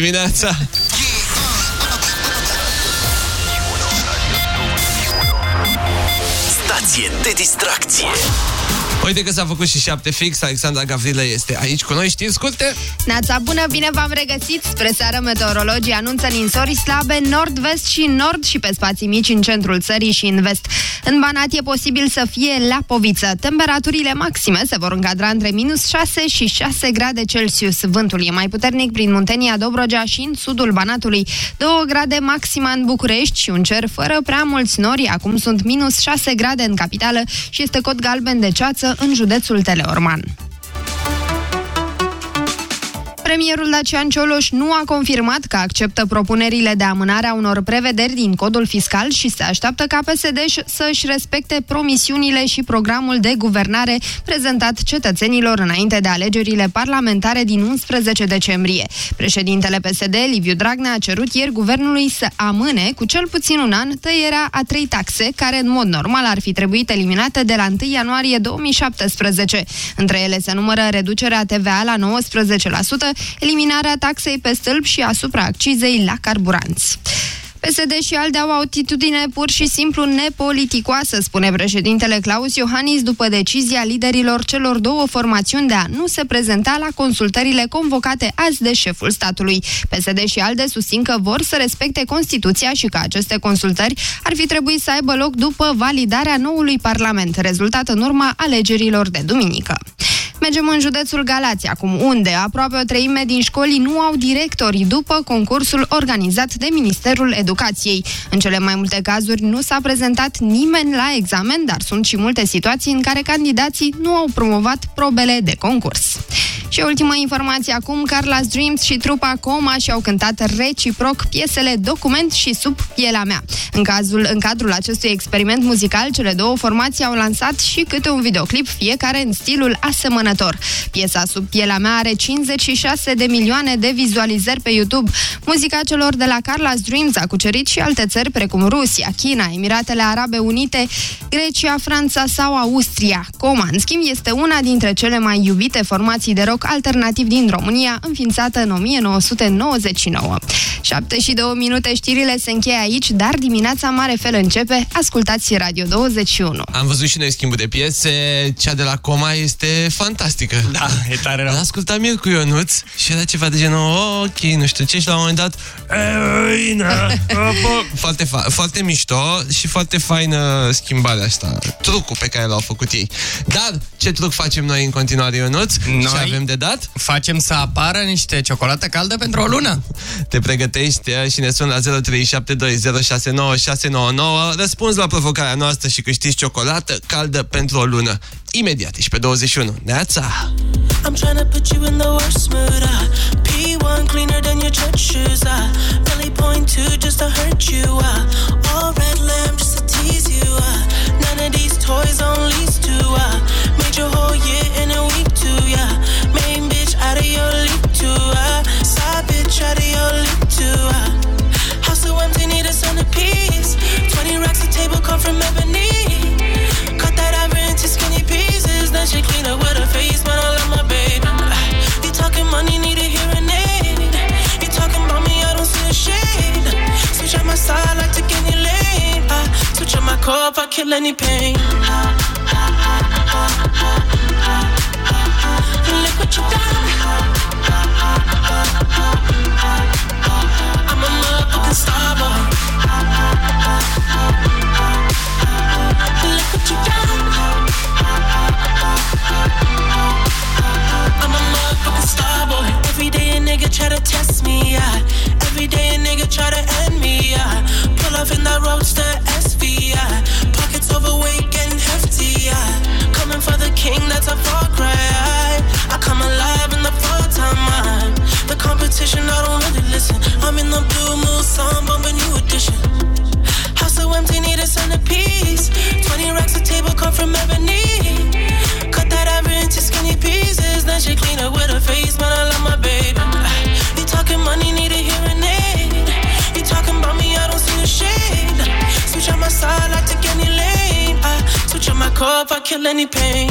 dimineața! Stație de distracție. Uite că s-a făcut și șapte fix, Alexandra Gavrilă este aici cu noi, știți, scurte? Neața bună, bine v-am regăsit! Spre seară, meteorologii anunță ninsori slabe nord-vest și nord și pe spații mici în centrul țării și în vest. În Banat e posibil să fie la poviță. Temperaturile maxime se vor încadra între minus 6 și 6 grade Celsius. Vântul e mai puternic prin Muntenia, Dobrogea și în sudul Banatului. 2 grade maxima în București și un cer fără prea mulți nori. Acum sunt minus 6 grade în capitală și este cod galben de ceață în județul Teleorman. Premierul Dacian Cioloș nu a confirmat că acceptă propunerile de amânare a unor prevederi din codul fiscal și se așteaptă ca PSD să-și respecte promisiunile și programul de guvernare prezentat cetățenilor înainte de alegerile parlamentare din 11 decembrie. Președintele PSD, Liviu Dragnea, a cerut ieri guvernului să amâne cu cel puțin un an tăierea a trei taxe, care în mod normal ar fi trebuit eliminate de la 1 ianuarie 2017. Între ele se numără reducerea TVA la 19%, eliminarea taxei pe stâlp și asupra accizei la carburanți. PSD și ALDE au o atitudine pur și simplu nepoliticoasă, spune președintele Claus Iohannis după decizia liderilor celor două formațiuni de a nu se prezenta la consultările convocate azi de șeful statului. PSD și ALDE susțin că vor să respecte Constituția și că aceste consultări ar fi trebuit să aibă loc după validarea noului Parlament, rezultat în urma alegerilor de duminică. Mergem în județul Galați acum, unde aproape o treime din școli nu au directori după concursul organizat de Ministerul Educației. În cele mai multe cazuri nu s-a prezentat nimeni la examen, dar sunt și multe situații în care candidații nu au promovat probele de concurs. Și ultima informație acum, Carla's Dreams și trupa Coma și-au cântat reciproc piesele Document și Sub pielea mea. În, cazul, în cadrul acestui experiment muzical, cele două formații au lansat și câte un videoclip, fiecare în stilul asemănător. Piesa Sub pielea mea are 56 de milioane de vizualizări pe YouTube. Muzica celor de la Carla's Dreams a cucerit și alte țări precum Rusia, China, Emiratele Arabe Unite, Grecia, Franța sau Austria. Coma, în schimb, este una dintre cele mai iubite formații de rock alternativ din România, înființată în 1999. 7 și 2 minute știrile se încheie aici, dar dimineața mare fel începe. Ascultați Radio 21. Am văzut și noi schimbul de piese, cea de la Coma este fantastică. Da, e tare rău. Am ascultat mie cu Ionuț și era ceva de genul, ok, nu știu ce, și la un moment dat, foarte, fa foarte mișto și foarte faină schimbarea asta, trucul pe care l-au făcut ei. Dar ce truc facem noi în continuare, Ionuț? Noi Ce avem de dat? facem să apară niște ciocolată caldă pentru o lună. Te pregătești eh, și ne sun la 0372069699 Răspunzi la provocarea noastră și câștigi ciocolată caldă pentru o lună. Imediat, ești pe 21. Neața! I'm trying to put you in the worst mood. Uh. P1 cleaner than your church shoes. Uh. Really point two just to hurt you. Uh. All red lamb just to tease you. Uh. None of these toys. Uh. Made your whole year in a week too. Yeah. Main bitch out of your league too. Uh. Side bitch out of your league too. Uh. House so empty, need a centerpiece. 20 racks table come from ebony. Then she clean up with her face, but I love my baby. You talking money, need a hearing aid. You talking about me, I don't see a shade. Switch out my side, I take any lane. I switch out my core if I kill any pain. Look what you done. I'm a motherfucking star boy. Nigga try to test me, yeah. Every day a nigga try to end me, yeah. Pull off in that roadster SV, yeah. Pockets overweight, getting hefty, yeah. Coming for the king, that's a far cry. I come alive in the full time, man. The competition, I don't really listen. I'm in the blue moon, sun bumping new edition. House so empty, need a centerpiece. 20 racks a table come from ebony into skinny pieces. Then she clean up with her face, but I love my baby. You talking money, need a hearing aid. You talking about me, I don't see a shade. Switch on my side, I take any lane. I switch on my car if I kill any pain.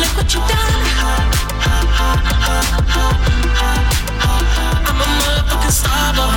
Look what you done. I'm a motherfucking star boy.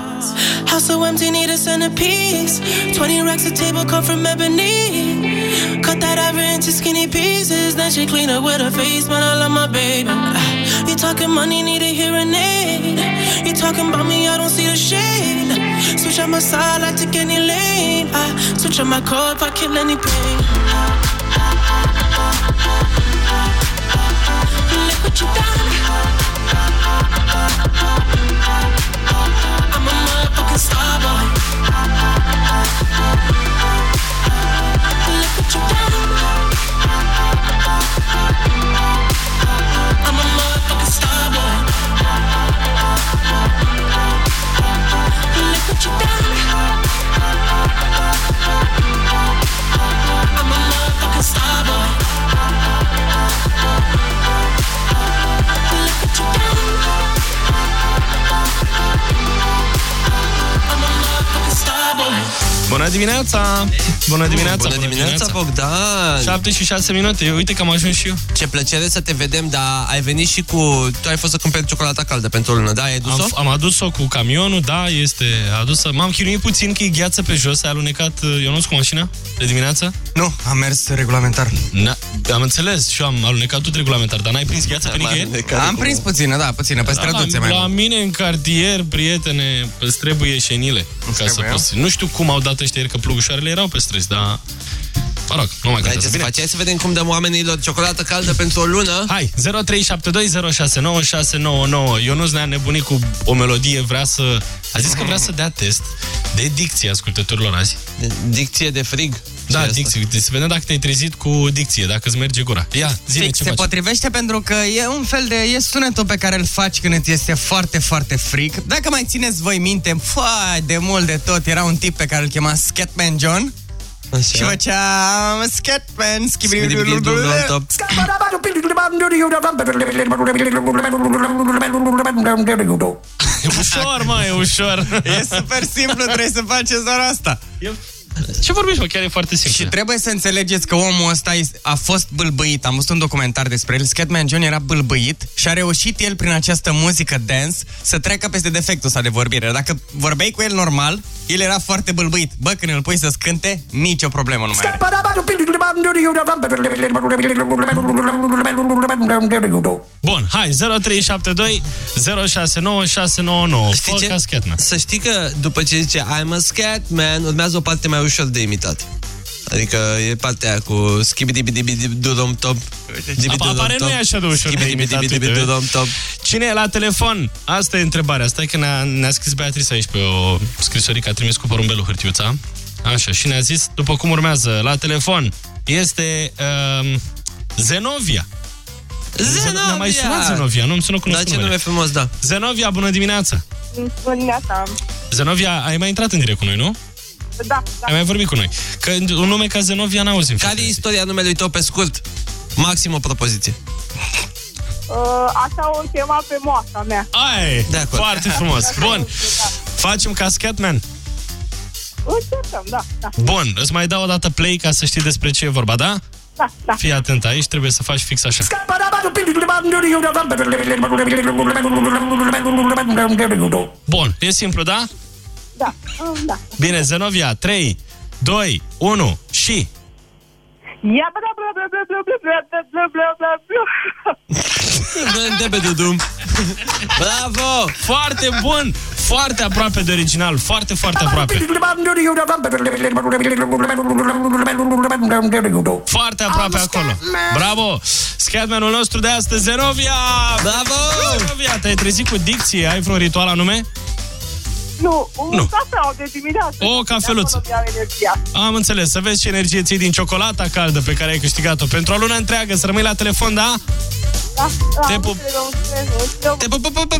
House so empty, need a centerpiece. 20 racks of table cut from ebony. Cut that ever into skinny pieces. Then she clean up with her face, man. I love my baby. Ah, You talking money, need a hearing aid. You talking about me, I don't see the shade. Switch on my side, I take any lane. I switch on my core if I kill any pain. Look what you done. I'm a motherfucking star boy. Look what you done. Bună dimineața! Bună dimineața! Bună dimineața, Bogdan! 7 și 6 minute, uite că am ajuns și eu. Ce plăcere să te vedem, dar ai venit și cu... Tu ai fost să cumperi ciocolata caldă pentru o lună, da? Ai adus-o? Am, am adus-o cu camionul, da, este adusă. M-am chinuit puțin că e gheață pe jos, ai alunecat uh, Ionuț cu mașina de dimineață? Nu, am mers regulamentar. Na, am înțeles și eu am alunecat tot regulamentar, dar n-ai prins gheață pe nicăieri? Am prins puțină, da, puțină, pe străduțe la, mai la mult. mine în cartier, prietene, îți trebuie șenile. Ca să trebuie, poți. Nu știu cum au dat ăștia ieri că plugușoarele erau pe străzi, dar... Mă rog, nu mai Hai ce contează. să Bine. faci? Hai să vedem cum dăm oamenilor ciocolată caldă pentru o lună. Hai, 0372069699. Ionuț ne-a nebunit cu o melodie, vrea să... A zis că vrea să dea test de dicție ascultătorilor azi. Dicție de frig. Da, Ce e asta? dicție. Deci să vedem dacă te-ai trezit cu dicție, dacă îți merge gura. Ia, zine Fix, ce se faci. potrivește pentru că e un fel de... E sunetul pe care îl faci când îți este foarte, foarte frig. Dacă mai țineți voi minte, fai, de mult de tot, era un tip pe care îl chema Scatman John. Așa. Și făcea Scatman, Skibidi-bidi-du-dum-top. E ușor, mă, e ușor. E super simplu, trebuie să faceți doar asta. Ce vorbești, mă? Chiar e foarte simplu. Și trebuie să înțelegeți că omul ăsta is- a fost bâlbâit. Am văzut un documentar despre el. Scatman John era bâlbâit și a reușit el prin această muzică dance să treacă peste defectul ăsta de vorbire. Dacă vorbeai cu el normal, el era foarte bâlbâit. Bă, când îl pui să scânte, nicio problemă nu mai are. Bun, hai, 0372 069699. Știi Fă ce? ca Scatman. Să știi că după ce zice I'm a scat man, urmează o parte mai ușor de imitat. Adică e partea aia cu skibidi-bidi-bidi-dum top. Apa- apare nu e așa de ușor de imitat, uite, Skibidi-bidi-bidi-dum top. Cine e la telefon? Asta e întrebarea. Stai că ne-a, ne scris Beatrice aici pe o scrisorie, că a trimis cu porumbelul hârtiuța. Așa, și ne-a zis, după cum urmează, la telefon, este um, Zenovia. Zenovia! Ne-a mai sunat Zenovia, nu-mi sună Da, cunoscut ce nume numele. frumos, da. Zenovia, bună dimineața! Bună dimineața. Zenovia, ai mai intrat în direct cu noi, nu? Da, da. Ai mai vorbit cu noi. Că un nume ca Zenovia n-auzim. Care e istoria numelui tău pe scurt? Maxim o propoziție. Uh, așa o chema pe moasa mea. Ai, De acord. foarte frumos. Bun, facem ca Scatman. Încercăm, da, da, Bun, îți mai dau o dată play ca să știi despre ce e vorba, da? da, da. Fii atent aici, trebuie să faci fix așa. Bun, e simplu, da? Da, da. Bine, Zenovia, 3, 2, 1 și... Bravo! Foarte bun! Foarte aproape de original, foarte, foarte aproape. Foarte aproape acolo. Bravo! Scatmanul nostru de astăzi, Zenovia! Bravo! Zenovia, te-ai trezit cu dicție? Ai vreun ritual anume? Nu, un Nu. cafeau de dimineață. O cafeluță. De acolo mi-am energia. Am înțeles, să vezi ce energie ții din ciocolata caldă pe care ai câștigat-o pentru o lună întreagă. Să rămâi la telefon, da? Da, da, Te am pup. înțeles, am înțeles. Te pa- pa- pa-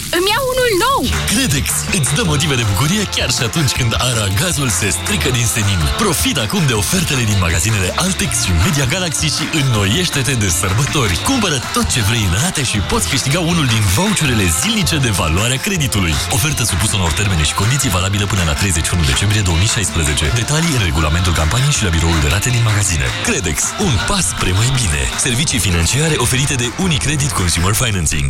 Îmi iau unul nou! Credex îți dă motive de bucurie chiar și atunci când aragazul se strică din senin. Profit acum de ofertele din magazinele Altex și Media Galaxy și înnoiește-te de sărbători. Cumpără tot ce vrei în rate și poți câștiga unul din voucherele zilnice de valoare a creditului. Ofertă supusă unor termene și condiții valabile până la 31 decembrie 2016. Detalii în regulamentul campaniei și la biroul de rate din magazine. Credex. Un pas spre mai bine. Servicii financiare oferite de Unicredit Consumer Financing.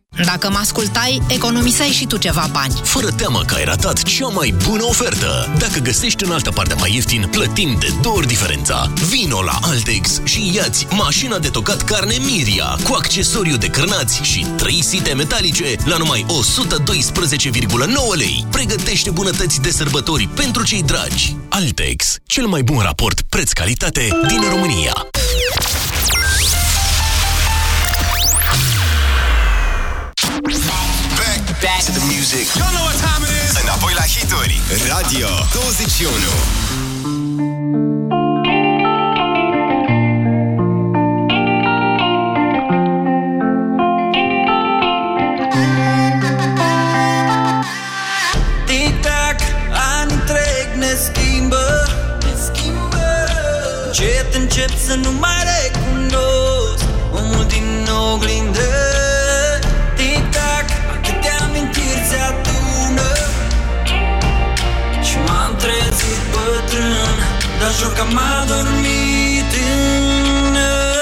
Dacă mă ascultai, economiseai și tu ceva bani. Fără teamă că ai ratat cea mai bună ofertă. Dacă găsești în altă parte mai ieftin, plătim de două ori diferența. Vino la Altex și iați mașina de tocat carne Miria cu accesoriu de cârnați și 3 site metalice la numai 112,9 lei. Pregătește bunătăți de sărbători pentru cei dragi. Altex, cel mai bun raport preț-calitate din România. To the music. You know what time it is. Înapoi la hituri. Radio 21. Tic-tac, ani trec, ne schimbă Ne schimbă Încet încep să nu mai Dar jur că m-a dormit tânăr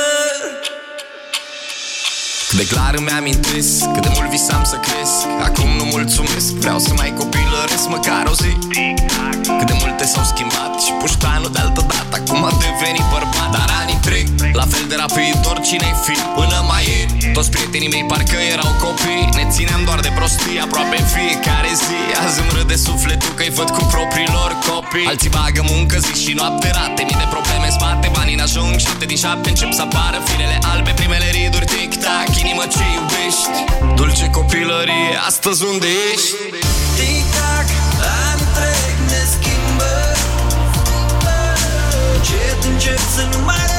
Cât de clar îmi amintesc Cât de mult visam să cresc. Acum nu mulțumesc Vreau să mai copilăresc măcar o zi. Cât de multe s-au schimbat Și puștanul de altă dată. Acum a devenit bărbat Dar anii trec La fel de rapid oricine fi Până mai ieri Toți prietenii mei parcă erau copii. Ne țineam doar de prostii Aproape în fiecare zi. Azi îmi râde sufletul că-i văd cu propriilor copii. Alții bagă muncă zi și noapte rate Mii de probleme în spate. Banii n-ajung Șapte din șapte încep să apară Firele albe. Primele riduri tic-tac Inimă ce iubești Dulce copilărie Astăzi unde ești? Tic-tac, ani trec, ne schimbă. Încet încep să nu mai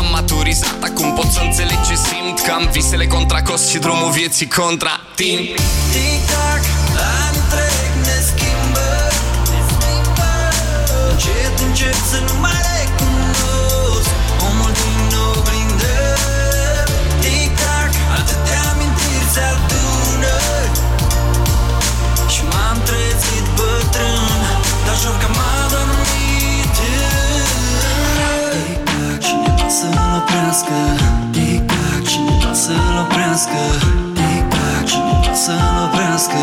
m-am maturizat, acum pot să înțeleg ce simt Că am visele contra cost și drumul vieții contra timp. Tic-tac, ani trec, ne schimbă. Încet încep să nu mai recunosc. Omul din oglindă Tic-tac, atâtea amintiri se adună. Și m-am trezit bătrân Dar jur că oprească. Tic-tac, cineva să-l oprească. Tic-tac, cineva să-l oprească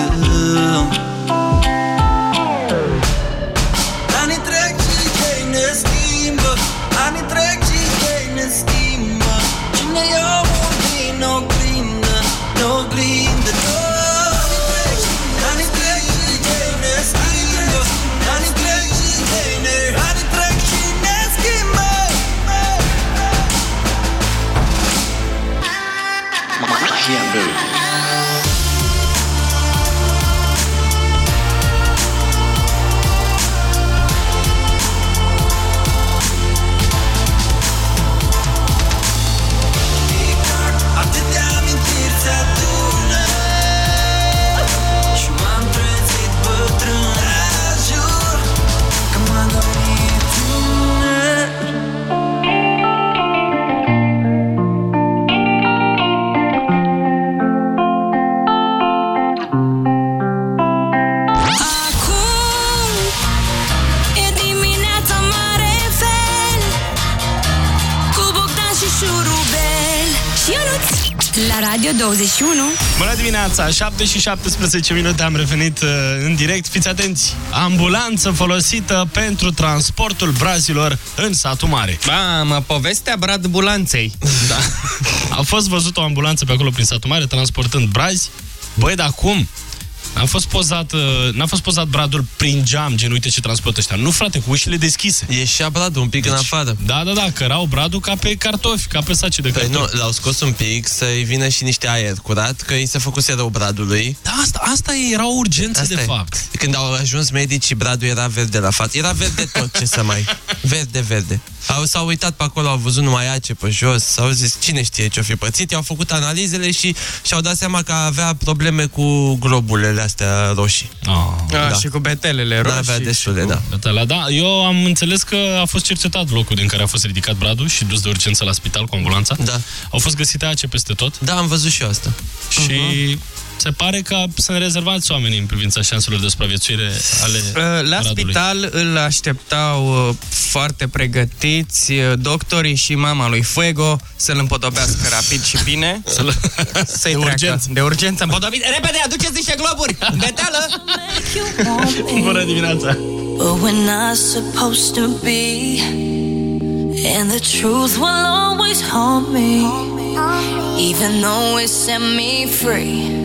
Radio 21 Bună dimineața, 7 și 17 minute am revenit uh, în direct. Fiți atenți, ambulanță folosită pentru transportul brazilor în satul mare. Mamă, povestea bradbulanței. Da. A fost văzut o ambulanță pe acolo prin satul mare, transportând brazi. Băi, dar cum? A fost pozat, uh, n-a fost pozat bradul prin geam, gen uite ce transportă ăștia. Nu, frate, cu ușile deschise. Ieșea bradul un pic deci, în afară. Da, da, da, cărau bradul ca pe cartofi, ca pe saci de Păi cartofi. nu, l-au scos un pic să-i vină și niște aer curat, că îi se făcuse rău bradului. Da, asta, asta era o urgență, Asta de e. fapt. Când au ajuns medicii, bradul era verde la față. Era verde tot, ce să mai... Verde, verde. Au, s-au uitat pe acolo, au văzut numai ace pe jos, s-au zis, cine știe ce-o fi pățit, i-au făcut analizele și și-au dat seama că avea probleme cu globulele astea roșii. Oh. A, Și cu betelele roșii. avea destule, da. Betele, da. Eu am înțeles că a fost cercetat locul din care a fost ridicat bradul și dus de urgență la spital cu ambulanța. Da. Au fost găsite ace peste tot. Da, am văzut și eu asta. Și se pare că sunt rezervați oamenii în privința șanselor de supraviețuire ale Uh, La bradului. spital îl așteptau uh, foarte pregătiți uh, doctorii și mama lui Fuego să-l împodobească rapid și bine. Să-l- Să-i de treacă. urgență. De urgență. Împodobit. Repede, aduceți niște globuri! Beteală! Bună dimineața! But we're not supposed to be And the truth will always haunt me Even though it set me free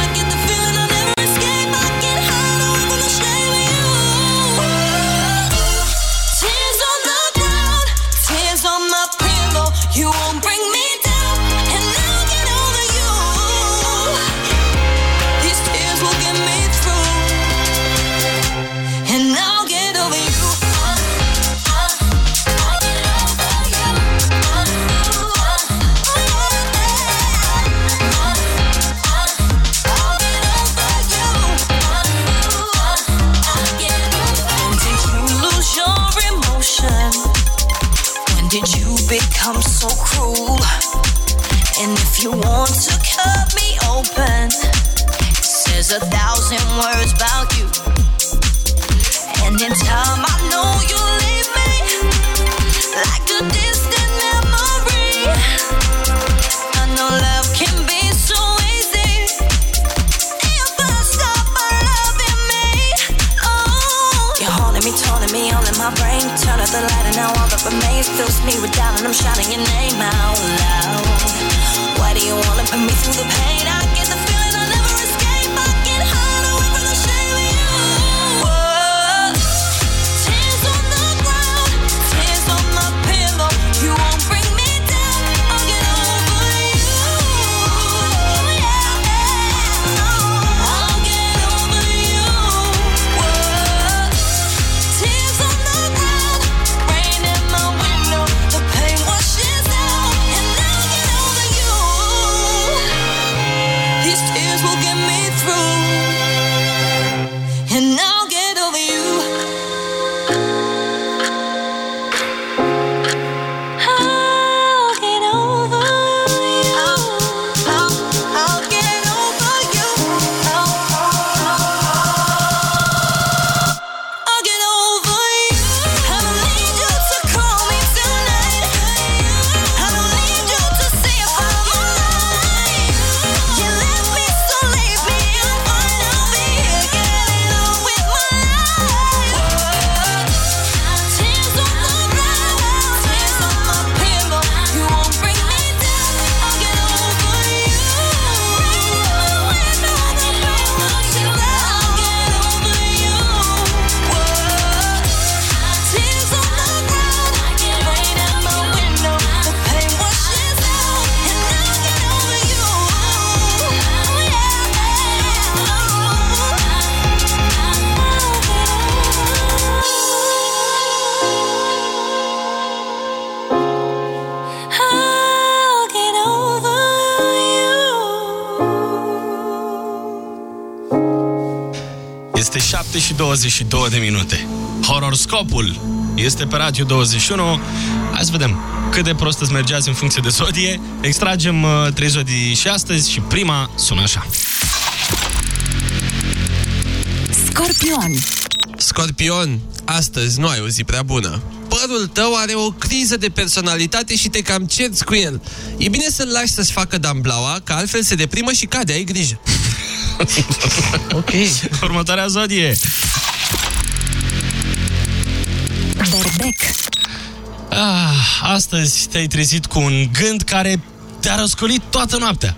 become so cruel. And if you want to cut me open, says a thousand words about you. And in time, I know you'll leave me like a brain. Turn up the light, and now all that remains fills me with doubt, and I'm shouting your name out loud. Why do you wanna put me through the pain? I și 22 de minute. Horoscopul este pe Radio 21. Hai să vedem cât de prost îți mergeați în funcție de zodie. Extragem uh, trei zodii și astăzi și prima sună așa. Scorpion. Scorpion, astăzi nu ai o zi prea bună. Părul tău are o criză de personalitate și te cam cerți cu el. E bine să-l lași să-și facă damblaua, că altfel se deprimă și cade, ai grijă. Ok. Următoarea zodie. Berbec. Ah, astăzi te-ai trezit cu un gând care te-a răscolit toată noaptea.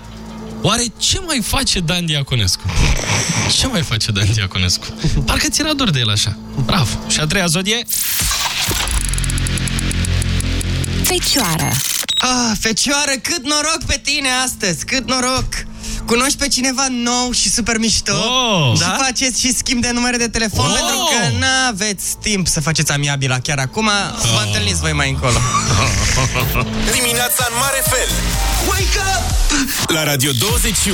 Oare ce mai face Dan Diaconescu? Ce mai face Dan Diaconescu? Parcă ți era dor de el așa. Bravo. Și a treia zodie? Fecioară. Ah, fecioară, cât noroc pe tine astăzi, cât noroc! Cunoști pe cineva nou și super mișto Oh! Și Da? faceți și schimb de numere de telefon Oh! Pentru că n-aveți timp să faceți amiabila chiar acum Vă întâlniți voi mai încolo Dimineața în mare fel Wake up! La Radio 21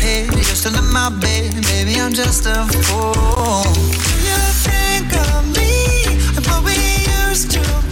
head, you're still in my bed, baby, I'm just a fool. You think of me, and what we used to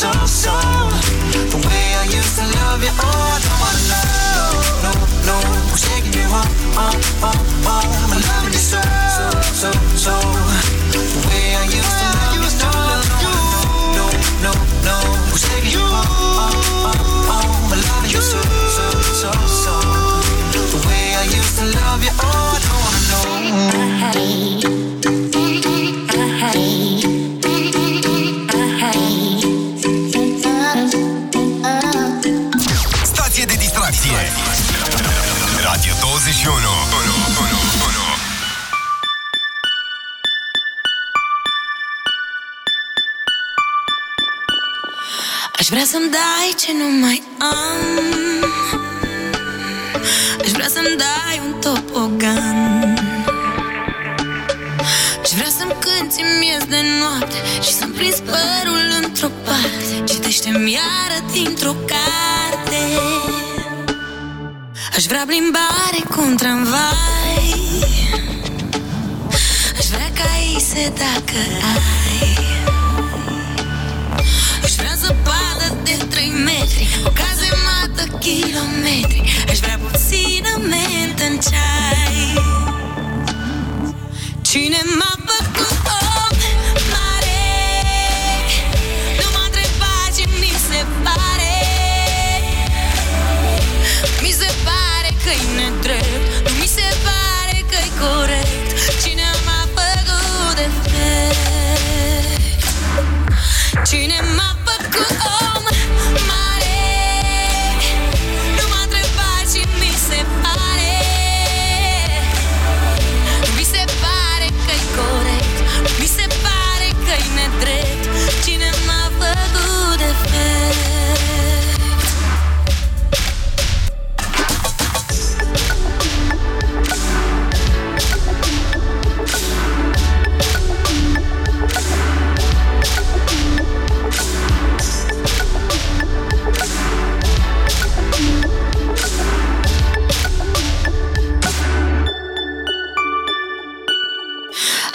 So, so, so. The way I used to love you, oh, I don't wanna know, no, no. Who's taking you home, home, home, home? And loving you so, so, so, so. The way I used to love you, no, no, no, no. Who's taking you home, home, home, home? And loving you so, so, so, so. The way I used to love you, oh, I don't Aș vrea să-mi dai ce nu mai am. Aș vrea să-mi dai un topogan. Aș vrea să-mi cânti miez de noapte Și să-mi prins părul într-o parte. Citește-mi iară dintr-o carte Aș vrea plimbare cu un tramvai. Aș vrea ca ise dacă ai. Aș vrea zăpadă de 3 metri O cazemată kilometri. Aș vrea puțină mentă în ceai. Cine m-a făcut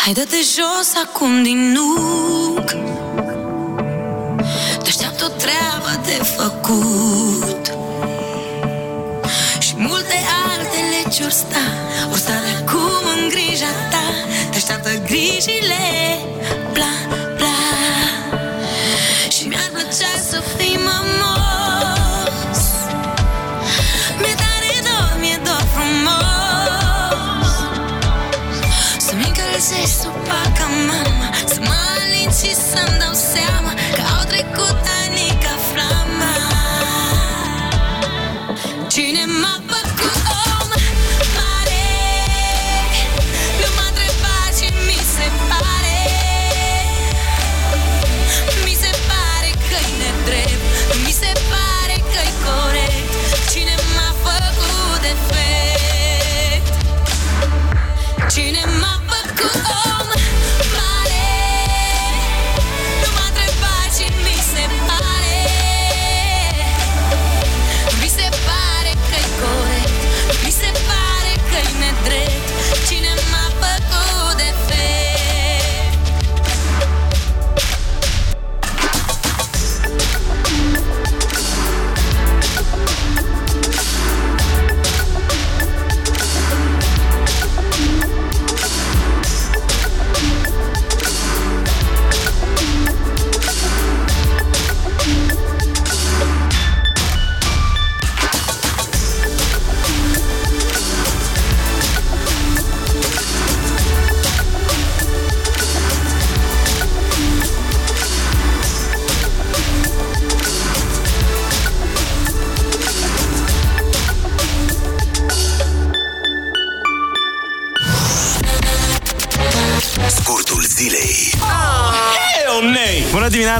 Hai dă-te jos acum din nuc. Te așteaptă o treabă de făcut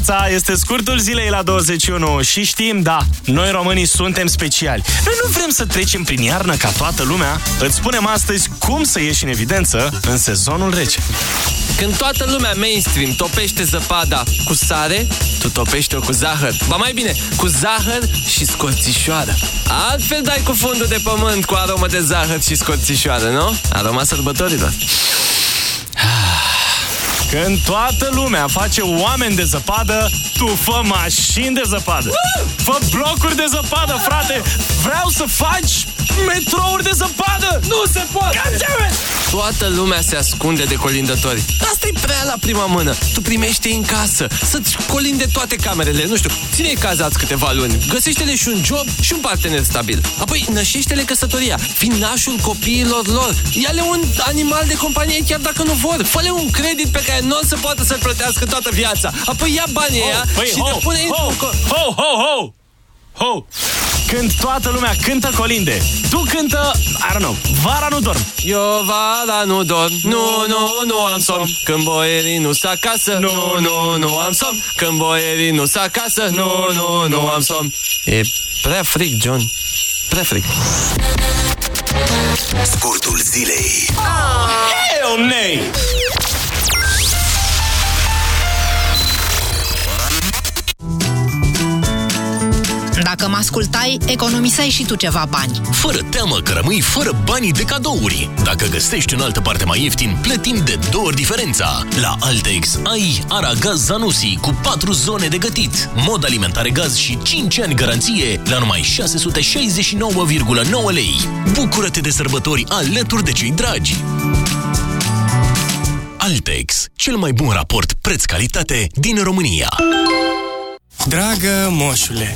dimineața, este scurtul zilei la 21 și știm, da, noi românii suntem speciali. Noi nu vrem să trecem prin iarnă ca toată lumea. Îți spunem astăzi cum să ieși în evidență în sezonul rece. Când toată lumea mainstream topește zăpada cu sare, tu topește-o cu zahăr. Ba mai bine, cu zahăr și scorțișoară. Altfel dai cu fundul de pământ cu aromă de zahăr și scorțișoară, nu? Aroma sărbătorilor. Când toată lumea face oameni de zăpadă, tu fă mașini de zăpadă. Fă blocuri de zăpadă, frate! Vreau să faci metrouri de zăpadă! Nu se poate! Goddammit! Toată lumea se ascunde de colindători. asta e prea la prima mână. Tu primește în casă, să-ți colinde toate camerele. Nu știu, ține-i cazați câteva luni. Găsește-le și un job și un partener stabil. Apoi nășește-le căsătoria. Fii nașul copiilor lor. Ia-le un animal de companie chiar dacă nu vor. Fă-le un credit pe care nu o să poată să-l plătească toată viața. Apoi ia banii ăia Păi, și ho, te pune ho, într-un co- ho, ho, ho! Ho! Când toată lumea cântă colinde, tu cântă, I don't know, vara nu dorm. Eu vara nu dorm, nu, nu, nu am somn. Când boierii nu s acasă, nu, nu, nu am somn. Când boierii nu s acasă, nu, nu, nu am somn. E prea fric, John, prea fric. Scurtul zilei. Hell nay! Dacă mă ascultai, economiseai și tu ceva bani. Fără teamă că rămâi fără banii de cadouri. Dacă găsești în altă parte mai ieftin, plătim de două ori diferența. La Altex ai Aragaz Zanussi cu 4 zone de gătit, mod alimentare gaz și 5 ani garanție la numai 669,9 lei. Bucură-te de sărbători alături de cei dragi. Altex, cel mai bun raport preț-calitate din România. Dragă moșule,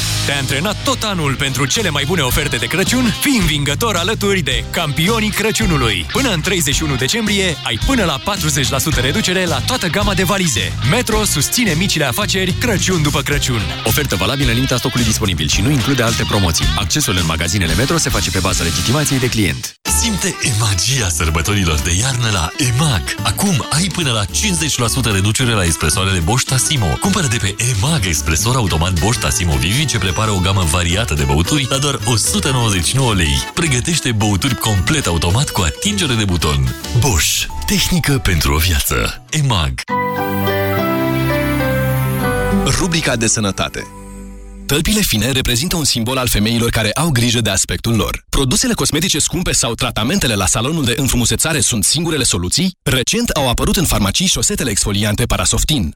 Te-ai antrenat tot anul pentru cele mai bune oferte de Crăciun? Fii învingător alături de campionii Crăciunului. Până în 31 decembrie ai până la 40% reducere la toată gama de valize. Metro susține micile afaceri Crăciun după Crăciun. Ofertă valabilă în limita stocului disponibil și nu include alte promoții. Accesul în magazinele Metro se face pe baza legitimației de client. Simte magia sărbătorilor de iarnă la EMAG. Acum ai până la 50% reducere la espresoarele Bosch Tassimo. Cumpără de pe EMAG espresor automat Bosch Tassimo Vivi ce prepară o gamă variată de băuturi la doar 199 lei. Pregătește băuturi complet automat cu atingere de buton. Bosch. Tehnică pentru o viață. EMAG. Rubrica de sănătate Tălpile fine reprezintă un simbol al femeilor care au grijă de aspectul lor. Produsele cosmetice scumpe sau tratamentele la salonul de înfrumusețare sunt singurele soluții? Recent au apărut în farmacii șosetele exfoliante Parasoftin.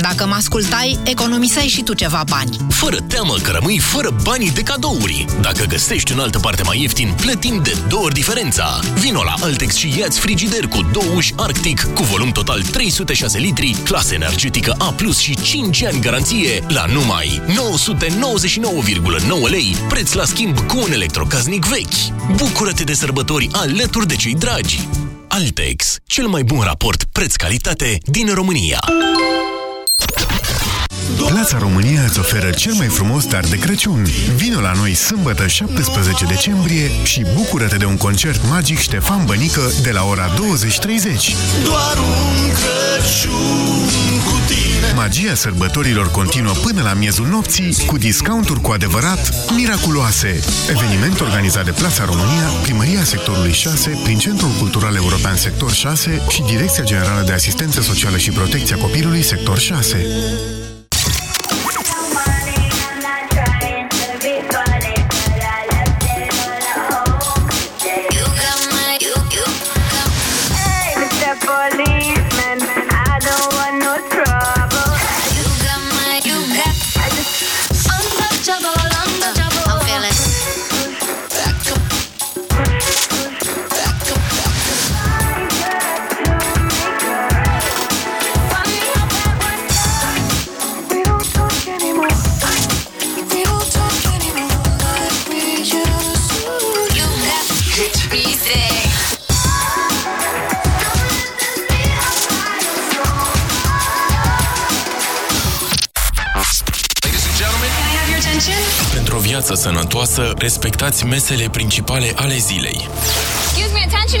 Dacă mă ascultai, economiseai și tu ceva bani. Fără teamă că rămâi fără banii de cadouri. Dacă găsești în altă parte mai ieftin, plătim de două ori diferența. Vino la Altex și ia frigider cu două uși Arctic cu volum total 306 litri, clasă energetică A+, și 5 ani garanție la numai 999,9 lei, preț la schimb cu un electrocaznic vechi. Bucură-te de sărbători alături de cei dragi. Altex, cel mai bun raport preț-calitate din România. Plața România îți oferă cel mai frumos dar de Crăciun. Vino la noi sâmbătă 17 decembrie și bucură-te de un concert magic Ștefan Bănică de la ora 20.30. Doar un Crăciun cu tine Magia sărbătorilor continuă până la miezul nopții cu discounturi cu adevărat miraculoase. Eveniment organizat de Plața România, Primăria Sectorului 6, prin Centrul Cultural European Sector 6 și Direcția Generală de Asistență Socială și Protecția Copilului Sector 6. Viață sănătoasă, respectați mesele principale ale zilei. Excuse me, attention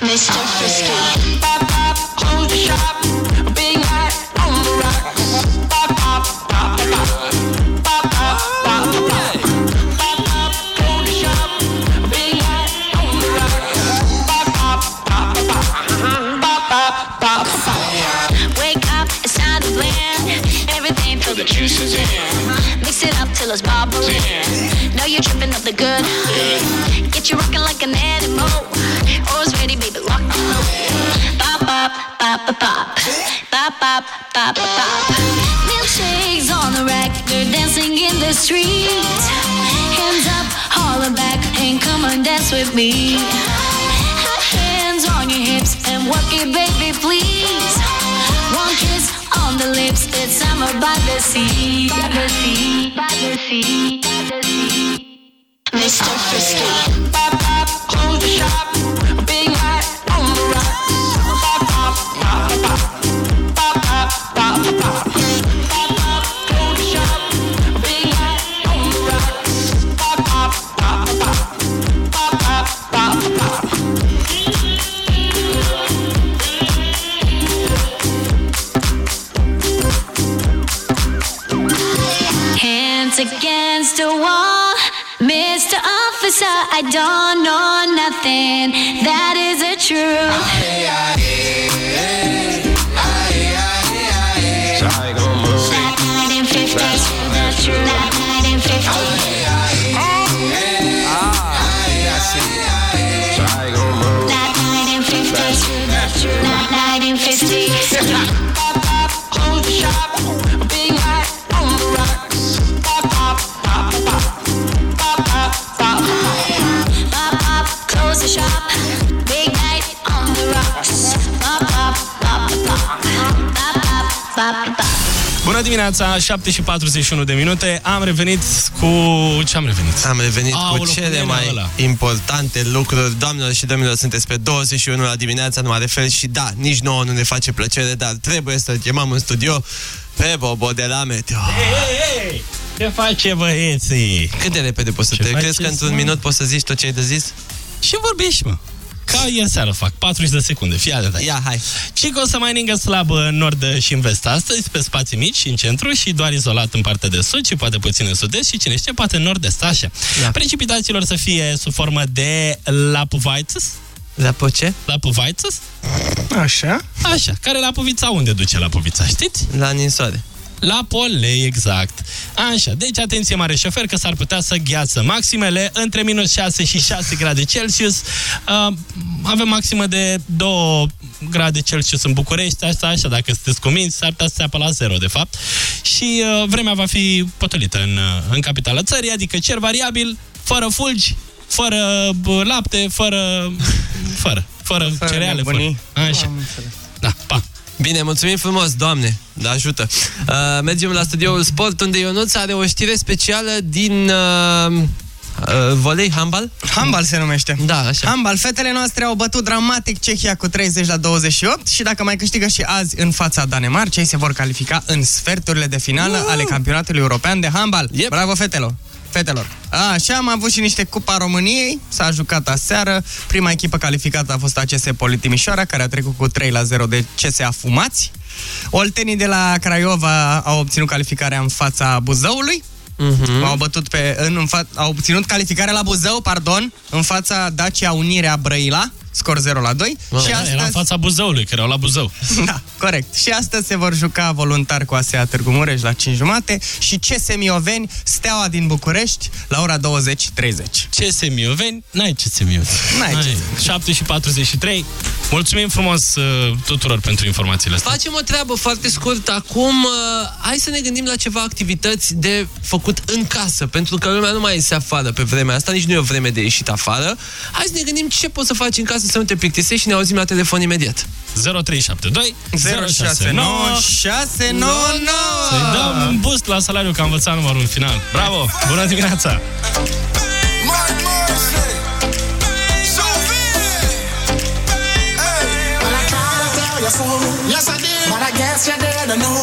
Mr. Frisky. Pop, pop, hold the shop, big on the rocks. Pop, pop, pop, pop, pop, pop, pop, pop. Pop, pop, hold the shop, big on the rocks. Pop, pop, pop, pop, pop, pop, pop, pop. Wake up, it's time to blend. Everything till the juice is in. Mix it up till it's bubbling. Know you're tripping up the good. Get you rocking like an animal. Pop, pop, pop, pop. Pop, pop, pop. Milkshakes on the rack, they're dancing in the street. Hands up, holler back, and come on, dance with me. Hands on your hips and work it, baby, please. One kiss on the lips, it's summer by the sea. By the sea, by the sea, by the sea. Mr. Frisky. Pop, pop, hold the shop, against wall, Mr. Officer, I don't know nothing. That dimineața, 7 și 41 de minute. Am revenit cu... Ce am revenit? Am revenit Aoleu, cu cele cu mai ăla. importante lucruri. Doamnelor și domnilor, sunteți pe 21 la dimineața, numai de fel și da, nici nouă nu ne face plăcere, dar trebuie să chemăm în studio pe Bobo de la Meteo. Hei, hei! Ce face băieții? Cât de repede poți să Ce te... Crezi faceți, că într-un mă? minut poți să zici tot ce ai de zis? Și vorbești, mă. Ca ieri seară fac, 40 de secunde, fii atent. Ia, hai. Și că o să mai ningă slab în nord și în vest astăzi, pe spații mici și în centru și doar izolat în partea de sud și poate puțin în sud-est și cine știe, poate în nord-est, așa. Da. Precipitațiilor să fie sub formă de lapuvaițes. Lapu ce? Lapuvaițes? Așa? Așa. Care Lapuvița unde duce Lapuvița, știți? La ninsoare. La polei, exact. Așa, deci atenție mare șofer că s-ar putea să gheață maximele între minus 6 și 6 grade Celsius. Uh, avem maximă de 2 grade Celsius în București, asta așa, dacă sunteți cuminți, s-ar putea să se apă la 0, de fapt. Și uh, vremea va fi potolită în, uh, în capitala țării, adică cer variabil, fără fulgi, fără bă, lapte, fără... fără, fără, Fără cereale, nebunii. fără. Așa. Da, pa. Bine, mulțumim frumos, Doamne, da ajută. Uh, mergem la studioul Sport, unde Ionuț are o știre specială din uh, uh, volei, handbal? Handbal se numește. Da, așa. Handbal. Fetele noastre au bătut dramatic Cehia cu 30 la 28 și dacă mai câștigă și azi în fața Danemarcei, se vor califica în sferturile de finală ale campionatului european de handbal. Yep. Bravo, fetelor! Fetelor. A, așa am avut și niște Cupa României, s-a jucat aseară. Prima echipă calificată a fost ACS Poli Timișoara, care a trecut cu 3 la 0 de CSA Fumați. Oltenii de la Craiova au obținut calificarea în fața Buzăului. Mhm. Au bătut pe, în, în fa- au obținut calificarea la Buzău, pardon, în fața Dacia Unirea Brăila, scor 0 la 2. Și și Era în astăzi, fața Buzăului, că erau la Buzău. da, corect. Și astăzi se vor juca voluntar cu ASEA Târgu Mureș la 5 jumate și CS Mioveni, Steaua din București, la ora 20.30. Ce semioveni? N-ai ce semioveni. N-ai ce 7 și 43. Mulțumim frumos uh, tuturor pentru informațiile astea. Facem o treabă foarte scurtă. Acum, uh, hai să ne gândim la ceva activități de făcut în casă, pentru că lumea nu mai iese afară pe vremea asta, nici nu e o vreme de ieșit afară. Hai să ne gândim ce poți să faci în casă să nu te plictisești și ne auzim la telefon imediat. 0372 069 699 Să-i dăm un boost la salariu, că am învățat numărul în final. Bravo! Bună dimineața! Well, I tried to tell you so. Yes, I did. But I guess you didn't know.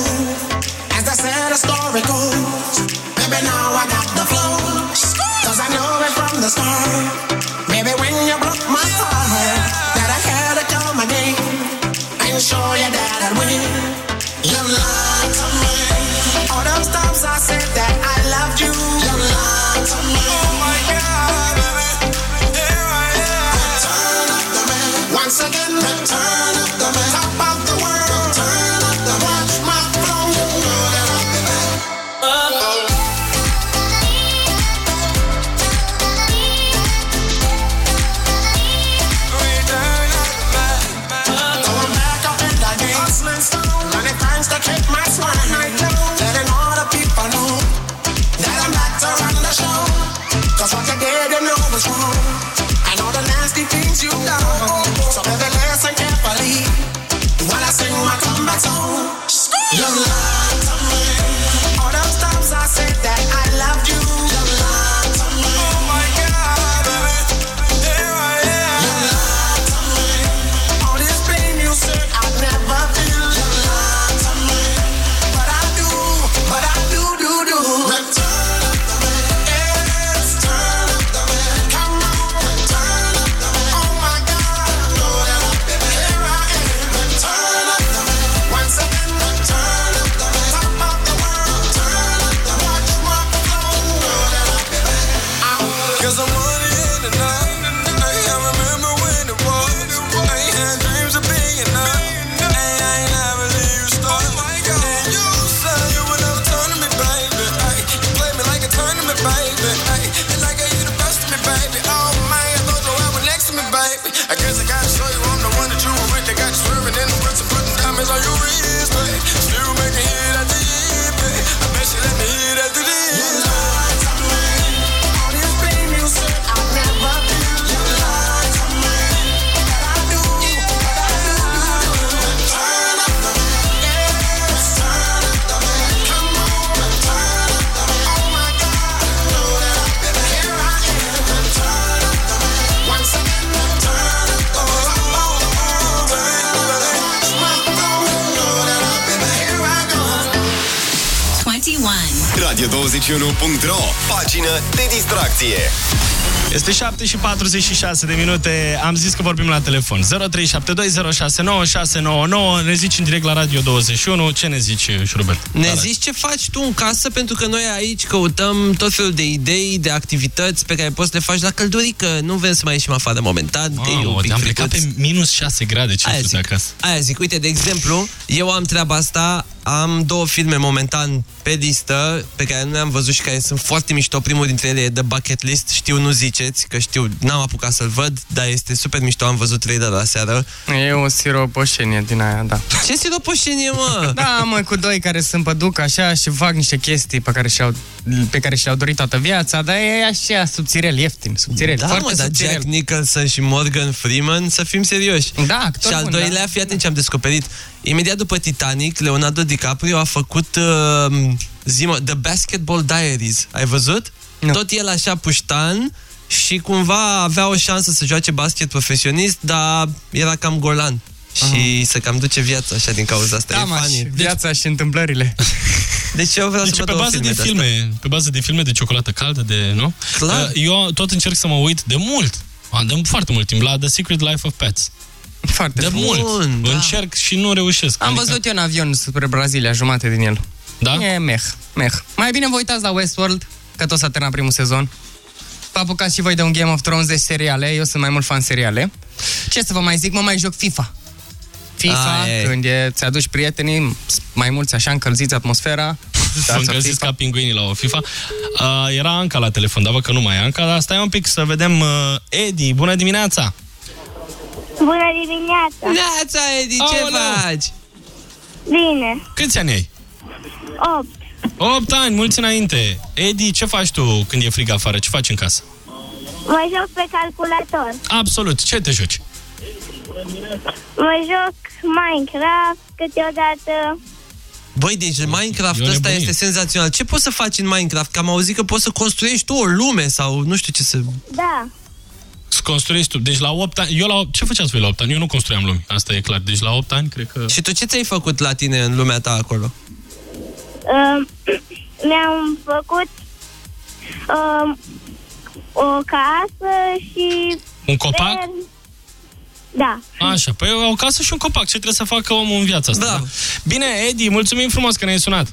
As the sad story goes, maybe now I got the flow. Cause I know it from the start. Show you that I'd win. You lied to me. All those times I said that I loved you. You lied to me. Oh my God, baby. Here I am. Return the man. Once again, return my tone. Your life. Radio21.ro Pagină de distracție Este 7 și 46 de minute. Am zis că vorbim la telefon. 0372069699. Ne zici în direct la Radio 21. Ce ne zici, Șurubel? Ne zici ce faci tu în casă, pentru că noi aici căutăm tot felul de idei, de activități pe care poți să le faci la căldurică. Nu vrem să mai ieșim afară momentan. e un Mamă, pic am plecat fricuț. pe minus 6 grade. Ce Aia ai zic. acasă? Aia zic, uite, de exemplu, eu am treaba asta, am două filme momentan pe listă, pe care nu le-am văzut și care sunt foarte mișto. Primul dintre ele e The Bucket List, știu, nu ziceți, că știu, n-am apucat să-l văd, dar este super mișto, am văzut trailer la seară. E o siropoșenie din aia, da. Ce siropoșenie, mă? Da, mă, cu doi care sunt păduc așa și fac niște chestii pe care și-au, pe care și-au dorit toată viața, dar e așa, subțirel, ieftin, subțirel, Da, foarte mă, dar subțirel. Jack Nicholson și Morgan Freeman, să fim serioși. Da, actor Și al bun, doilea, da. fii atent ce am descoperit. Imediat după Titanic, Leonardo DiCaprio a făcut uh, zimă, The Basketball Diaries. Ai văzut? Nu. Tot el așa puștan și cumva avea o șansă să joace basket profesionist, dar era cam golan. Și să cam duce viața așa din cauza asta. Da, e mă, funny. și viața și întâmplările. Deci eu vreau Deci să pe văd două bază de de-astea. filme, pe bază de filme de ciocolată caldă, de, nu? Clar. Uh, Eu tot încerc să mă uit de mult, de foarte mult timp, la The Secret Life of Pets. Foarte De frumos. mult. da. Încerc și nu reușesc. Am văzut eu în avion spre Brazilia, jumate din el. Da? E meh, meh. Mai bine vă uitați la Westworld, că tot s-a terminat primul sezon. Vă apucați și voi de un Game of Thrones de seriale, eu sunt mai mult fan seriale. Ce să vă mai zic, mă mai joc FIFA. FIFA, Aia e. când e, ți-aduci prietenii, mai mulți așa, încălziți atmosfera. Să dați-o încălziți FIFA. ca pinguinii la o FIFA. Uh, era Anca la telefon, dar văd că nu mai e Anca, dar stai un pic să vedem uh, Edi, bună dimineața! Bună dimineața! Neața, Edi, ce Aoleu! faci? Bine, Câți ani ai? 8. 8 ani, mulți înainte. Edi, ce faci tu când e frig afară? Ce faci în casă? Mă joc pe calculator. Absolut, ce te joci? Mă joc Minecraft, câteodată Băi, deci Minecraft E o ăsta nebunie. este senzațional. Ce poți să faci în Minecraft? Că am auzit că poți să construiești tu o lume sau nu știu ce să... Da, Să construiești tu. Deci la 8 ani... Eu la... Ce făceați voi la 8 ani? Eu nu construiam lumi. Asta e clar. Deci la 8 ani, cred că... Și tu ce ți-ai făcut la tine în lumea ta acolo? Um, mi-am făcut um, o casă și... Un copac? Sper- Da. Așa, păi o casă și un copac. Ce trebuie să facă omul în viața asta? Da. Bine, Edi, mulțumim frumos că ne-ai sunat.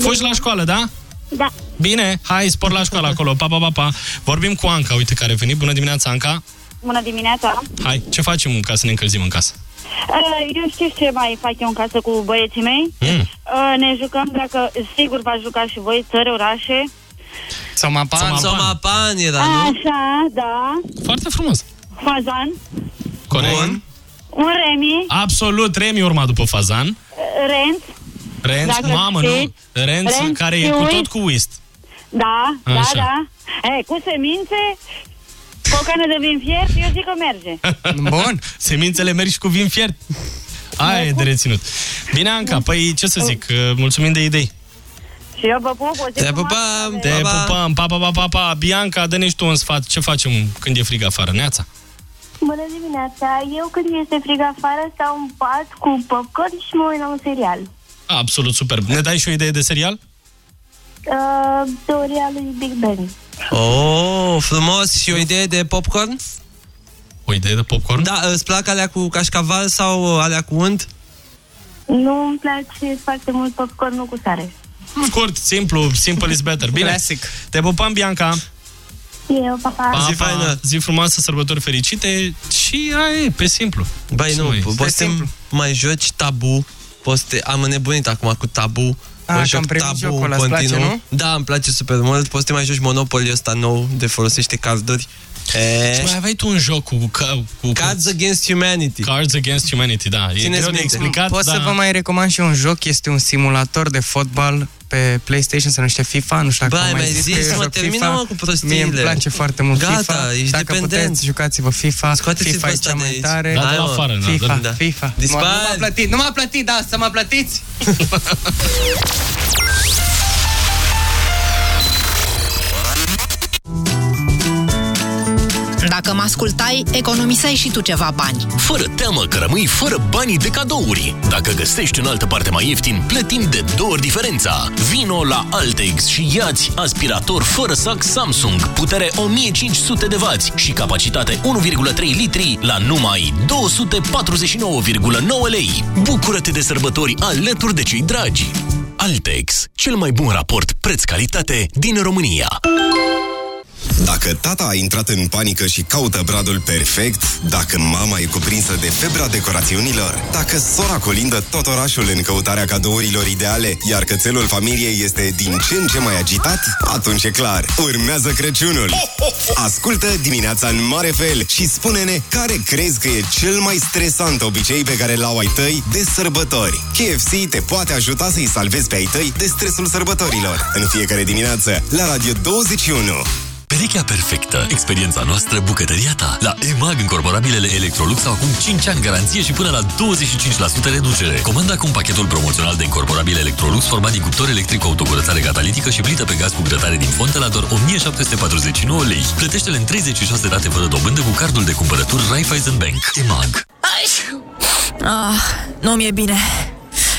Fugi la școală, da? Da. Bine, hai, spor la școală acolo. Pa, pa, pa, pa. Vorbim cu Anca, uite care a venit. Bună dimineața, Anca. Bună dimineața! Hai, ce facem ca să ne încălzim în casă? Uh, Eu știu ce mai fac eu în casă cu băieții mei. Mm. Uh, Ne jucăm, dacă sigur v-ați jucat și voi, țări, orașe. Somapan. Somapan era, nu? Așa, da. Foarte frumos. Fazan, Corect. Bun. un remi, Absolut, Remi urma după Fazan. uh, renț, Renț, Dacă mamă, nu? știți. Renț, Renț care și e cu uit. tot cu whist. da, da, Așa. da. E, cu semințe, cu o cană de vin fiert, eu zic că merge. Bun. Semințele merg și cu vin fiert. Aia e de reținut. Bine, Anca, păi ce să zic, uh, mulțumim de idei. Și eu vă pup, o zi Te frumoasă. pupăm, Te pa, pa. pupăm, pa, pa, pa, pa, pa. Bianca, dă-ne și tu un sfat. Ce facem când e frig afară? Neața? Bună dimineața! Eu când este frig afară stau în pat cu popcorn și mă uit la un serial. Absolut super. Ne dai și o idee de serial? Uh, teoria lui Big Bang. Oh, frumos. Și o idee de popcorn? O idee de popcorn? Da, îți plac alea cu cașcaval sau alea cu unt? Nu îmi place foarte mult popcornul cu sare. Scurt, simplu, simple is better. Bine. Classic. Te pupăm, Bianca. Eu, papa. Pa, Zi pa. faină. Zi frumoasă, sărbători fericite și aia e, pe simplu. Băi, nu, mai- poți să mai joci tabu. Poți să te... Am înnebunit acum cu tabu. A, Mă că joc am primit tabu jocul ăla, în îți place, continuu. nu? Da, îmi place super mult. Poți să te mai joci Monopoly ăsta nou de folosește carduri. E... Și mai aveai tu un joc cu... Ca, cu Cards Against Humanity. Cards Against Humanity, da. E Țineți greu de minte. explicat, Pot da. să vă mai recomand și un joc, este un simulator de fotbal pe PlayStation, se numește FIFA, nu știu dacă Băi, am mai mi-ai zis, zis, că eu mă, joc termină, FIFA. mă, cu prostiile. Mie îmi place foarte mult Gata, FIFA. ești Dacă dependent. puteți, jucați-vă FIFA. Scoateți-vă FIFA e ăsta cea de mai aici. tare. Da, Hai, de la mă. afară, da, FIFA, da. FIFA. Dispar. Nu m-a plătit, nu m-a plătit, da, să mă plătiți. Dacă mă ascultai, economiseai și tu ceva bani. Fără teamă că rămâi fără banii de cadouri. Dacă găsești în altă parte mai ieftin, plătim de două ori diferența. Vino la Altex și iați aspirator fără sac Samsung, putere 1500 de W și capacitate 1,3 litri la numai 249,9 lei. Bucură-te de sărbători alături de cei dragi. Altex, cel mai bun raport preț-calitate din România. Dacă tata a intrat în panică și caută bradul perfect, dacă mama e cuprinsă de febra decorațiunilor, dacă sora colindă tot orașul în căutarea cadourilor ideale, iar cățelul familiei este din ce în ce mai agitat, atunci e clar, urmează Crăciunul. Ascultă dimineața în mare fel și spune-ne care crezi că e cel mai stresant obicei pe care l-au ai tăi de sărbători. KFC te poate ajuta să-i salvezi pe ai tăi de stresul sărbătorilor. În fiecare dimineață, la Radio 21. Perechea perfectă. Experiența noastră, bucătăria ta. La EMAG, încorporabilele Electrolux au acum 5 ani garanție și până la 25% reducere. Comanda acum pachetul promoțional de încorporabile Electrolux format din cuptor electric cu autocurățare catalitică și plită pe gaz cu grătare din fontă la doar 1749 lei. Plătește-le în 36 rate fără dobândă cu cardul de cumpărături Raiffeisen Bank. EMAG. Ah, nu mi-e bine.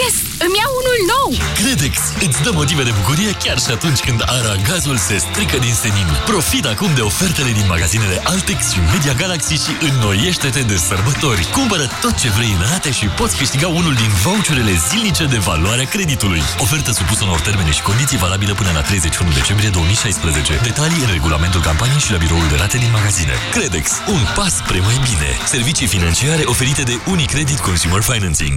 Yes! Îmi iau unul nou! Credex îți dă motive de bucurie chiar și atunci când aragazul se strică din senin. Profit acum de ofertele din magazinele Altex și Media Galaxy și înnoiește-te de sărbători. Cumpără tot ce vrei în rate și poți câștiga unul din voucherele zilnice de valoare a creditului. Ofertă supusă unor termene și condiții valabilă până la 31 decembrie 2016. Detalii în regulamentul campaniei și la biroul de rate din magazine. Credex, un pas spre mai bine. Servicii financiare oferite de Unicredit Consumer Financing.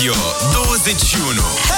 Radio 21.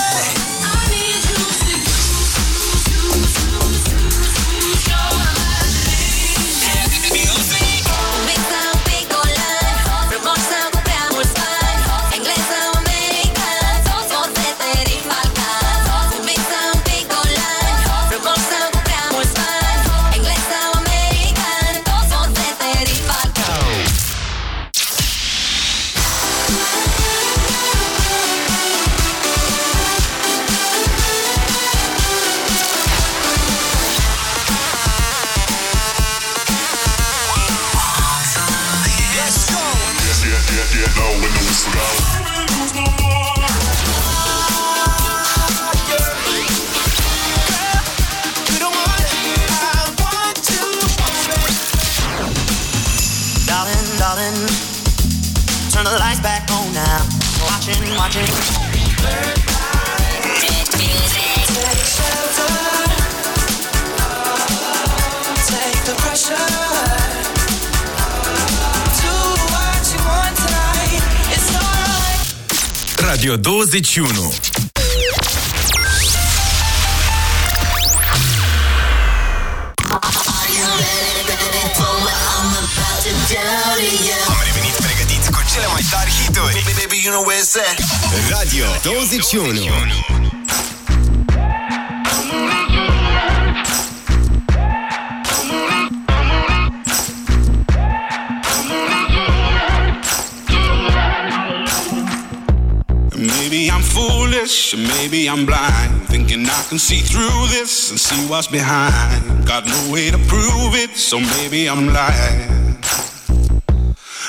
Radio 21. Am revenit pregătiți cu cele mai tari hituri Radio 21 Maybe I'm foolish, maybe I'm blind. Thinking I can see through this and see what's behind. Got no way to prove it, so maybe I'm lying.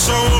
so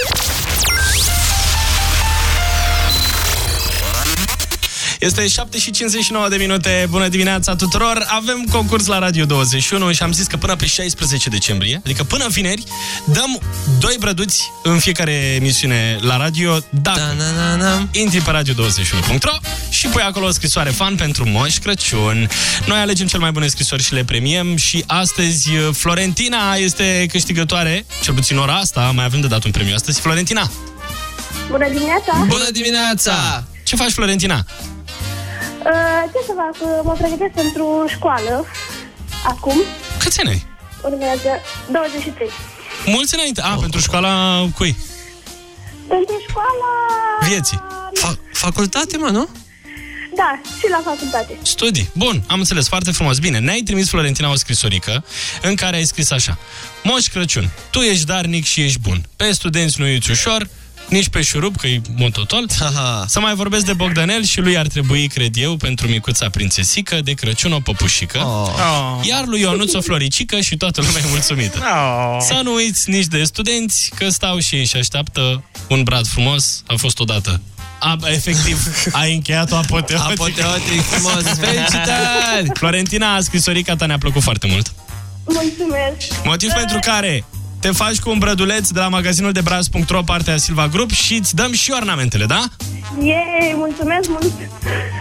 Este 7 și 59 de minute. Bună dimineața tuturor! Avem concurs la Radio 21 și am zis că până pe 16 decembrie, adică până vineri, dăm doi brăduți în fiecare emisiune la radio. Dacă intri pe radio21.ro și pui acolo o scrisoare fan pentru Moș Crăciun. Noi alegem cel mai bune scrisori și le premiem și astăzi Florentina este câștigătoare, cel puțin ora asta, mai avem de dat un premiu astăzi. Florentina! Bună dimineața! Bună dimineața! Ce faci, Florentina? Uh, ce să fac? Uh, Mă pregătesc pentru școală. Acum. Câți ani ai? Urmează 23. Mulți înainte. A, pentru școala cui? Pentru școala... Vieții. Fa- facultate, mă, nu? Da, și la facultate. Studii. Bun, am înțeles, foarte frumos. Bine, ne-ai trimis, Florentina, o scrisorică în care ai scris așa. Moș Crăciun, tu ești darnic și ești bun. Pe studenți nu ești ușor, nici pe șurub, că e mototol. Să mai vorbesc de Bogdanel și lui ar trebui, cred eu, pentru micuța prințesică, de Crăciun o păpușică. Oh. Iar lui Ionuț o floricică și toată lumea e mulțumită. Oh. Să nu uiți nici de studenți, că stau și ei și așteaptă un brad frumos. A fost odată. A, efectiv, ai încheiat-o apoteotic. Apoteotic, frumos. Felicitări! Florentina, scrisorica ta ne-a plăcut foarte mult. Mulțumesc! Motiv pentru care te faci cu un brăduleț de la magazinul de braz.ro, partea Silva Group și îți dăm și ornamentele, da? Yay, mulțumesc mult!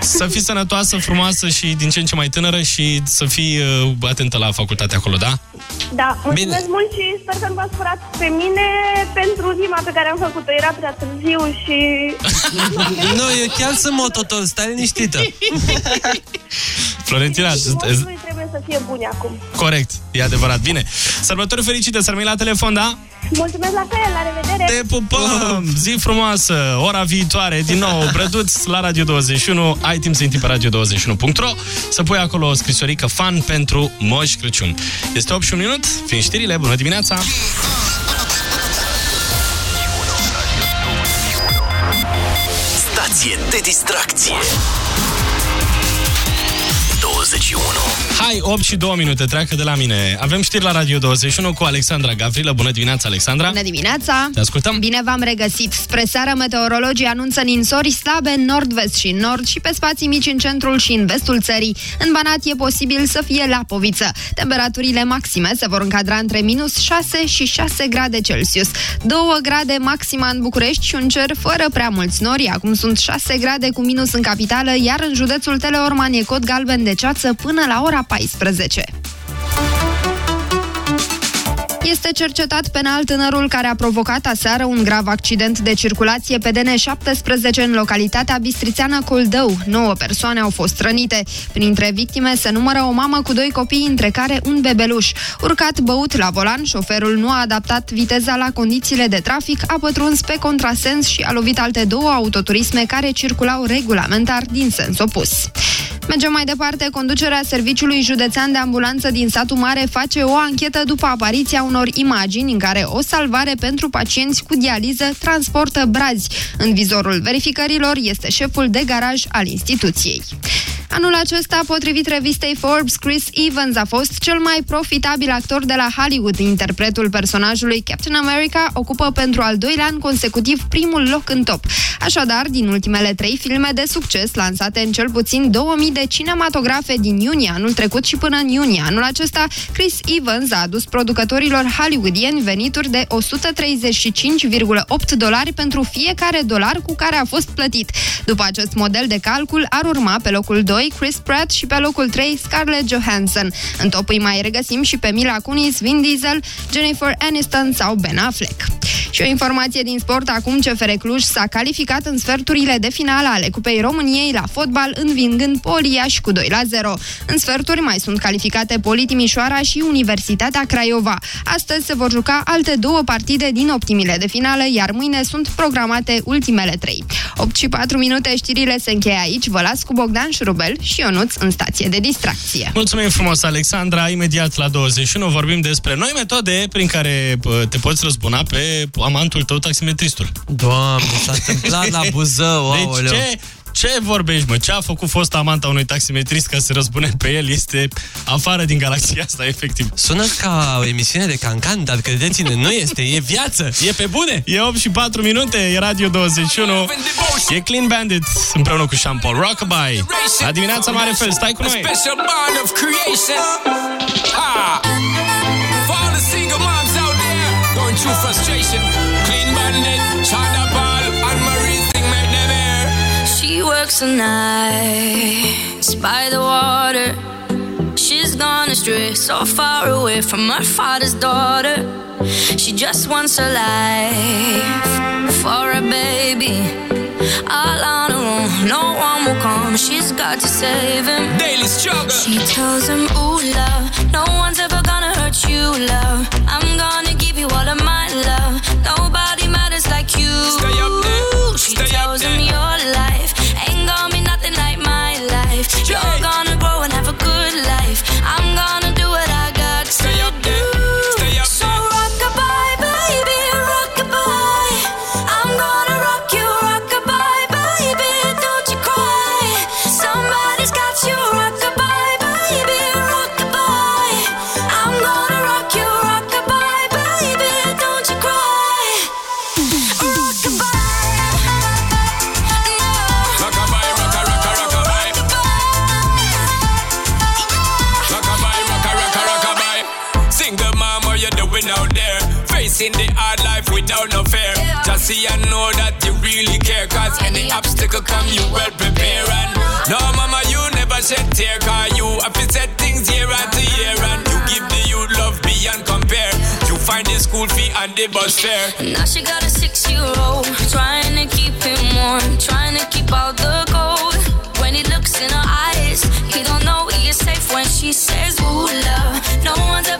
Să fii sănătoasă, frumoasă și din ce în ce mai tânără și să fii uh, atentă la facultate acolo, da? Da, mulțumesc mult și sper că nu v-ați furat pe mine pentru ultima pe care am făcut-o. Era prea târziu și... nu, eu chiar sunt mototol, stai liniștită. Florentina, și îți- voi trebuie să fie buni acum. corect, e adevărat. Bine, sărbători fericite, să rămâi la telefon, da? Mulțumesc la fel, la revedere! Te pupăm! Zi frumoasă! Ora viitoare, din nou, Brăduț la Radio 21. Ai timp să intri pe radio21.ro să pui acolo o scrisorică fan pentru Moș Crăciun. Este 8 și un minut, fiind știrile, bună dimineața! Stație de distracție 21 Hai, 8 și 2 minute, treacă de la mine. Avem știri la Radio 21 cu Alexandra Gavrilă. Bună dimineața, Alexandra! Bună dimineața! Te ascultăm! Bine v-am regăsit! Spre seară, meteorologii anunță ninsori slabe în nord-vest și în nord și pe spații mici în centrul și în vestul țării. În Banat e posibil să fie lapoviță. Temperaturile maxime se vor încadra între minus 6 și 6 grade Celsius. 2 grade maxima în București și un cer fără prea mulți nori. Acum sunt 6 grade cu minus în capitală, iar în județul Teleorman e cod galben de ceață până la ora 14. Este cercetat penal tânărul care a provocat aseară un grav accident de circulație pe DN17 în localitatea bistrițeană Coldău. 9 persoane au fost rănite. Printre victime se numără o mamă cu doi copii, între care un bebeluș. Urcat băut la volan, șoferul nu a adaptat viteza la condițiile de trafic, a pătruns pe contrasens și a lovit alte două autoturisme care circulau regulamentar din sens opus. Mergem mai departe, conducerea Serviciului Județean de Ambulanță din satul Mare face o anchetă după apariția unor imagini în care o salvare pentru pacienți cu dializă transportă brazi. În vizorul verificărilor este șeful de garaj al instituției. Anul acesta, potrivit revistei Forbes, Chris Evans a fost cel mai profitabil actor de la Hollywood. Interpretul personajului Captain America ocupă pentru al doilea an consecutiv primul loc în top. Așadar, din ultimele trei filme de succes lansate în cel puțin 2000 de cinematografe din iunie anul trecut și până în iunie anul acesta, Chris Evans a adus producătorilor hollywoodieni venituri de 135,8 dolari pentru fiecare dolar cu care a fost plătit. După acest model de calcul, ar urma pe locul 2 Chris Pratt și pe locul 3 Scarlett Johansson. În top îi mai regăsim și pe Mila Kunis, Vin Diesel, Jennifer Aniston sau Ben Affleck. Și o informație din sport, acum CFR Cluj s-a calificat în sferturile de finală ale Cupei României la fotbal, învingând Poliaș cu 2 la 0. În sferturi mai sunt calificate Poli Timișoara și Universitatea Craiova. Astăzi se vor juca alte două partide din optimile de finală, iar mâine sunt programate ultimele trei. 8 și 4 minute, știrile se încheie aici. Vă las cu Bogdan Șurubel și Ionuț în stație de distracție. Mulțumim frumos, Alexandra. Imediat la 21 vorbim despre noi metode prin care pă, te poți răzbuna pe amantul tău taximetristul. Doamne, s-a întâmplat la Buzău, Deci aoleu. ce, ce vorbești, mă? Ce a făcut fosta amanta unui taximetrist ca să se răzbune pe el? Este afară din galaxia asta, efectiv. Sună ca o emisiune de cancan, dar credeți-ne, nu este, e viață, e pe bune. E 8 și 4 minute, e Radio 21, e Clean Bandit împreună cu Sean Paul Rockabye. La dimineața mare fel, stai cu A noi! special bond of creation. Ah. For all the single moms out there going through frustration, clean bandit, China ball, and Marie thing make them air. She works the nights by the water. She's gone astray, so far away from her father's daughter. She just wants a life for a baby. All on her own, no one will come. She's got to save him. Daily struggle. She tells him, Ooh, love, no one's ever gonna hurt you, love. I'm gonna all of my love. Nobody matters like you. Stay up there. She Stay up tells him there. your see and know that you really care Cause any obstacle come you well prepare And no mama you never shed tear Cause you have to set things year after year And you give the youth love beyond compare. You find the school fee and the bus fare. Now she got a six-year-old Trying to keep him warm Trying to keep all the cold When he looks in her eyes He don't know he is safe when she says Ooh, love No one's ever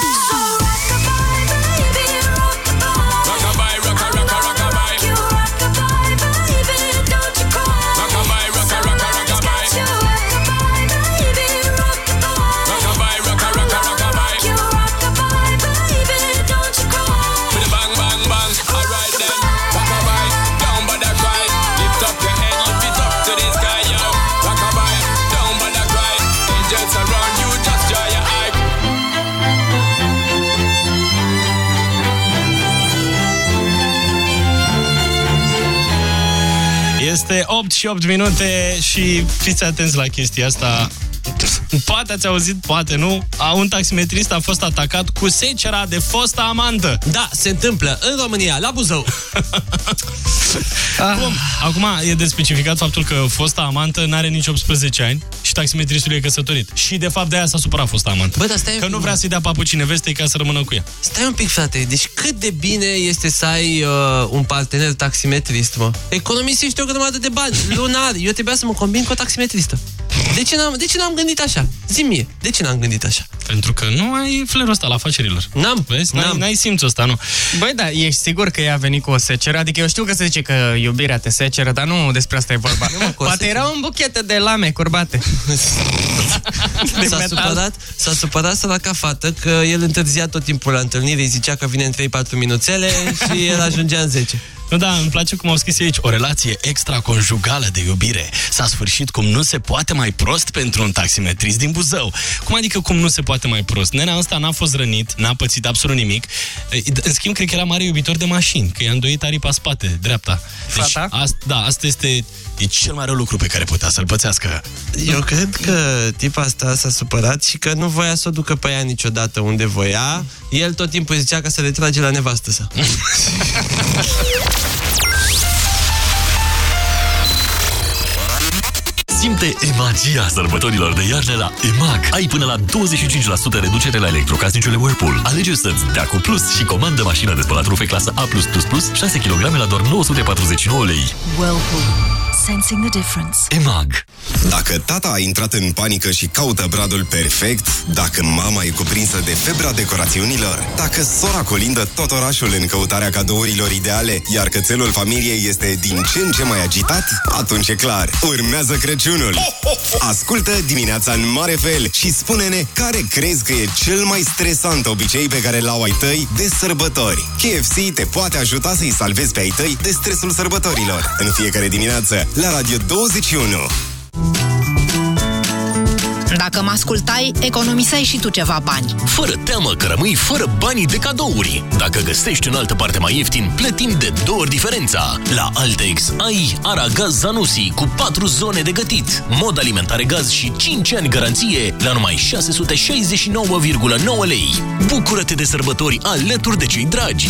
Este 8 și 8 minute și fiți atenți la chestia asta. Poate ați auzit, poate nu, a, un taximetrist a fost atacat cu secera de fosta amantă. Da, se întâmplă în România, la Buzău. Cum? Acum e de specificat faptul că fosta amantă n-are nici 18 ani și taximetristul e căsătorit. Și de fapt de aia s-a supărat fosta amantă. Bă, dar stai că nu vrea să-i dea papuci nevestei ca să rămână cu ea. Stai un pic, frate, deci cât de bine este să ai uh, un partener taximetrist, mă? Economisești o grămadă de bani, lunar. Eu trebuia să mă combin cu o taximetristă. De ce n-am, de ce n-am gândit așa? zi mie, de ce n-am gândit așa? Pentru că nu ai flerul ăsta la afacerilor. N-am. Vezi? N-ai, N-am. n-ai simțul ăsta, nu. Băi, da, ești sigur că ea a venit cu o seceră? Adică eu știu că se zice că iubirea te seceră, dar nu despre asta e vorba. Poate erau un buchete de lame curbate. De S-a metal. supărat, s-a supărat săraca fată că el întârzia tot timpul la întâlnire, îi zicea că vine în 3-4 minuțele și el ajungea în 10. Nu, da, îmi place cum au scris aici. O relație extraconjugală de iubire s-a sfârșit cum nu se poate mai prost pentru un taximetrist din Buzău. Cum adică cum nu se poate mai prost? Nenea ăsta n-a fost rănit, n-a pățit absolut nimic. În schimb, cred că era mare iubitor de mașini, că i-a îndoit aripa spate, dreapta. Deci, Fata? asta, da, asta este e cel mai rău lucru pe care putea să-l pățească. Eu cred că tipa asta s-a supărat și că nu voia să o ducă pe ea niciodată unde voia. El tot timpul zicea că se retrage la nevastă sa. Simte magia sărbătorilor de iarnă la EMAG. Ai până la 25% reducere la electrocasnicele Whirlpool. Alege să-ți dea cu plus și comandă mașina de spălat rufe clasă A+++, 6 kg la doar 949 lei. Whirlpool. Sensing the difference. EMAG. Dacă tata a intrat în panică și caută bradul perfect, dacă mama e cuprinsă de febra decorațiunilor, dacă sora colindă tot orașul în căutarea cadourilor ideale, iar cățelul familiei este din ce în ce mai agitat, atunci e clar, urmează Crăciunul. Ascultă dimineața în mare fel și spune-ne care crezi că e cel mai stresant obicei pe care l-au ai tăi de sărbători. KFC te poate ajuta să-i salvezi pe ai tăi de stresul sărbătorilor. În fiecare dimineață, la Radio 21. Dacă mă ascultai, economiseai și tu ceva bani. Fără teamă că rămâi fără banii de cadouri. Dacă găsești în altă parte mai ieftin, plătim de două ori diferența. La Altex ai Aragaz Zanussi cu 4 zone de gătit, mod alimentare gaz și 5 ani garanție la numai 669,9 lei. Bucură-te de sărbători alături de cei dragi.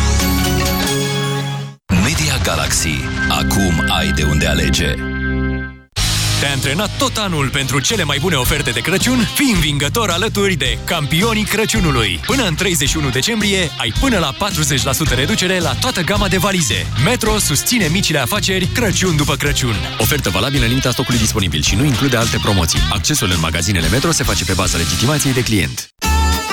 Media Galaxy. Acum ai de unde alege. Te-ai antrenat tot anul pentru cele mai bune oferte de Crăciun? Fii învingător alături de campionii Crăciunului. Până în 31 decembrie ai până la 40% reducere la toată gama de valize. Metro susține micile afaceri Crăciun după Crăciun. Ofertă valabilă în limita stocului disponibil și nu include alte promoții. Accesul în magazinele Metro se face pe baza legitimației de client.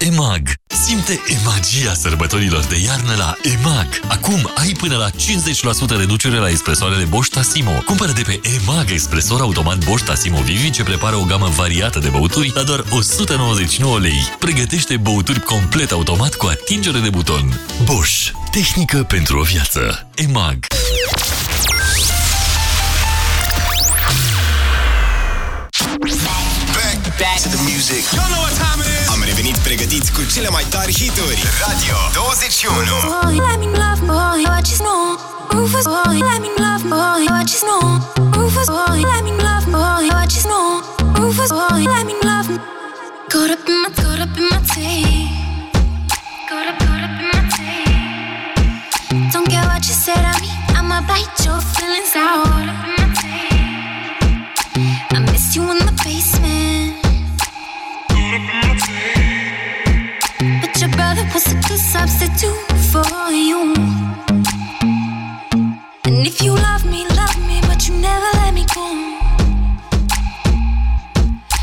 EMAG. Simte e-magia sărbătorilor de iarnă la EMAG. Acum ai până la 50% reducere la expresoarele Bosch Tassimo. Cumpără de pe EMAG expresor automat Bosch Tassimo Vivi ce prepară o gamă variată de băuturi la doar 199 lei. Pregătește băuturi complet automat cu atingere de buton. Bosch. Tehnică pentru o viață. EMAG. Back to the music. You know what time it is. Am revenit pregătiți cu cele mai tari hituri. Radio 21. Boy, let me love boy, what you know. Rufus boy, let me love boy, what you know. Rufus boy, let me love boy, what you know. Rufus boy, let me love. Caught up in my, caught up in my tea. Caught up, caught up in my tea. Don't care what you said to me, I'ma bite your feelings out. Caught up in my tea. I miss you in the basement. But your brother was a good substitute for you. And if you love me, love me, but you never let me go.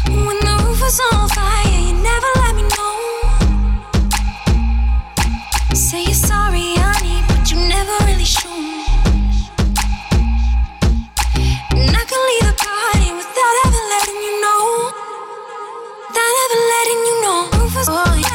When the roof was on fire, you never boy,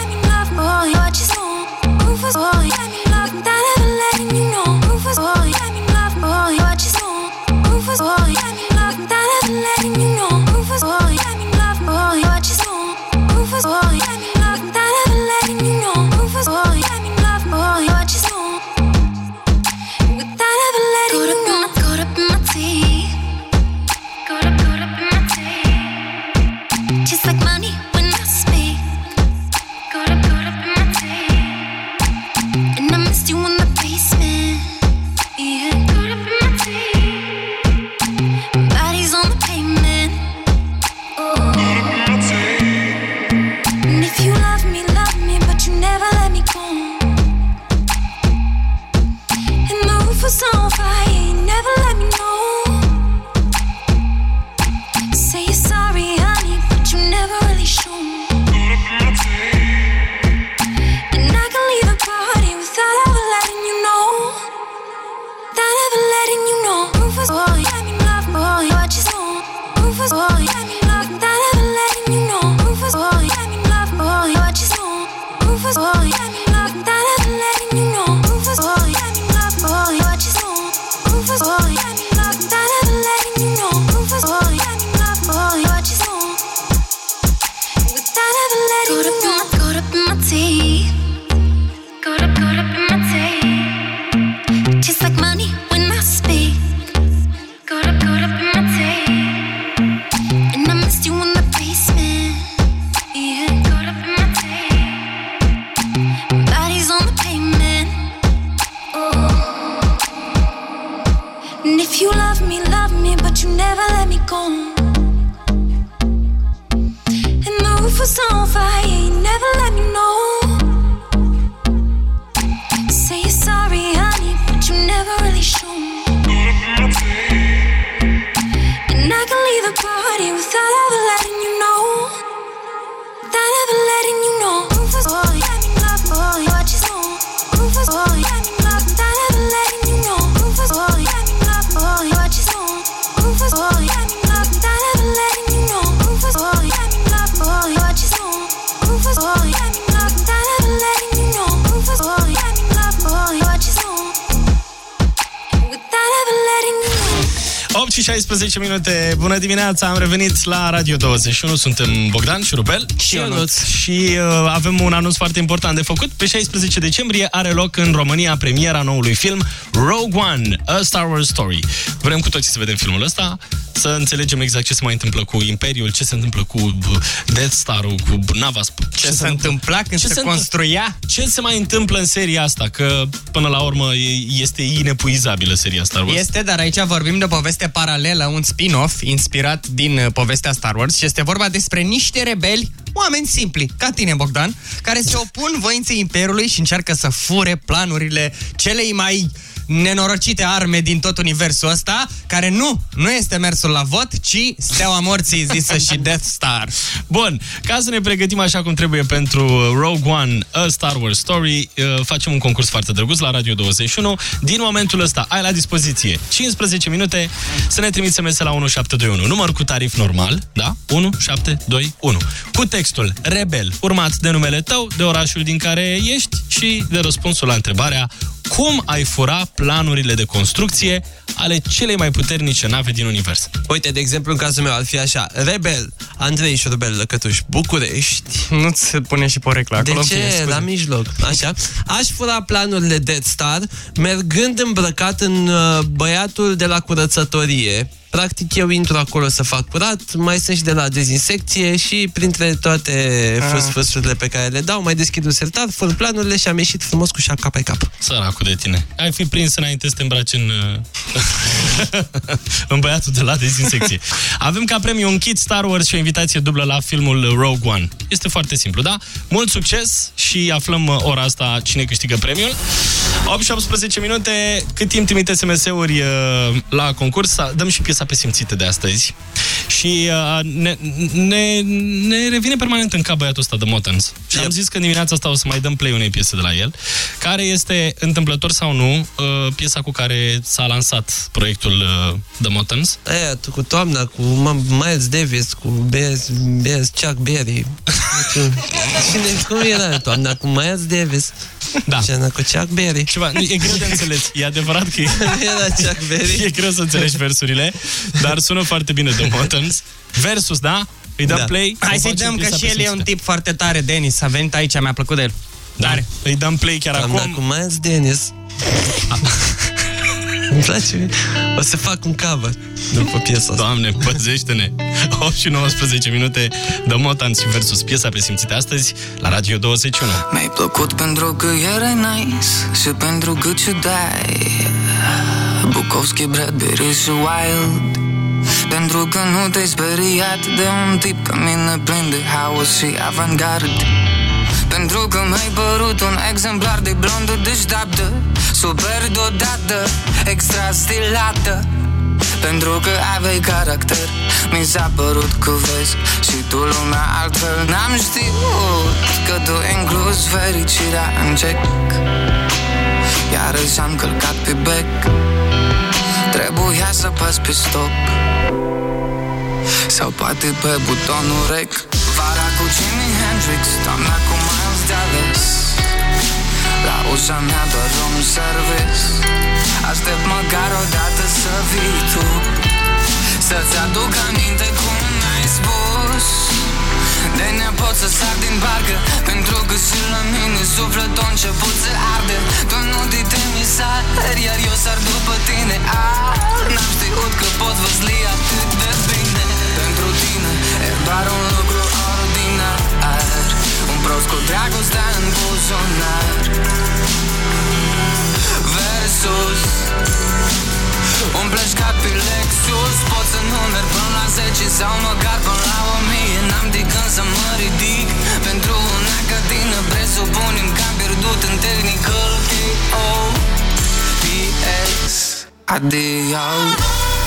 boy, revenit la Radio 21, suntem Bogdan și Rubel Și Ionuț. și uh, avem un anunț foarte important de făcut. Pe 16 decembrie are loc în România premiera noului film Rogue One, A Star Wars Story. Vrem cu toții să vedem filmul ăsta, să înțelegem exact ce se mai întâmplă cu Imperiul, ce se întâmplă cu uh, Death Star-ul, cu nava... sp- Ce se întâmpla când se întâmplă- construia? Ce se mai întâmplă în seria asta? Că până la urmă e- este inepuizabilă seria Star Wars. Este, dar aici vorbim de o poveste paralelă, un spin-off inspirat din uh, povestea Star Wars și este vorba despre niște rebeli, oameni simpli, ca tine, Bogdan, care se opun voinței Imperiului și încearcă să fure planurile celei mai nenorocite arme din tot universul ăsta, care nu, nu este mersul la vot, ci steaua morții zisă și Death Star. Bun, ca să ne pregătim așa cum trebuie pentru uh, Rogue One, A Star Wars Story, uh, facem un concurs foarte drăguț la Radio 21. Din momentul ăsta ai la dispoziție 15 minute să ne trimiți SMS la 1721. Număr cu tarif normal, da? 1721. Cu textul Rebel, urmat de numele tău, de orașul din care ești și de răspunsul la întrebarea cum ai fura planurile de construcție ale celei mai puternice nave din univers. Uite, de exemplu, în cazul meu ar fi așa. Rebel, Andrei Șurbel Lăcătuș, București. Nu-ți se pune și porecla acolo. De ce? fie, scuze. La mijloc. Așa. Aș fura planurile Death Star mergând îmbrăcat în uh, băiatul de la curățătorie. Practic eu intru acolo să fac curat, mai sunt și de la dezinsecție și printre toate Ah. fâsfâsurile pe care le dau, mai deschid un sertar, fur planurile și am ieșit frumos cu șapca pe cap. Săracul de tine. Ai fi prins înainte să te îmbraci în, uh, în băiatul de la dezinsecție. Avem ca premiu un kit Star Wars și o invitație dublă la filmul Rogue One. Este foarte simplu, da? Mult succes și aflăm uh, ora asta cine câștigă premiul. 8 și 18 minute, cât timp trimite SMS-uri uh, la concurs, dăm și piesa pe simțite de astăzi. Și uh, ne, ne, ne revine permanent în cap băiatul ăsta de Motans. Și am zis că dimineața asta o să mai dăm play unei piese de la el, care este, întâmplător sau nu, uh, piesa cu care s-a lansat proiectul uh, The Motans. Aia, tu cu toamna, cu Ma- Miles Davis, cu Bez, Bez, Chuck Berry. Cine, cum era toamna cu Miles Davis? Da. Și cu Chuck Berry. Ceva, nu, e greu de înțeles. E adevărat că e, era Chuck Berry. e greu să înțelegi versurile, dar sună foarte bine The Motans. Versus, da? Îi dăm Da. play. Hai o să-i facem dăm, că piesa și pe el e un simțite. tip foarte tare, Denis. A venit aici, mi-a plăcut de el. Da. Îi dăm play chiar Toamna acum. cu Miles Dennis. Îmi place. O să fac un cover după piesa asta. Doamne, păzește-ne! 8 și 19 minute The Motans și versus piesa presimțită astăzi la Radio 21. Mi-ai plăcut pentru că erai nice Și pentru că ciudai Bukowski, Bradbury și Wild Pentru că nu te-ai speriat De un tip ca mine plin de haos și avantgard Pentru că mi-ai părut un exemplar de blondă deșteaptă Super deodată, extra stilată. Pentru că aveai caracter Mi s-a părut că vezi Și tu lumea altfel. N-am știut că tu inclus fericirea în cec Iarăși am călcat pe bec. Trebuia să pas pe stop Sau poate pe butonul rec. Vara cu Jimi Hendrix Toamna cu Miles Davis La ușa mea doar room service Aștept măcar o dată să vii tu. Să-ți aduc aminte cum ai spus. De nepot să sar din barcă Pentru că și la mine sufletul a început să arde. Tu nu te temi sar Iar eu sar după tine. Ah, N-am știut că pot văzli atât de bine. Pentru tine e doar un lucru ordinar Un prost cu dragostea în buzunar. Versus un pleșcat pe Lexus Pot să nu merg până la 10 Sau măcar până la 1000 N-am de când să mă ridic Pentru una ca tine Presupunem că am pierdut în technical K.O.P.S. Adio Și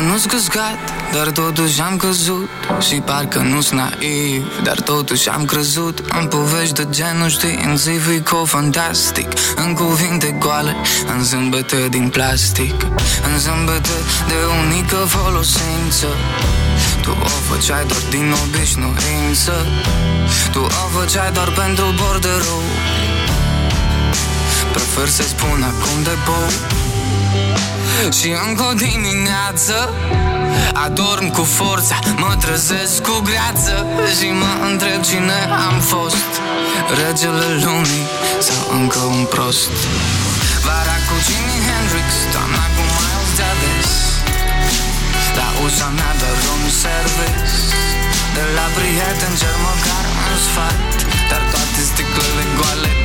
nu-s gâscat, dar totuși am căzut Și parcă nu-s naiv, dar totuși am crezut În povești de genul științifico-fantastic În cuvinte goale, în zâmbete din plastic În zâmbete de unică folosință. Tu o făceai doar din obișnuință. Tu o făceai doar pentru borderou Prefer să spun acum de pou și încă o dimineață Adorm cu forța, mă trezesc cu greață Și mă întreb cine am fost. Regele lumii sau încă un prost. Vara cu Jimi Hendrix, toamna cu Miles Davis. La ușa mea de room service. De la prieten cer măcar un sfat. Dar toate sticlele goale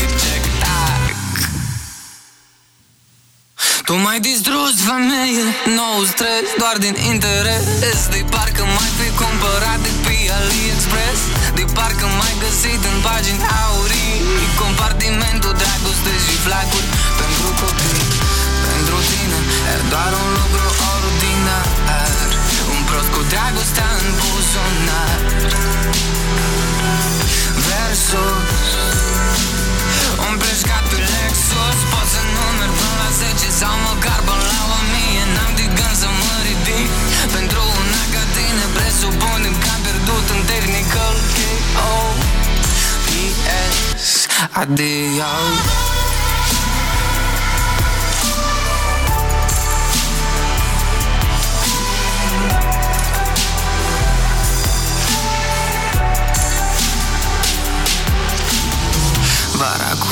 tu m-ai distrus, femeie, nou stres Doar din interes. De parcă mai fi cumpărat de pe AliExpress. De parcă mai găsit în pagini aurii. Compartimentul dragoste și flacuri Pentru copii, pentru tine. E doar un lucru ordinar. Un prost cu dragostea în buzunar. Versus. Un pleșcat pe Lexus Pot să număr până la 10 Sau măcar până la 1000 N-am de gând să mă ridic Pentru una ca tine Presupunem că am pierdut în technical K.O. P.S. Adio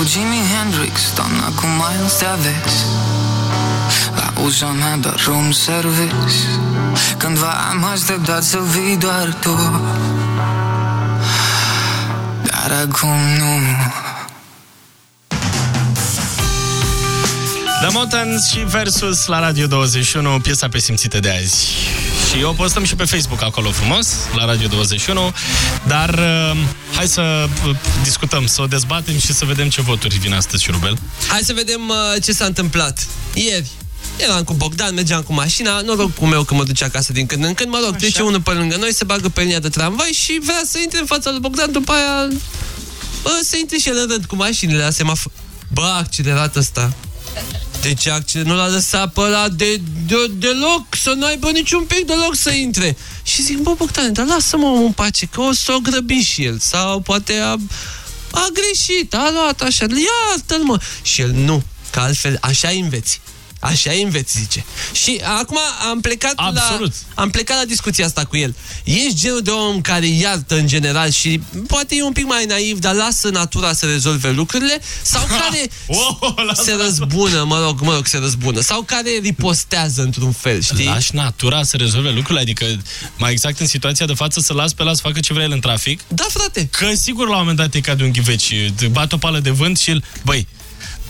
cu Jimi Hendrix, toamna cu Miles Davis La ușa mea doar room service Cândva am așteptat să vii doar tu. Dar acum nu. The Motans și Versus la Radio 21, piesa pe simțite de azi. Și o postăm și pe Facebook acolo frumos, la Radio 21. Dar uh, hai să uh, discutăm, să o dezbatem și să vedem ce voturi vin astăzi, Șurubel. Hai să vedem uh, ce s-a întâmplat. Ieri, eram cu Bogdan, mergeam cu mașina, norocul meu că mă duce acasă din când în când, mă rog, Așa. trece unul pe lângă noi, se bagă pe linia de tramvai și vrea să intre în fața lui Bogdan, după aia bă, să intre și el în rând cu mașinile la semafor. Bă, a accelerat ăsta. Deci accent nu l-a lăsat pe ăla de, de, deloc, să nu aibă niciun pic deloc să intre. Și zic, bă, Bogdan, dar lasă-mă omul în pace, că o să o grăbi și el. Sau poate a, a greșit, a luat așa, iartă-l mă. Și el, nu, că altfel așa înveți. Așa înveți, zice. Și acum am plecat Absolut. la am plecat la discuția asta cu el. Ești genul de om care iartă în general și poate e un pic mai naiv, dar lasă natura să rezolve lucrurile sau care Oh, lasă se răzbună, mă rog, mă rog, se răzbună sau care ripostează într-un fel, știi? Lași natura să rezolve lucrurile, adică mai exact în situația de față să las pe la să facă ce vrea el în trafic. Da, frate. Că sigur la un moment dat e ca de un ghiveci, te bate o pală de vânt și el, băi,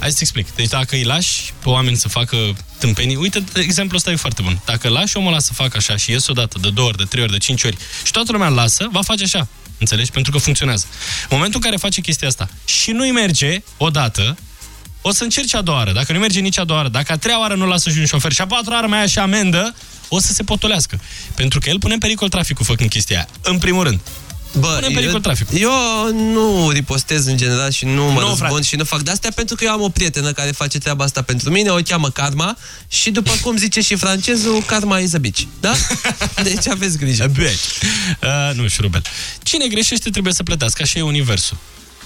hai să-ți explic. Deci dacă îi lași pe oameni să facă tâmpenii, uite, exemplul ăsta e foarte bun. Dacă lași omul ăla să facă așa și ies odată, de două ori, de trei ori, de cinci ori și toată lumea îl lasă, va face așa. Înțelegi? Pentru că funcționează. În momentul în care face chestia asta și nu-i merge odată, o să încerci a doua oară. Dacă nu merge nici a doua oară, dacă a treia oară nu lasă și un șofer și a patra oară mai ia și amendă, o să se potolească. Pentru că el pune în pericol traficul făcând chestia aia. În primul rând. Bă, pune în pericol eu, traficul. eu nu ripostez în general și nu mă Nu, răzbun frate. și nu fac de-astea pentru că eu am o prietenă care face treaba asta pentru mine, o cheamă Karma și după cum zice și francezul, Karma is a bitch. Da? Deci aveți grijă. Bitch. Uh, nu, șurubel. Cine greșește trebuie să plătească, așa e universul.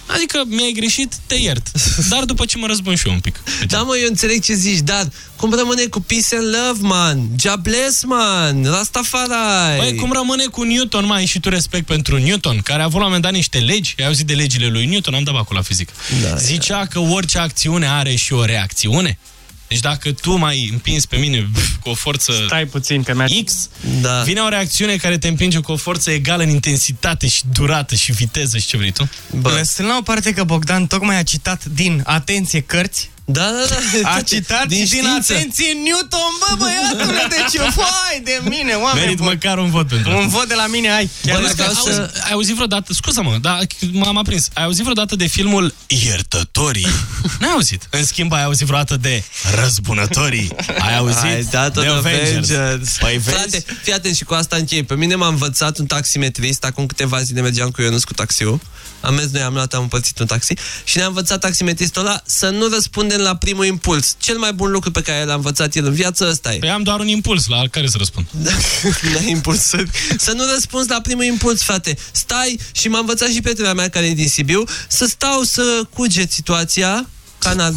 Adică mi-ai greșit, te iert. Dar după ce mă răzbun și eu un pic. Da, mă, eu înțeleg ce zici, dar cum rămâne cu peace and love, man? God bless, man! Rastafari! Băi, cum rămâne cu Newton, mai ai și tu respect pentru Newton, care a avut la un moment dat niște legi, ai auzit de legile lui Newton, am dat bacul la fizică. Da, Zicea că orice acțiune are și o reacțiune. Deci dacă tu mai împingi pe mine cu o forță Stai puțin, că mi X, da. vine o reacțiune care te împinge cu o forță egală în intensitate și durată și viteză și ce vrei tu. Bă. Lăsând la o parte că Bogdan tocmai a citat din, atenție, cărți, Da, da, da. A citat din, din știință. atenție Newton, bă, băiatule, de ce fai de mine, oameni Merit buni. măcar un vot pentru Un asta. vot de la mine ai. Chiar Bă, dacă că auzi- auzi, ai auzit vreodată, scuză-mă, dar m-am aprins. Ai auzit vreodată de filmul Iertătorii? N-ai auzit. În schimb, ai auzit vreodată de Răzbunătorii? Ai auzit? Ai dat-o de de Avengers. Avengers. Păi vezi? Frate, fii atent și cu asta închei. Pe mine m-a învățat un taximetrist, acum câteva zile mergeam cu Ionuț cu taxiul. Am mers noi, am luat, am împărțit un taxi și ne-a învățat taximetristul ăla să nu răspundem la primul impuls. Cel mai bun lucru pe care l-a învățat el în viață ăsta e. Păi am doar un impuls la care să răspund. la impulsuri. Să nu răspunzi la primul impuls, frate. Stai și m-a învățat și prietena mea care e din Sibiu să stau să cuget situația canal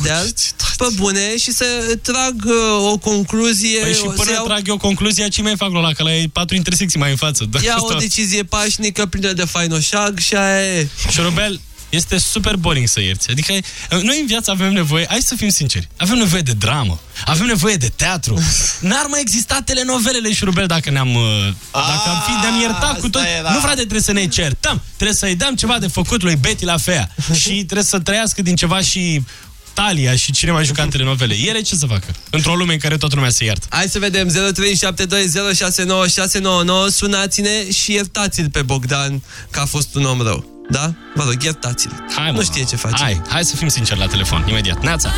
pe bune și să trag uh, o concluzie. Păi și să până iau- trag eu concluzia, ce mai fac la că la e patru intersecții mai în față. Da, Ia o asta- decizie pașnică, plină de fainoșag și aia e. Șurubel, este super boring să ierți. Adică noi în viață avem nevoie, hai să fim sinceri, avem nevoie de dramă, avem nevoie de teatru. N-ar mai exista telenovelele șurubel dacă ne-am uh, dacă am fi ne-am iertat cu tot. e, da. Nu frate, trebuie să ne certăm, trebuie să-i dăm ceva de făcut lui Betty la fea și trebuie să trăiască din ceva și Talia și cine mai juca în telenovele. Ele ce să facă? Într-o lume în care toată lumea se iartă. Hai să vedem 0372069599 Sunați-ne și iertați-l pe Bogdan Că a fost un om rău Da? Vă rog, iertați-l Hai, Nu știe ce face Hai, hai să fim sinceri la telefon, imediat. Neața!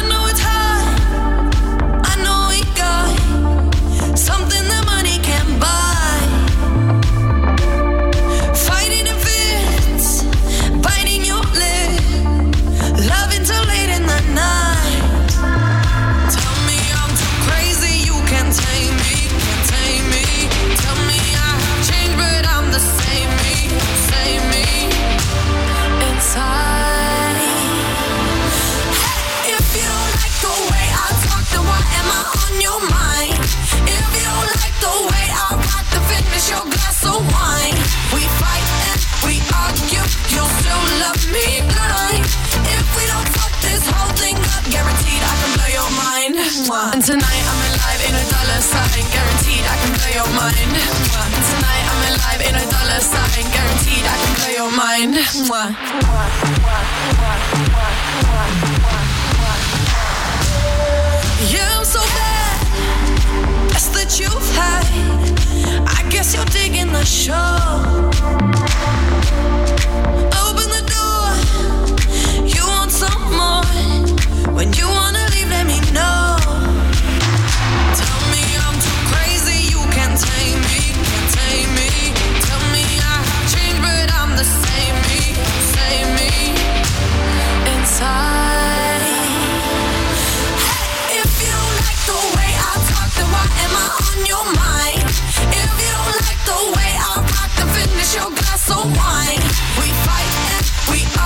And tonight I'm alive in a dollar sign, guaranteed I can blow your mind. And tonight I'm alive in a dollar sign, guaranteed I can blow your mind. Yeah, I'm so bad. That's the truth. Hide. I guess you're digging the show. Open the door. You want some more. When you wanna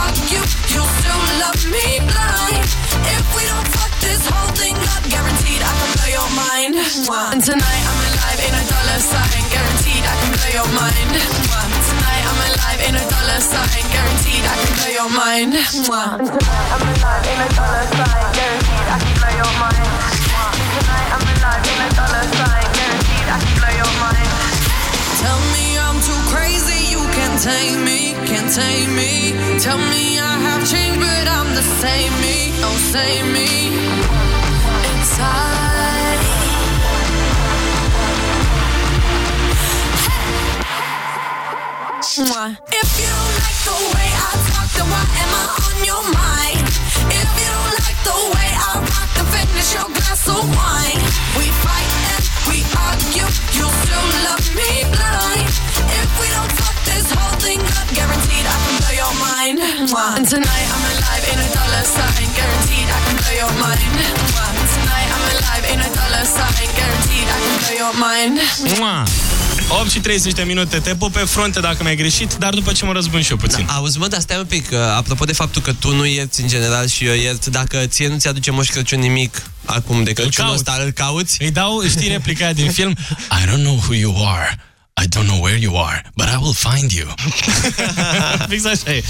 argue, you'll still love me blind. If we don't fuck this whole thing up, mind. And tonight I'm alive in a dollar sign, guaranteed I can blow your mind. Tonight I'm alive in a dollar sign, guaranteed I can blow your mind. Tonight I'm alive in a dollar sign, guaranteed I can blow your mind. Tonight I'm alive in a dollar sign, guaranteed I can blow your mind. Tell me I'm too crazy, you can't tame me, can't tame me. Tell me I have changed, but I'm the same me, oh same me. Inside. If you don't like the way I talk, then why am I on your mind? If you don't like the way I rock, then finish your glass of wine. We fight and we argue, you'll still love me blind. If we don't fuck this whole thing up, guaranteed I can blow your mind. And tonight I'm alive in a dollar sign, guaranteed I can blow your mind. Tonight I'm alive in a dollar sign, guaranteed I can blow your mind. Mua! 8 și 30 de minute, te pup pe frunte dacă mi-ai greșit, dar după ce mă răzbun și eu puțin. Da, auzi, mă, dar stai un pic, uh, apropo de faptul că tu nu ierți în general și eu iert, dacă ție nu ți-aduce Moș Crăciun nimic acum de Crăciunul caut. ăsta, îl cauți? Îi dau, știi replica aia din film? I don't know who you are. I don't know where you are, but I will find you. Fix așa e.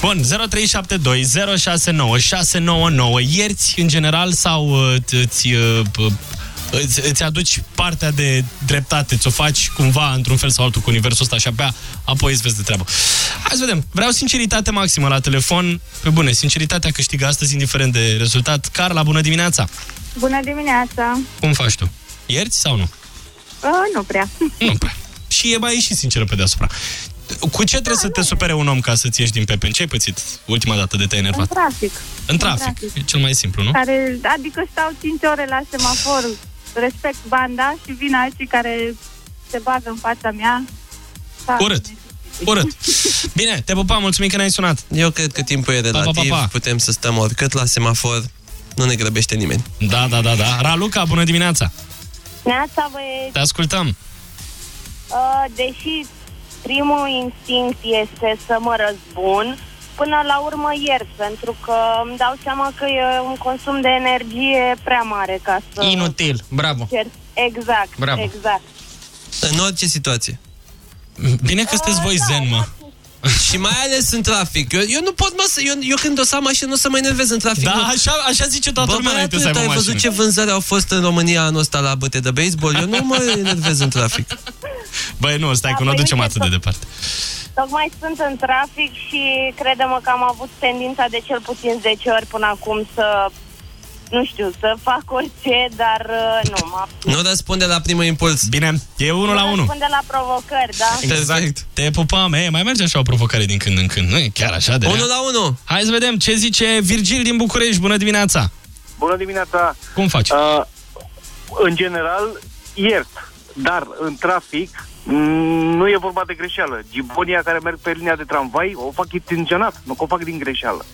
Bun, 0372 069 699. Ierți în general sau uh, îți uh, p- îți, îți aduci partea de dreptate, ți-o faci cumva într-un fel sau altul cu universul ăsta și abia apoi îți vezi de treabă. Hai să vedem. Vreau sinceritate maximă la telefon. Pe bune, sinceritatea câștigă astăzi, indiferent de rezultat. Carla, bună dimineața! Bună dimineața! Cum faci tu? Ierți sau nu? Uh, nu prea. Nu prea. Și e mai și sinceră pe deasupra. Cu ce trebuie să te supere un om ca să-ți ieși din pepen? Ce ai pățit ultima dată de te-ai În enervat? trafic. În trafic. E cel mai simplu, nu? Care, adică stau 5 ore la semafor, respect banda și vin alții care se bagă în fața mea. Da. Urât. Urât. Bine, te pupam, mulțumim că ne-ai sunat. Eu cred că timpul e relativ, Pa, pa, pa, pa. putem să stăm oricât la semafor, nu ne grăbește nimeni. Da, da, da, da. Raluca, bună dimineața! Neața, băieți, Te ascultăm. Uh, deși primul instinct este să mă răzbun, până la urmă iert, pentru că îmi dau seama că e un consum de energie prea mare ca să... Inutil, bravo. cer- Exact, Bravo. exact. În orice situație. Bine că sunteți voi zen, mă. Și mai ales în trafic. Eu, eu nu pot, mă, să, eu, eu când o să am mașină, nu o să mă enervez în trafic. Da, nu. așa, așa zice toată Bă, lumea înainte să băiatule, aibă ai văzut mașină. ce vânzări au fost în România anul ăsta la băte de baseball? Eu nu mă enervez în trafic. Băi, nu, stai Da, că nu o păi ducem uite atât de că- departe. Tocmai sunt în trafic și credem că am avut tendința de cel puțin 10 ori până acum să, nu știu, să fac orice, dar uh, nu, mă Nu răspunde la primul impuls. Bine, e unul la unul. răspunde la provocări, da? Exact. Te pupăm, e, mai merge așa o provocare din când în când. Nu e chiar așa de rea. Unul la unul. Hai să vedem ce zice Virgil din București. Bună dimineața! Bună dimineața! Cum faci? Uh, în general, iert, dar în trafic mm, nu e vorba de greșeală. Gibonia care merg pe linia de tramvai o fac intenționat, nu că o fac din greșeală.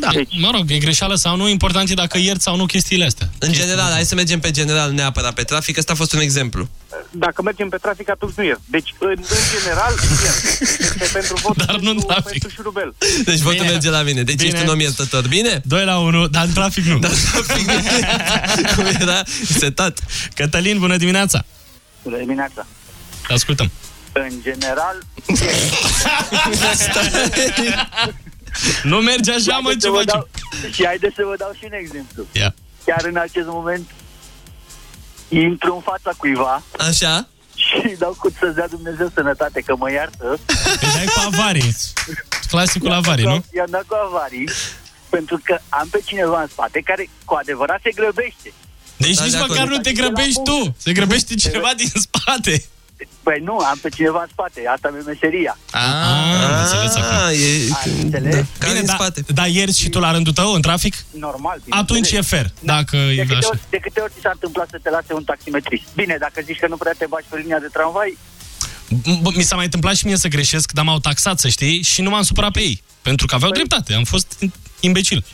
Da, mă rog, e greșeală sau nu, important e dacă ierți sau nu chestiile astea. În general, hai să mergem pe general, nu neapărat pe trafic. Ăsta a fost un exemplu. Dacă mergem pe trafic, atunci nu iert. Deci, în, în general, iert. Este pentru vot Dar nu în pentru, trafic. pentru șurubel. Deci votul Bine. merge la mine. Deci Bine. ești un om iertător. Bine? 2 la 1, dar în trafic nu. Dar în trafic nu. Cum era setat. Cătălin, bună dimineața! Bună dimineața! Te ascultăm. În general, Nu merge așa, mă, Haideți ce să vă facem? dau, Și haideți să vă dau și un exemplu. Ia. Chiar în acest moment intru în fața cuiva Așa? și dau cu să-ți dea Dumnezeu sănătate, că mă iartă. Îi dai cu avarii. Clasicul avarii, nu? I-am dat cu avarii pentru că am pe cineva în spate care cu adevărat se grăbește. Deci Da, nici de acord. măcar nu te grăbești tu. Se grăbește cineva din spate. Păi nu, am pe cineva în spate, asta mi-e meseria. Ah, am înțeles acum. e... Ai înțeles? Bine, da, da, ierți și tu la rândul tău în trafic? Normal. Atunci e fair, dacă De e câte, așa. ori, de câte ori ți s-a întâmplat să te lase un taximetrist? Bine, dacă zici că nu prea te bagi pe linia de tramvai, Bă, Mi s-a mai întâmplat și mie să greșesc, dar m-au taxat, să știi, și nu m-am supărat pe ei. Pentru că aveau dreptate, am fost imbecil.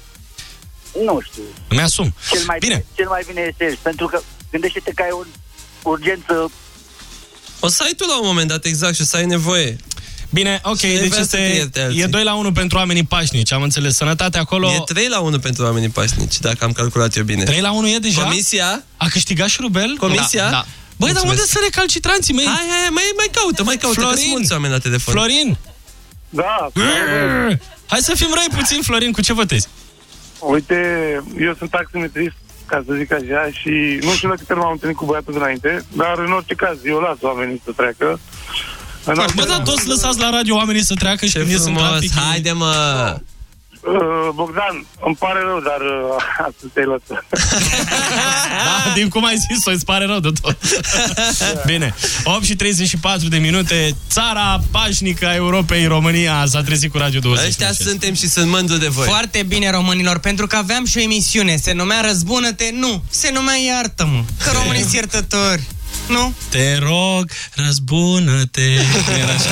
nu știu. Îmi asum. Cel mai Bine. bine, cel mai bine este pentru că gândește-te că ai o urgență O să ai tu la un moment dat exact și o să ai nevoie. Bine, ok, Și deci vrea să te este, ierte alții. e 2 la 1 pentru oamenii pașnici, am înțeles. Sănătate acolo... E 3 la 1 pentru oamenii pașnici, dacă am calculat eu bine. 3 la 1 e deja? Comisia? A câștigat și Rubel? Comisia? Da, da. Băi, dar Mulțumesc. unde să recalcitranții mei? Hai, hai, mai, mai caută, mai caută, că sunt mulți oameni la telefon. Florin! Da, Hai să fim răi puțin, Florin, cu ce votezi? Uite, eu sunt taximetrist, ca să zic așa, și nu știu dacă m-am întâlnit cu băiatul dinainte, dar în orice caz, eu las oamenii să treacă. În orice Bă, dar toți lăsați la radio oamenii să treacă și Ce când ies în frumos, trafic... haide mă! Uh, Bogdan, îmi pare rău, dar uh, astăzi te-ai lăsat. Da, din cum ai zis-o, îți pare rău de tot. Bine, 8 și 34 de minute, țara pașnică a Europei, România, s-a trezit cu Radio 20. Ăștia suntem și sunt mândru de voi. Foarte bine, românilor, pentru că aveam și o emisiune. Se numea Răzbună-te? Nu. Se numea Iartă-mă. Că românii sunt iertători. Nu? Te rog, răzbună-te. Era așa.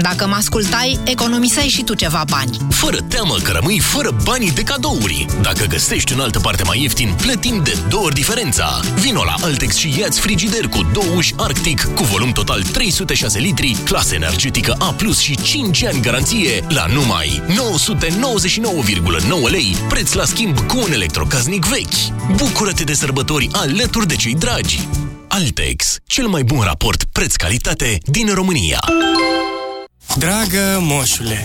Dacă mă ascultai, economiseai și tu ceva bani. Fără teamă că rămâi fără banii de cadouri. Dacă găsești în altă parte mai ieftin, plătim de două ori diferența. Vino la Altex și ia-ți frigider cu două uși Arctic cu volum total 306 litri, clasă energetică A+, și 5 ani garanție la numai 999,9 lei, preț la schimb cu un electrocasnic vechi. Bucură-te de sărbători alături de cei dragi. Altex, cel mai bun raport preț-calitate din România. Dragă moșule,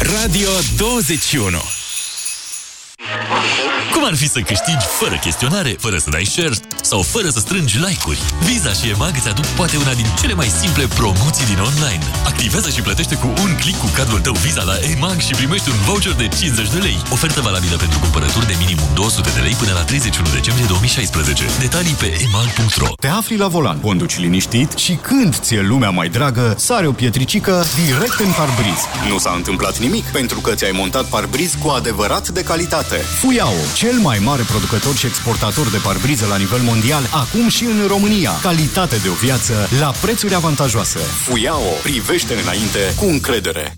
Radio 21 Cum ar fi să câștigi fără chestionare, fără să dai share sau fără să strângi like-uri? Visa și EMAG îți aduc poate una din cele mai simple promoții din online. Activează și plătește cu un click cu cardul tău Visa la EMAG și primești un voucher de 50 de lei. Ofertă valabilă pentru cumpărături de minimum 200 de lei până la 31 decembrie 2016. Detalii pe emag.ro Te afli la volan, conduci liniștit și când ți-e lumea mai dragă, sare o pietricică direct în parbriz. Nu s-a întâmplat nimic pentru că ți-ai montat parbriz cu adevărat de calitate. Fuyao, cel mai mare producător și exportator de parbrize la nivel mondial, acum și în România. Calitate de o viață la prețuri avantajoase. Fuyao, privește înainte cu încredere.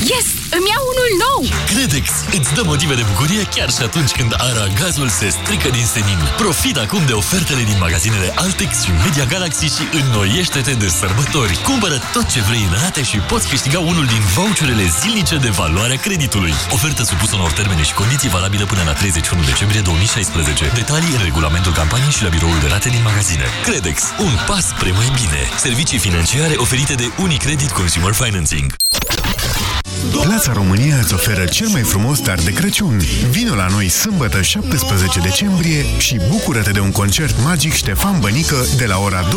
Yes! Îmi iau unul nou! Credex îți dă motive de bucurie chiar și atunci când aragazul se strică din senin. Profit acum de ofertele din magazinele Altex și Media Galaxy și înnoiește-te de sărbători. Cumpără tot ce vrei în rate și poți câștiga unul din voucherele zilnice de valoare a creditului. Ofertă supusă unor termene și condiții valabile până la 31 decembrie 2016. Detalii în regulamentul campaniei și la biroul de rate din magazine. Credex. Un pas spre mai bine. Servicii financiare oferite de Unicredit Consumer Financing. Plața România îți oferă cel mai frumos dar de Crăciun. Vino la noi sâmbătă 17 decembrie și bucură-te de un concert magic Ștefan Bănică de la ora 20.30.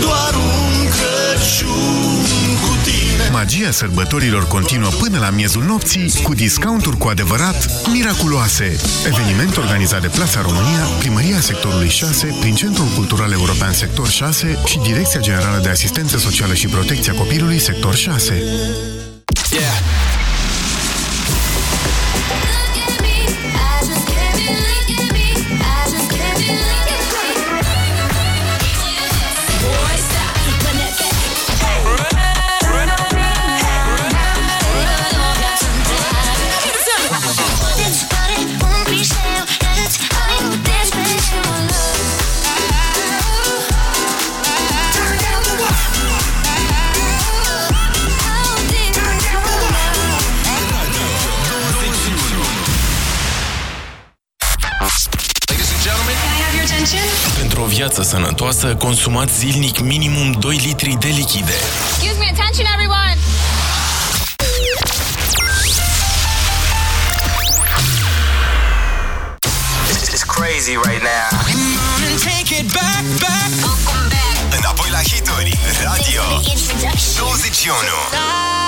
Doar un Crăciun cu tine. Magia sărbătorilor continuă până la miezul nopții cu discounturi cu adevărat miraculoase. Eveniment organizat de Plața România, Primăria Sectorului 6, prin Centrul Cultural European Sector 6 și Direcția Generală de Asistență Socială și Protecția Copilului Sector 6. Yeah. Viață sănătoasă, consumați zilnic minimum 2 litri de lichide. Excuse me, attention everyone! This is crazy right now. Take it back, back. Înapoi la hituri, Radio 21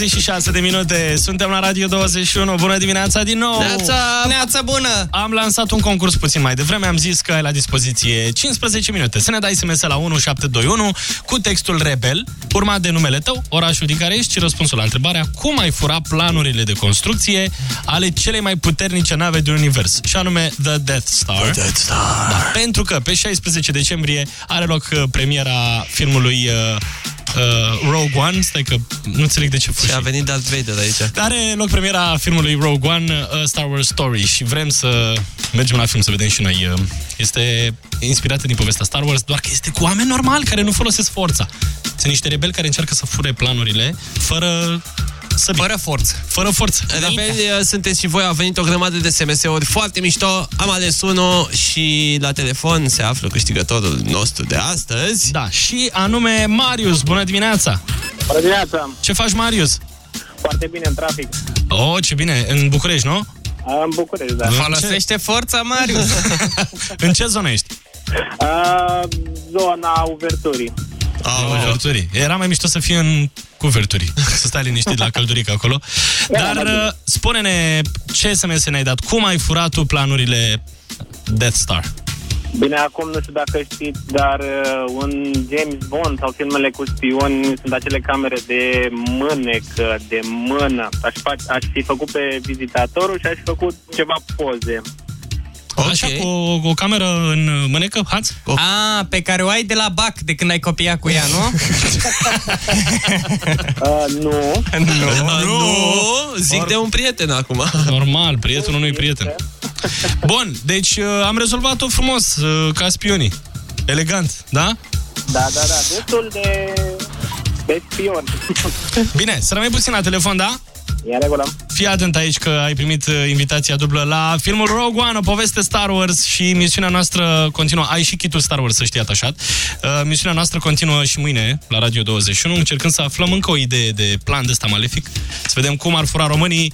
8 și 46 de minute, suntem la Radio 21. Bună dimineața din nou! Neața! Neața bună! Am lansat un concurs puțin mai devreme, am zis că ai la dispoziție 15 minute. Să ne dai SMS la 1721 cu textul Rebel, urmat de numele tău, orașul din care ești și răspunsul la întrebarea cum ai fura planurile de construcție ale celei mai puternice nave din univers, și anume The Death Star. The Death Star. Da, pentru că pe 16 decembrie are loc uh, premiera filmului uh, uh, Rogue One. Stai că nu înțeleg de ce Și a venit Darth Vader aici. Are loc premiera filmului Rogue One, uh, Star Wars Story și vrem să mergem la film să vedem și noi. Uh, Este inspirată din povestea Star Wars, doar că este cu oameni normali care nu folosesc forța. Sunt niște rebeli care încearcă să fure planurile fără să Fără forță. Fără forță. Rebeli uh, sunteți și voi, au venit o grămadă de SMS-uri foarte mișto, am ales unul și la telefon se află câștigătorul nostru de astăzi. Da, și anume Marius, bună dimineața! Bună dimineața! Ce faci, Marius? Foarte bine în trafic. Oh, ce bine, în București, nu? În București, da. Folosește forța, Marius. în ce zonă ești? Uh, zona uverturii. Ah, Cuverturii. Era mai mișto să fie în cuverturi. Să stai liniștit la căldurică acolo. Dar uh, spune-ne ce SMS ne-ai dat. Cum ai furat tu planurile Death Star? Bine, acum nu știu dacă știți, dar uh, un James Bond sau filmele cu spioni sunt acele camere de mânecă, de mână. Aș, fa- aș fi făcut pe vizitatorul și aș fi făcut ceva poze. Okay. Așa, cu o, o cameră în mânecă, Hans? A, pe care o ai de la BAC de când ai copiat cu ea, nu? Uh, nu. Nu, nu, zic de un prieten acum. Normal, prietenul unui prieten. Bun, deci uh, am rezolvat-o frumos, uh, ca spionii. Elegant, da? Da, da, da, destul de, de spion. Bine, să rămâi puțin la telefon, da? E în regulă. Fii atent aici că ai primit uh, invitația dublă la filmul Rogue One, o poveste Star Wars și misiunea noastră continuă. Ai și kitul Star Wars, să știi atașat. Uh, misiunea noastră continuă și mâine la Radio 21, încercând să aflăm încă o idee de plan de ăsta malefic, să vedem cum ar fura românii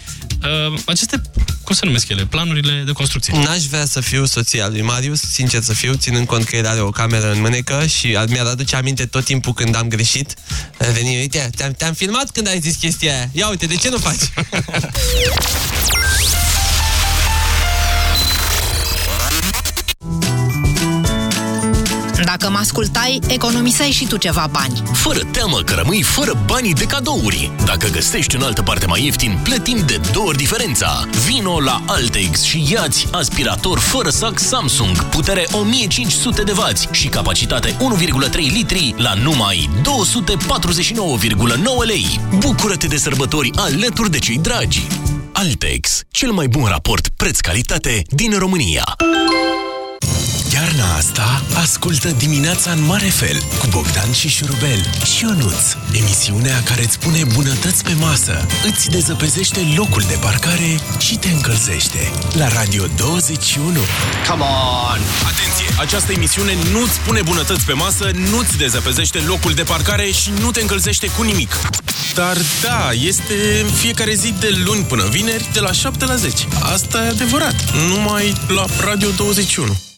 uh, aceste, cum se numesc ele, planurile de construcție. N-aș vrea să fiu soția lui Marius, sincer să fiu, ținând cont că el are o cameră în mânecă și ar- mi-ar aduce aminte tot timpul când am greșit. Veni, uite, te-am, te-am filmat când ai zis chestia aia. Ia uite, de ce nu faci? Dacă mă ascultai, economiseai și tu ceva bani. Fără teamă că rămâi fără banii de cadouri. Dacă găsești în altă parte mai ieftin, plătim de două ori diferența. Vino la Altex și iați aspirator fără sac Samsung, putere 1500 de W și capacitate 1,3 litri la numai 249,9 lei. Bucură-te de sărbători alături de cei dragi. Altex, cel mai bun raport preț-calitate din România. Iarna asta, ascultă dimineața în mare fel cu Bogdan și Șurubel și Ionuț. Emisiunea care îți pune bunătăți pe masă, îți dezăpezește locul de parcare și te încălzește. La Radio 21. Come on! Atenție! Această emisiune nu-ți pune bunătăți pe masă, nu-ți dezăpezește locul de parcare și nu te încălzește cu nimic. Dar da, este în fiecare zi de luni până vineri, de la 7 la 10. Asta e adevărat. Numai la Radio 21.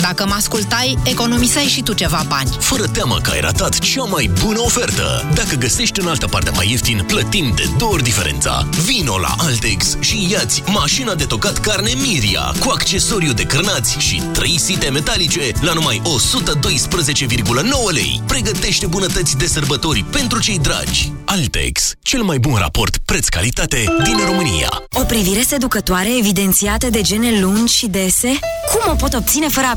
Dacă mă ascultai, economiseai și tu ceva bani. Fără teamă că ai ratat cea mai bună ofertă. Dacă găsești în altă parte mai ieftin, plătim de două ori diferența. Vino la Altex și iați mașina de tocat carne Miria cu accesoriu de cârnați și 3 site metalice la numai 112,9 lei. Pregătește bunătăți de sărbători pentru cei dragi. Altex, cel mai bun raport preț-calitate din România. O privire seducătoare evidențiată de gene lungi și dese? Cum o pot obține fără a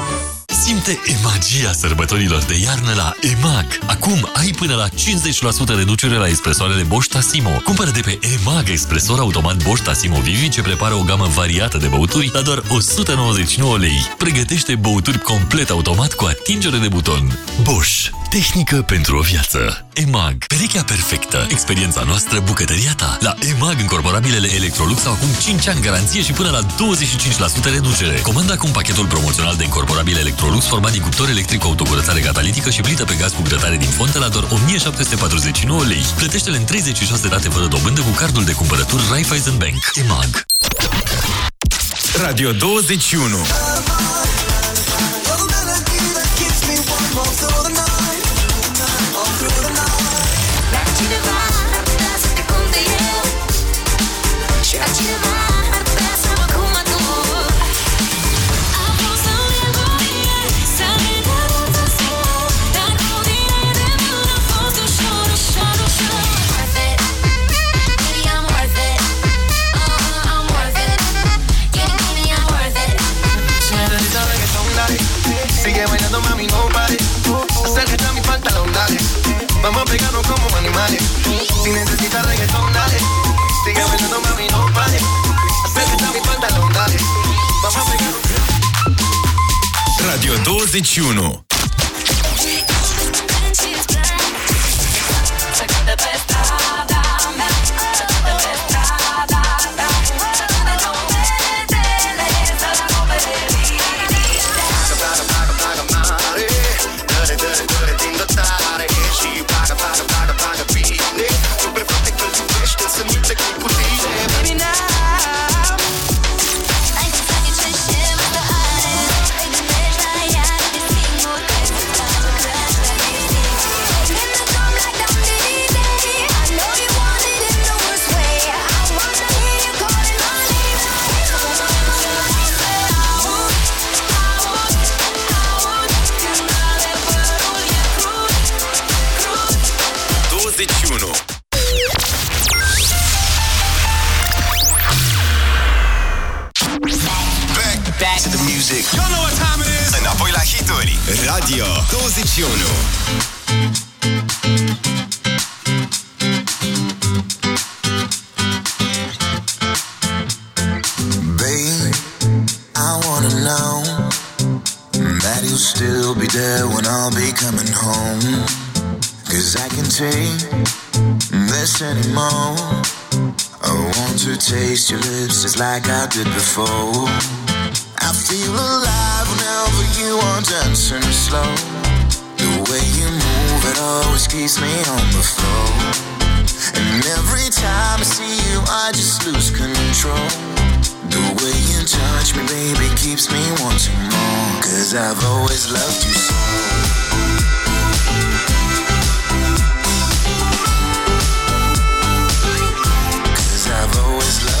Simte emagia sărbătorilor de iarnă la EMAG. Acum ai până la 50% reducere la espresoarele Bosch Tassimo. Cumpără de pe EMAG espresor automat Bosch Tassimo Vivi ce prepară o gamă variată de băuturi la doar 199 lei. Pregătește băuturi complet automat cu atingere de buton. Bosch. Tehnică pentru o viață. EMAG. Perechea perfectă. Experiența noastră, bucătăria ta. La EMAG, încorporabilele Electrolux au acum 5 ani garanție și până la 25% reducere. Comanda acum pachetul promoțional de încorporabile Electrolux format din cuptor electric cu autocurățare catalitică și plită pe gaz cu grătare din fontă la doar 1749 lei. Plătește-le în 36 rate fără dobândă cu cardul de cumpărături Raiffeisen Bank. EMAG. Radio 21 Vamos a pegarnos como animales. Si necesitas reggaetón, dale. Sigue bailando mami, no pare. Acércate a mi pantalón, dale. Vamos a pegarnos. Radio 21 21. Babe, I wanna know that you'll still be there when I'll be coming home. Cause I can take this anymore. I want to taste your lips just like I did before. I feel alive whenever you are dancing slow. Way you move, it always keeps me on the floor. And every time I see you, I just lose control. The way you touch me, baby, keeps me wanting more. Cause I've always loved you so. Always loved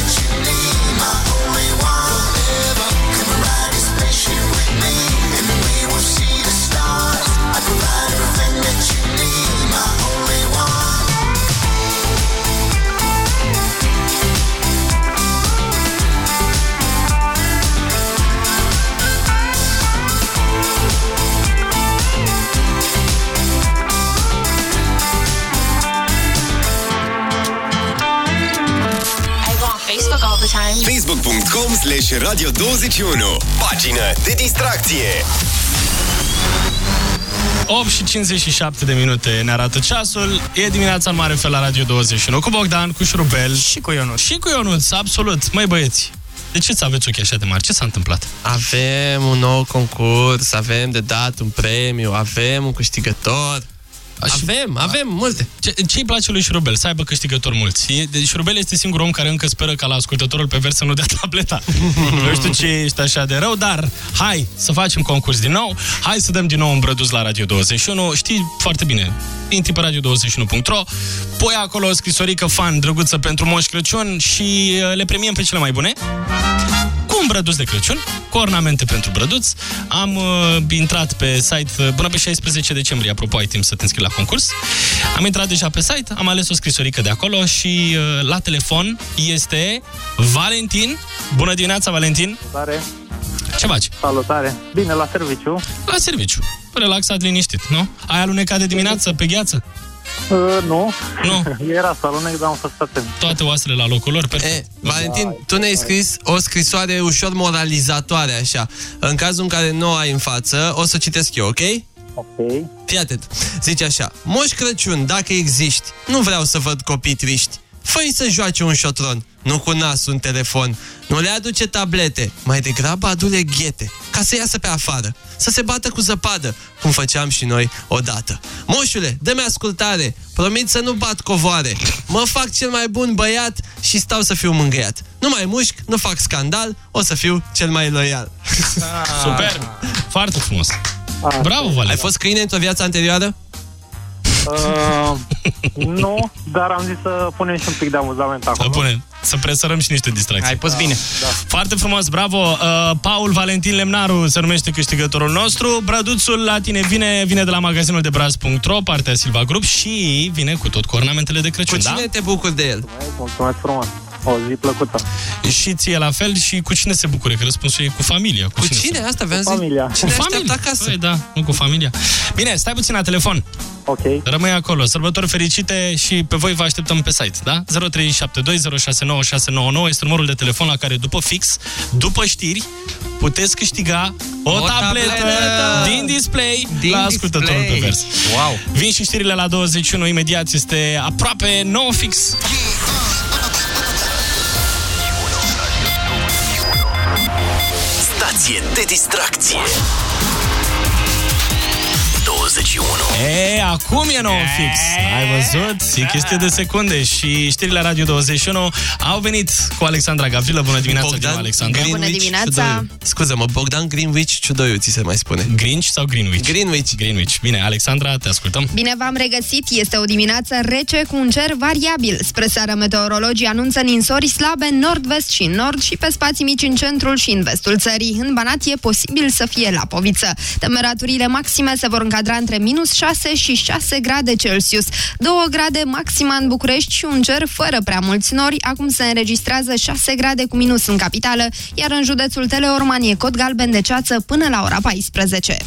Facebook.com slash radio21 Pagină de distracție 8 și 57 de minute ne arată ceasul. E dimineața în mare fel la Radio 21 cu Bogdan, cu Șurubel și cu Ionuț. Și cu Ionuț, absolut. Măi băieți, de ce să aveți ochii așa de mari? Ce s-a întâmplat? Avem un nou concurs, avem de dat un premiu, avem un câștigător. Avem, avem multe. Ce, ce-i place lui Șurubel? Să aibă câștigători mulți. E, de, Șurubel este singurul om care încă speră ca la ascultătorul pe vers să nu dea tableta. nu știu ce ești așa de rău, dar hai să facem concurs din nou. Hai să dăm din nou un brăduț la Radio 21. Știi foarte bine. Intri pe radio21.ro, pui acolo o scrisorică fan drăguță pentru Moș Crăciun și uh, le premiem pe cele mai bune cu un brăduț de Crăciun, cu ornamente pentru brăduț. Am uh, intrat pe site uh, până pe 16 decembrie, apropo, ai timp să te înscrii la concurs. Am intrat deja pe site, am ales o scrisorică de acolo și uh, la telefon este Valentin. Bună dimineața, Valentin! Salutare. Ce faci? Salutare. Bine, la serviciu. La serviciu. Relaxat, liniștit, nu? Ai alunecat de dimineață pe gheață? Uh, nu. Nu. Era să alunec, dar am fost atent. Toate oasele la locul lor, perfect. E, Valentin, tu ne-ai scris o scrisoare ușor moralizatoare, așa. În cazul în care nu o ai în față, o să citesc eu, ok? Ok. Fii atent. Zice așa. Moș Crăciun, dacă existi, nu vreau să văd copii triști. Fă-i să joace un șotron, nu cu nasul în telefon. Nu le aduce tablete, mai degrabă adu-le ghete, ca să iasă pe afară, să se bată cu zăpadă, cum făceam și noi odată. Moșule, dă-mi ascultare, promit să nu bat covoare. Mă fac cel mai bun băiat și stau să fiu mângâiat. Nu mai mușc, nu fac scandal, o să fiu cel mai loial. Super! Foarte frumos! Bravo, Valentin! Ai fost câine într-o viață anterioară? Uh, nu, dar am zis să punem și un pic de amuzament acolo. Să punem, să presărăm și niște distracții. Ai pus bine. Da. Foarte frumos, bravo! Uh, Paul Valentin Lemnaru se numește câștigătorul nostru. Brăduțul la tine vine, vine de la magazinul de braz.ro, partea Silva Group și vine cu tot cu ornamentele de Crăciun, Cu cine da? te bucuri de el? Mulțumesc frumos. O zi plăcută. Și ție la fel și cu cine se bucure? Că răspunsul e cu familia. Cu, Cu cine? se- Asta aveam Cu zis. familia. Cine Cu așteaptă familia. acasă? Păi, da, nu cu familia. Bine, stai puțin la telefon. Ok. Rămâi acolo. Sărbători fericite și pe voi vă așteptăm pe site, da? 0372069599 este numărul de telefon la care după fix, după știri, puteți câștiga o, O tabletă, tabletă din display Din la ascultătorul display. pe vers. Wow. Vin și știrile la 21 imediat, este aproape 9 fix. Stație de distracție. 21 E, acum e nou fix. Ai văzut? E chestie de secunde și știrile Radio 21 au venit cu Alexandra Gavrilă. Bună dimineața, Bogdan Alexandra. Greenwich Bună dimineața. Ciudoiu. Scuze-mă, Bogdan Greenwich Ciudoiu, ți se mai spune. Grinch sau Greenwich? Greenwich. Greenwich. Bine, Alexandra, te ascultăm. Bine v-am regăsit, este o dimineață rece cu un cer variabil. Spre seară meteorologii anunță ninsori slabe în nord-vest și în nord și pe spații mici în centrul și în vestul țării. În Banat e posibil să fie la poviță. Temperaturile maxime se vor încadra între minus 6 și 6 grade Celsius. 2 grade maxima în București și un cer fără prea mulți nori. Acum se înregistrează 6 grade cu minus în capitală, iar în județul Teleorman e cod galben de ceață până la ora 14.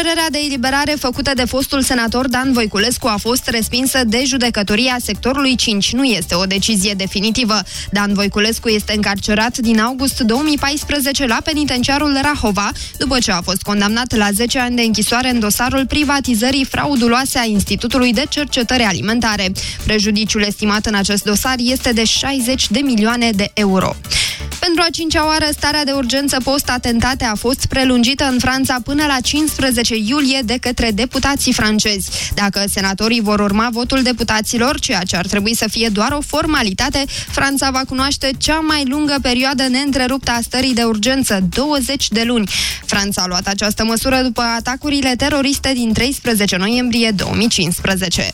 CR Cererea de eliberare făcută de fostul senator Dan Voiculescu a fost respinsă de judecătoria sectorului 5. Nu este o decizie definitivă. Dan Voiculescu este încarcerat din august 2014 la penitenciarul Rahova, după ce a fost condamnat la 10 ani de închisoare în dosarul privatizării frauduloase a Institutului de Cercetări Alimentare. Prejudiciul estimat în acest dosar este de 60 de milioane de euro. Pentru a cincea oară, starea de urgență post-atentate a fost prelungită în Franța până la 15 iulie de către deputații francezi. Dacă senatorii vor urma votul deputaților, ceea ce ar trebui să fie doar o formalitate, Franța va cunoaște cea mai lungă perioadă neîntreruptă a stării de urgență, 20 de luni. Franța a luat această măsură după atacurile teroriste din 13 noiembrie 2015.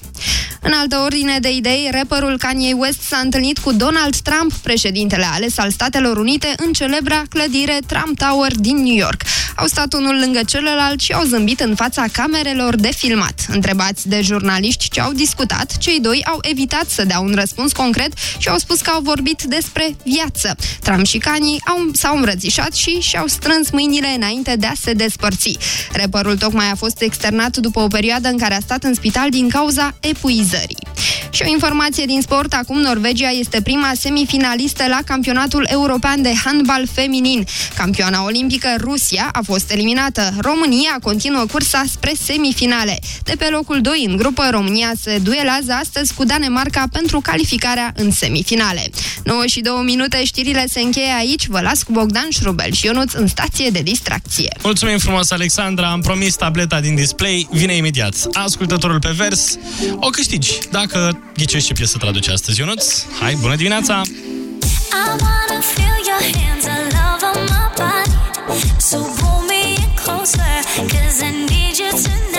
În altă ordine de idei, rapperul Kanye West s-a întâlnit cu Donald Trump, președintele ales al Statelor Unite, în celebra clădire Trump Tower din New York. Au stat unul lângă celălalt și au zâmbit în fața camerelor de filmat. Întrebați de jurnaliști ce au discutat, cei doi au evitat să dea un răspuns concret și au spus că au vorbit despre viață. Trump și Kanye au, s-au îmbrățișat și și-au strâns mâinile înainte de a se despărți. Rapperul tocmai a fost externat după o perioadă în care a stat în spital din cauza epuizării. Și o informație din sport, acum Norvegia este prima semifinalistă la campionatul european de handbal feminin. Campioana olimpică Rusia a fost eliminată. România continuă cursa spre semifinale. De pe locul 2 în grupă, România se duelează astăzi cu Danemarca pentru calificarea în semifinale. 9 și 2 minute, știrile se încheie aici. Vă las cu Bogdan Șrubel și Ionuț în stație de distracție. Mulțumim frumos, Alexandra. Am promis tableta din display. Vine imediat. Ascultătorul pe vers. O câștigi. Dacă ghicești ce piesă traduce astăzi, Ionuț. Hai, bună dimineața! I wanna feel your hands all over my body. So pull me in closer, cause I need you tonight.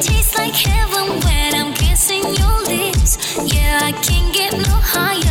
Tastes like heaven when I'm kissing your lips. Yeah, I can't get no higher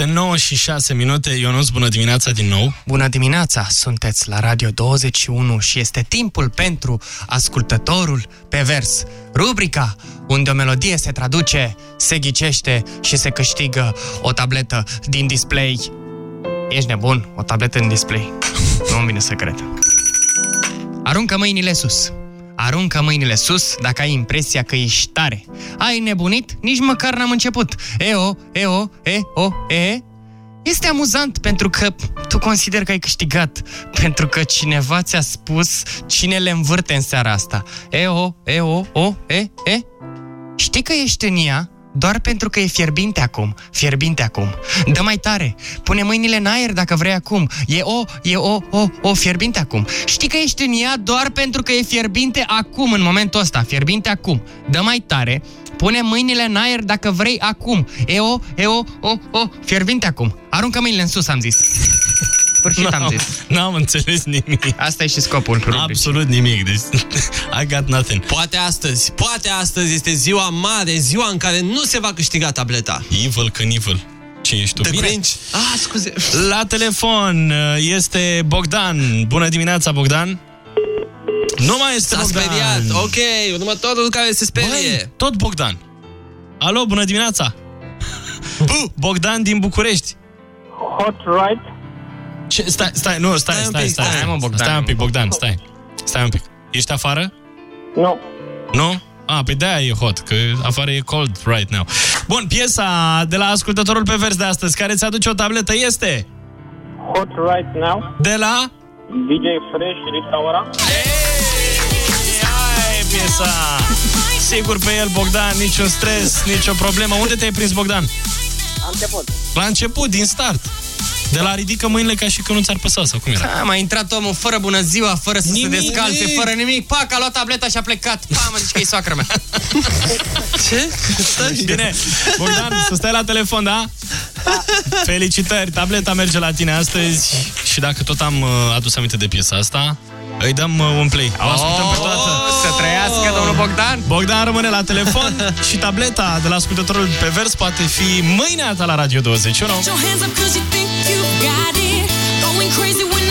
Este 9 și 6 minute. Ionuț, bună dimineața din nou. Bună dimineața, sunteți la Radio 21 și este timpul pentru ascultătorul pe vers. Rubrica unde o melodie se traduce, se ghicește și se câștigă o tabletă din display. Ești nebun? O tabletă din display. Nu-mi vine să cred. Aruncă mâinile sus. Aruncă mâinile sus dacă ai impresia că ești tare. Ai nebunit? Nici măcar n-am început. E-o, e-o, e-o, e Este amuzant pentru că tu consider că ai câștigat, pentru că cineva ți-a spus cine le învârte în seara asta. E-o, e-o, o, e, e. Știi că ești în ea doar pentru că e fierbinte acum, fierbinte acum. Dă mai tare, pune mâinile în aer dacă vrei acum. E o, e o, o, o, fierbinte acum. Știi că ești în ea doar pentru că e fierbinte acum, în momentul ăsta, fierbinte acum. Dă mai tare, pune mâinile în aer dacă vrei acum. E o, e o, o, o, fierbinte acum. Aruncă mâinile în sus, am zis. Sfârșit am N-am- zis. N-am înțeles nimic. Asta e și scopul rubricii. Absolut nimic. Deci, I got nothing. Poate astăzi, poate astăzi este ziua mare, ziua în care nu se va câștiga tableta. Evil Canival. Ce ești tu? The Bine. Grinch. Ah, scuze. La telefon uh, este Bogdan. Bună dimineața, Bogdan. Nu mai este S-a Bogdan. speriat. Ok, următorul care se sperie. Băi, tot Bogdan. Alo, bună dimineața. Bu! Bogdan din București. Hot right. Ce? Stai, stai, nu, stai, Stai un stai, pic, stai, stai, stai, mă, Bogdan. Stai un pic, Bogdan, stai. Stai un pic. Ești afară? Nu. Nu? A, pe de-aia e hot, că afară e cold right now. Bun, piesa de la ascultătorul pe vers de astăzi, care ți aduce o tabletă, este Hot right now. de la... DJ Fresh, Rita Ora. Aia e piesa! Sigur pe el, Bogdan, niciun stres, nicio problemă. Unde te-ai prins, Bogdan? Am început. La început, din start. De la ridică mâinile ca și că nu ți-ar păsa, sau cum era? A mai intrat omul fără bună ziua, fără să Nimic. se descalțe, fără nimic. Pac, a luat tableta și a plecat. Pa, mă zici că e soacră mea. Ce? Bine, Bogdan, să stai la telefon, da? Felicitări, tableta merge la tine astăzi și dacă tot am uh, adus aminte de piesa asta, îi dăm uh, un play. O ascultăm pe toată. Să trăiască, domnul Bogdan. Bogdan rămâne la telefon și tableta de la ascultătorul pe vers poate fi mâinea ta la Radio 21. Put your hands up 'cause you think you got it. Going crazy when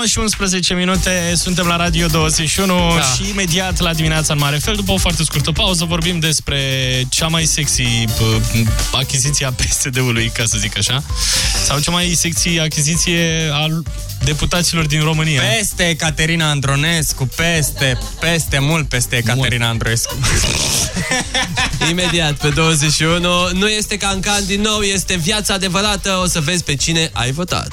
9 și 11 minute, suntem la Radio 21 Da. și imediat la dimineața în mare fel, după o foarte scurtă pauză, vorbim despre cea mai sexy p- achiziție a PSD-ului, ca să zic așa, sau cea mai sexy achiziție a deputaților din România. Peste Caterina Andronescu, peste, peste, mult peste Caterina Andronescu. Imediat, pe 21. Nu este cancan din nou, este viața adevărată. O să vezi pe cine ai votat.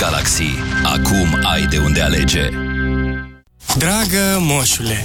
Media Galaxy. Acum ai de unde alege. Dragă moșule,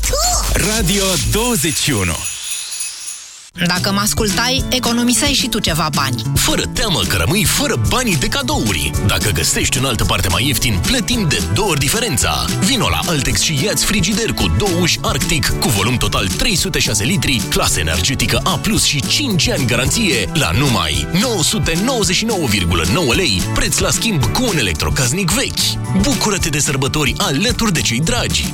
Radio 21 Dacă mă ascultai, economiseai și tu ceva bani. Fără teamă că rămâi fără banii de cadouri. Dacă găsești în altă parte mai ieftin, plătim de două ori diferența. Vino la Altex și ia frigider cu două uși Arctic, cu volum total 306 litri, clasă energetică A+, și 5 ani garanție, la numai 999,9 lei, preț la schimb cu un electrocaznic vechi. Bucură-te de sărbători alături de cei dragi.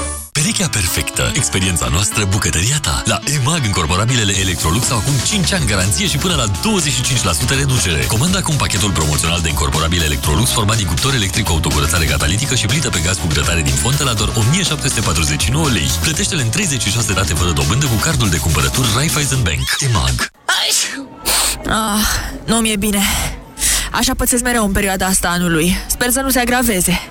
Perechea perfectă. Experiența noastră, bucătăria ta. La EMAG, încorporabilele Electrolux au acum 5 ani garanție și până la 25% reducere. Comanda acum pachetul promoțional de incorporabile Electrolux format din cuptor electric cu autocurățare catalitică și plită pe gaz cu grătare din fontă la doar 1749 lei. Plătește-le în 36 rate fără dobândă cu cardul de cumpărături Raiffeisen Bank. EMAG. Ah, nu mi-e bine. Așa pățesc mereu în perioada asta anului. Sper să nu se agraveze.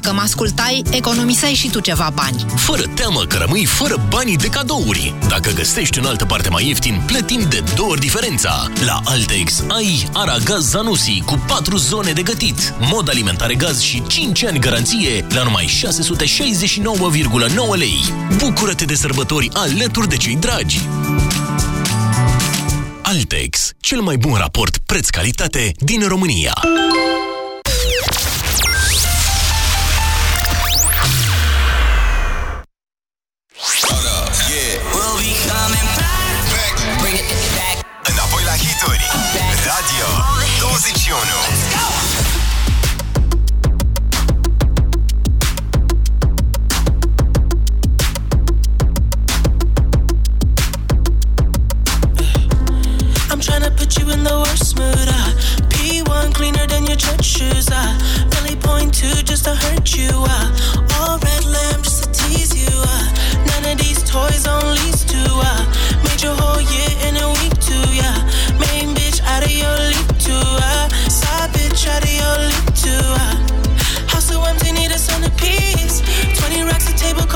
Dacă mă ascultai, economiseai și tu ceva bani. Fără teamă că rămâi fără banii de cadouri. Dacă găsești în altă parte mai ieftin, plătim de două ori diferența. La Altex ai Aragaz Zanusi cu 4 zone de gătit, mod alimentare gaz și 5 ani garanție la numai 669,9 lei. Bucură-te de sărbători alături de cei dragi. Altex, cel mai bun raport preț-calitate din România.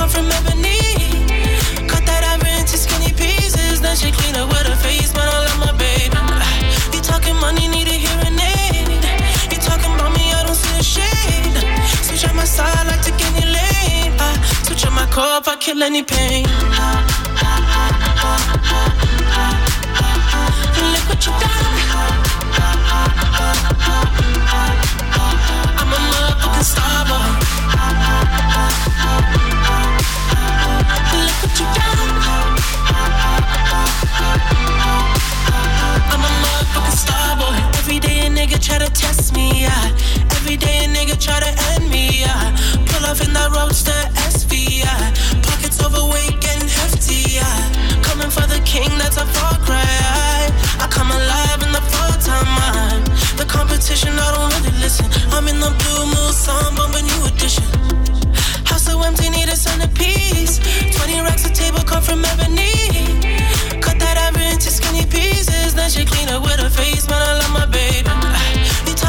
I'm from Ebony. Cut that ivory into skinny pieces. Then she clean up with her face, but I love my baby. You talking money, need a hearing aid. You talking about me, I don't see a shade. Switch out my side, I like to get any lane. I switch out my core if I kill any pain. Look what you done. I'm a motherfucking star boy. Try to test me, yeah. Every day a nigga try to end me, yeah. Pull off in that roadster SV, yeah. Pockets overweight getting hefty, yeah. Coming for the king, that's a far cry. I come alive in the full time, man. The competition, I don't really listen. I'm in the blue moon, song, bumping new edition. House so empty, need a centerpiece. 20 racks of table come from ebony. Cut that ever into skinny pieces. Then she clean up with her face, man. I love my baby.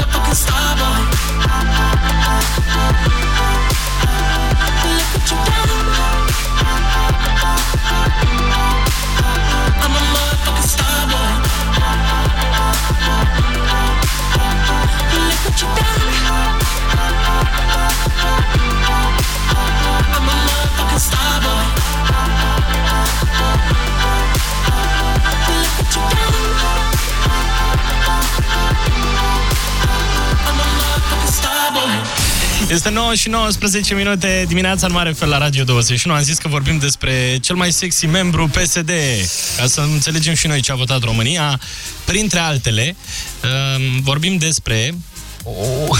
I'm a motherfucking star boy. Look what you done. Este 9 și 19 minute dimineața în mare fel la Radio 21. Am zis că vorbim despre cel mai sexy membru PSD, ca să înțelegem și noi ce a votat România. Printre altele, um, vorbim despre... O,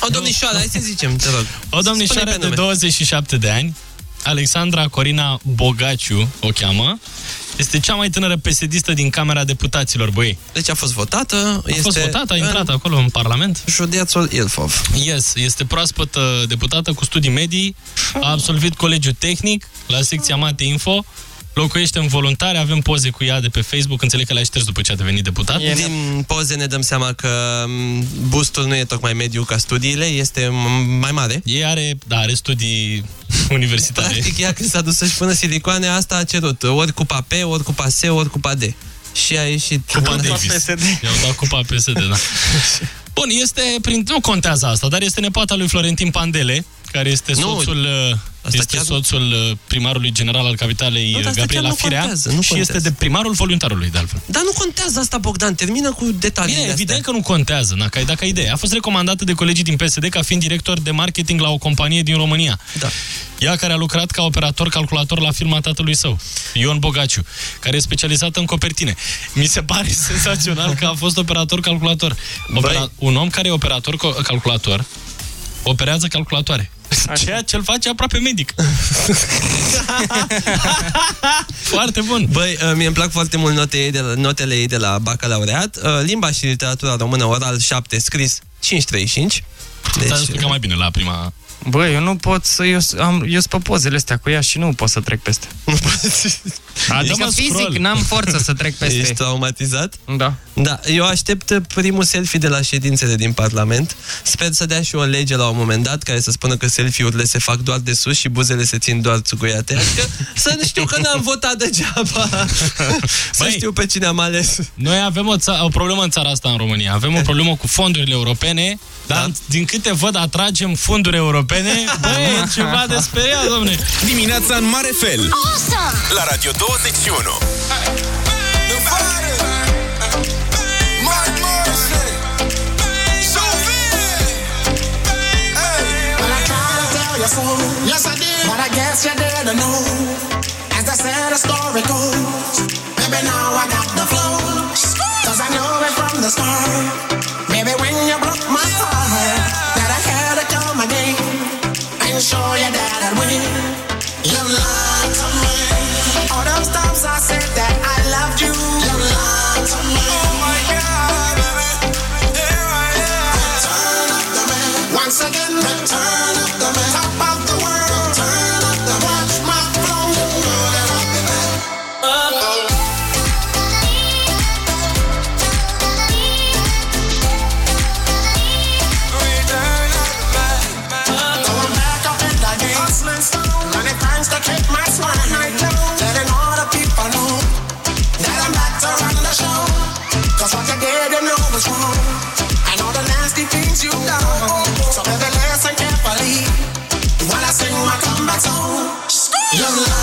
O domnișoară, hai să zicem, te rog. o domnișoară Spune pe de nume. 27 de ani, Alexandra Corina Bogaciu o cheamă. Este cea mai tânără pesedistă din Camera Deputaților, băi. Deci a fost votată. A fost este votată, a intrat acolo în Parlament. Județul Ilfov. Yes, este proaspăt uh, deputată cu studii medii, a absolvit colegiul tehnic la secția Mate Info, locuiește în voluntare, avem poze cu ea de pe Facebook, înțeleg că le-a șters după ce a devenit deputat. Din poze ne dăm seama că m, bustul nu e tocmai mediu ca studiile, este m- mai mare. Ei are, da, are studii universitare. Practic, ea când s-a dus să-și pună silicoane, asta a cerut. Ori cupa P, ori cupa S, ori cupa D. Și a ieșit... Cupa Davis. I-au dat cupa PSD, da. Bun, este, prin, nu contează asta, dar este nepoata lui Florentin Pandele, care este Nu, soțul, uh, asta este chiar- soțul uh, primarului general al capitalei Nu, dar uh, asta Gabriela chiar nu Firea contează, nu și contează. este de primarul voluntarului, de altfel. Dar nu contează asta, Bogdan, termină cu detaliile Bine, astea. evident că nu contează, dacă ai, dacă ai idee. A fost recomandată de colegii din PSD ca fiind director de marketing la o companie din România. Da. Ea care a lucrat ca operator calculator la firma tatălui său, Ion Bogaciu, care e specializată în copertine. Mi se pare senzațional că a fost operator calculator. Opera... Un om care e operator co- calculator operează calculatoare. Ceea ce îl face aproape medic. Foarte bun. Băi, uh, mie îmi plac foarte mult note ei de la, notele ei de la bacalaureat. Uh, Limba și literatura română, oral 7, scris 535. Deci... Ți-am explicat mai bine la prima Bă, eu nu pot să... Eu, s- am, eu sunt pe pozele astea cu ea și nu pot să trec peste. Adică fizic, n-am forță să trec peste. Ești traumatizat? Da. Da, eu aștept primul selfie de la ședințele din Parlament. Sper să dea și o lege la un moment dat care să spună că selfie-urile se fac doar de sus și buzele se țin doar țuguiate. Adică să nu știu că n-am votat degeaba. să știu pe cine am ales. Noi avem o, ța- o problemă în țara asta, în România. Avem o problemă cu fondurile europene, dar da. din câte văd, atragem fonduri europene. Băi, e ceva de speriat, domne. Dimineața în mare fel. La Radio 21. Yes, I did. But I guess you didn't know. As the story goes. Maybe now I got the flow. Cause I knew it from the start. Maybe when you broke my heart, that I had to come again and show you that I'd win. Once again, return You lied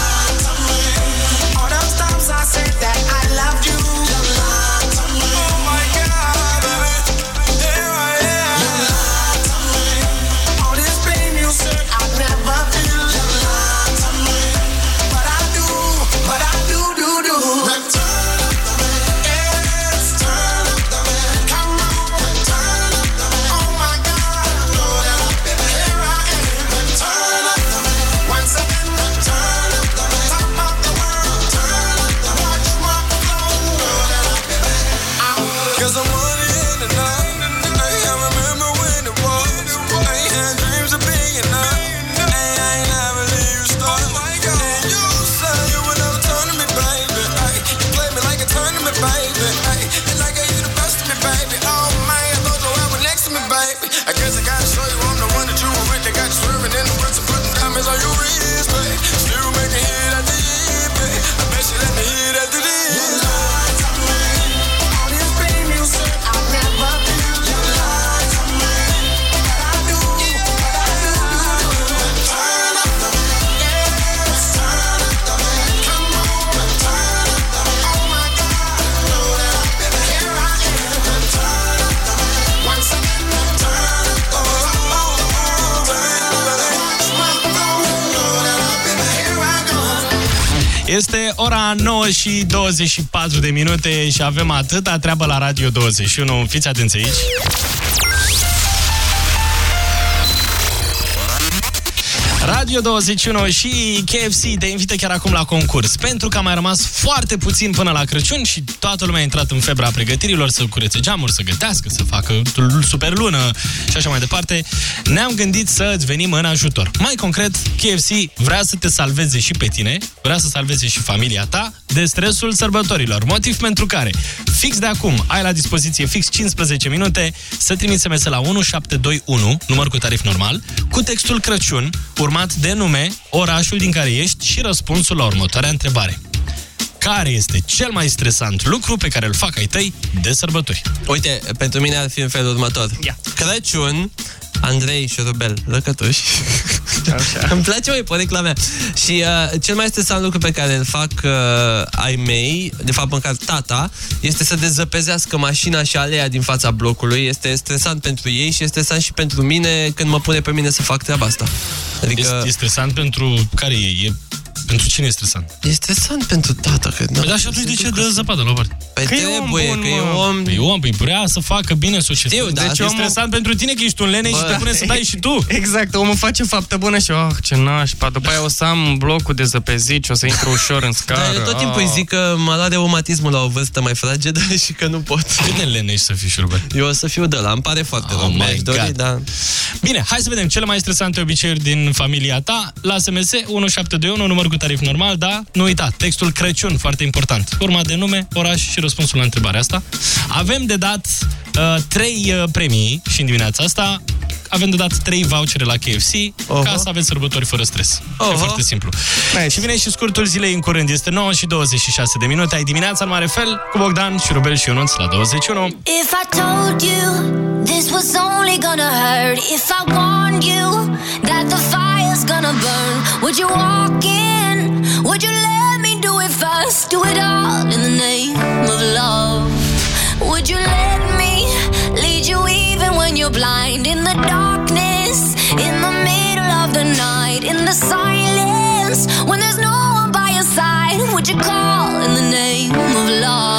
Este ora 9 și 24 de minute și avem atâta treabă la Radio 21. Fiți atenți aici. Radio 21 și KFC te invită chiar acum la concurs. Pentru că a mai rămas foarte puțin până la Crăciun și toată lumea a intrat în febra pregătirilor să curețe geamuri, să gătească, să facă super lună și așa mai departe, ne-am gândit să îți venim în ajutor. Mai concret, KFC vrea să te salveze și pe tine, vrea să salveze și familia ta de stresul sărbătorilor. Motiv pentru care, fix de acum, ai la dispoziție fix 15 minute să trimiți SMS la 1721, număr cu tarif normal, cu textul Crăciun, urmat de nume, orașul din care ești și răspunsul la următoarea întrebare. Care este cel mai stresant lucru pe care îl fac ai tăi de sărbători? Uite, pentru mine ar fi în felul următor. Ia. Crăciun, Andrei și Rubel, răcătuși. Îmi place, mai porecla mea. Și uh, cel mai stresant lucru pe care îl fac uh, ai mei, de fapt măcar tata, este să dezăpezească mașina și aleea din fața blocului. Este stresant pentru ei și este stresant și pentru mine când mă pune pe mine să fac treaba asta. Adică... Este, e stresant pentru care e? E Pentru cine e stresant? E stresant pentru tata. Că, Păi da, și atunci de ce dă zăpadă la o parte? Păi trebuie, că e om... Păi e om, păi vrea să facă bine societatea. Știu, da, deci e omul- stresant pentru tine că ești un lene și Bă. te pune să dai și tu. Exact, omul face faptă bună și, oh, ce nașpa, după aia o să am blocul de zăpezit și o să intru ușor în scară. Dar eu tot timpul Ah. îi zic că mă la reumatismul la o vârstă mai fragedă și că nu pot. Cât de lene ești să fii șurubel? Eu o să fiu de la, îmi pare foarte rău. my Mi-aș dori, God. dar... Bine, hai să vedem cele mai stresante obiceiuri din familia ta. La SMS 1721, număr cu tarif normal, da? Nu uita, textul Crăciun, foarte important. Urma de nume, oraș și răspunsul la întrebarea asta. Avem de dat uh, trei uh, premii și în dimineața asta avem de dat trei vouchere la KFC ca să aveți sărbători fără stres. E foarte simplu. Și vine și scurtul zilei în curând. Este 9 și 26 de minute. Ai dimineața în mare fel cu Bogdan și Rubel și Ionuț la 21. If I told you this was only gonna hurt, if I warned you that the fire's gonna burn, would you walk in? Would you let me do it first? Do it all in the name of love. Would you let me lead you you're blind? In the darkness, in the middle of the night, in the silence, when there's no one by your side, would you call in the name of love?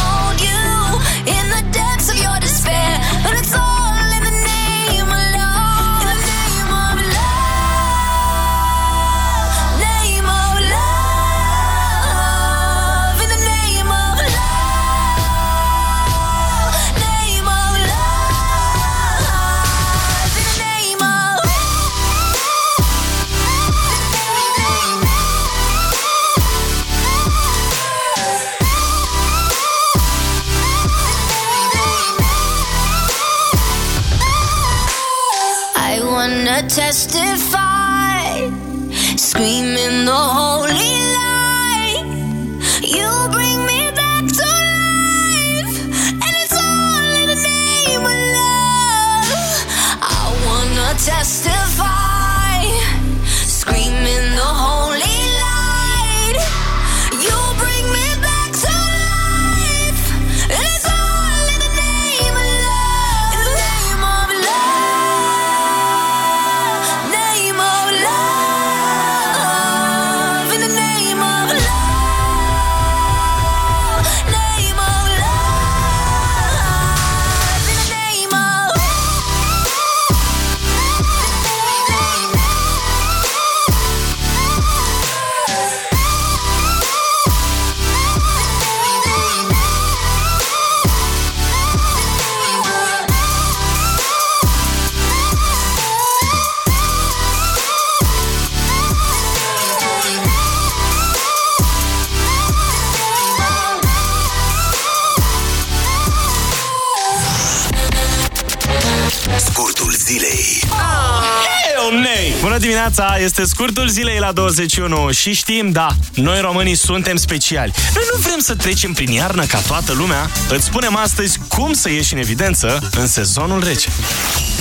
testify, screaming the holy Bună dimineața, este scurtul zilei la 21 și știm, da, noi românii suntem speciali. Noi nu vrem să trecem prin iarnă ca toată lumea, îți spunem astăzi cum să ieși în evidență în sezonul rece.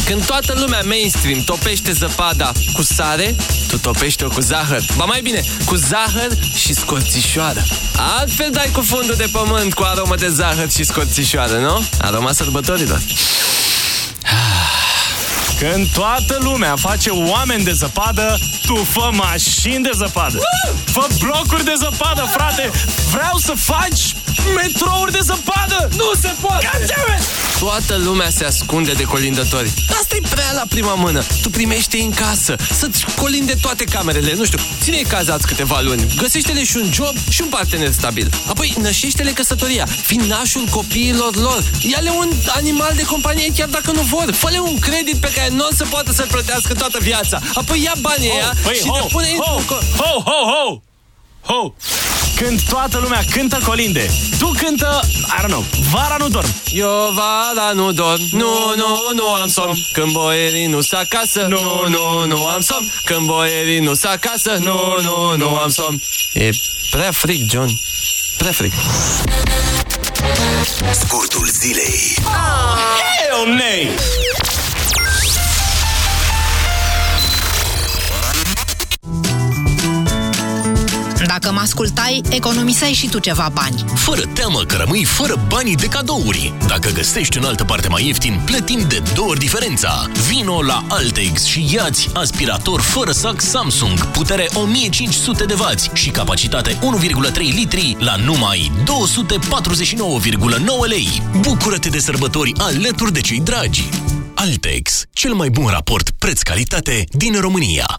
Când toată lumea mainstream topește zăpada cu sare, tu topești-o cu zahăr. Ba mai bine, cu zahăr și scorțișoară. Altfel dai cu fundul de pământ cu aromă de zahăr și scorțișoară, nu? Aroma sărbătorilor. Când toată lumea face oameni de zăpadă, tu fă mașini de zăpadă. Fă blocuri de zăpadă, frate! Vreau să faci Metrouri de zăpadă! Nu se poate! Toată lumea se ascunde de colindători. asta e prea la prima mână. Tu primește în casă, să-ți colinde toate camerele, nu știu, ține-i cazați câteva luni, găsește-le și un job și un partener stabil. Apoi nășește-le căsătoria, fi nașul copiilor lor. Ia-le un animal de companie chiar dacă nu vor. Fă-le un credit pe care nu o să poată să-l plătească toată viața. Apoi ia banii ăia Păi, și ho, le pune ho, într-un co- ho, ho, ho! Ho! Când toată lumea cântă colinde, tu cântă, I don't know, vara nu dorm. Eu vara nu dorm, nu, nu, nu am somn. Când boierii nu s acasă, nu, nu, nu am somn. Când boierii nu s acasă, nu, nu, nu am somn. E prea fric, John, prea fric. Scurtul zilei. Hell nay! Dacă mă ascultai, economiseai și tu ceva bani. Fără teamă că rămâi fără banii de cadouri. Dacă găsești în altă parte mai ieftin, plătim de două ori diferența. Vino la Altex și iați aspirator fără sac Samsung, putere 1500 de W și capacitate 1,3 litri la numai 249,9 lei. Bucură-te de sărbători alături de cei dragi. Altex, cel mai bun raport preț-calitate din România.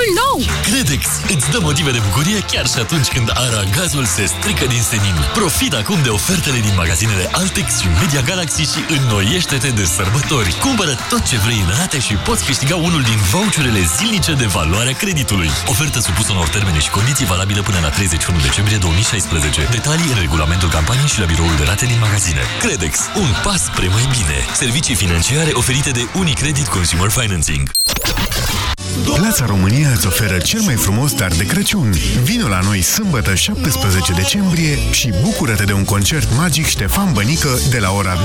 unul nou! Credex îți dă motive de bucurie chiar și atunci când aragazul se strică din senin. Profit acum de ofertele din magazinele Altex și Media Galaxy și înnoiește-te de sărbători. Cumpără tot ce vrei în rate și poți câștiga unul din voucherele zilnice de valoare a creditului. Ofertă supusă unor termene și condiții valabilă până la 31 decembrie 2016. Detalii în regulamentul campaniei și la biroul de rate din magazine. Credex, un pas spre mai bine. Servicii financiare oferite de Unicredit Consumer Financing. Plața România îți oferă cel mai frumos dar de Crăciun. Vino la noi sâmbătă 17 decembrie și bucură-te de un concert magic Ștefan Bănică de la ora 20.30.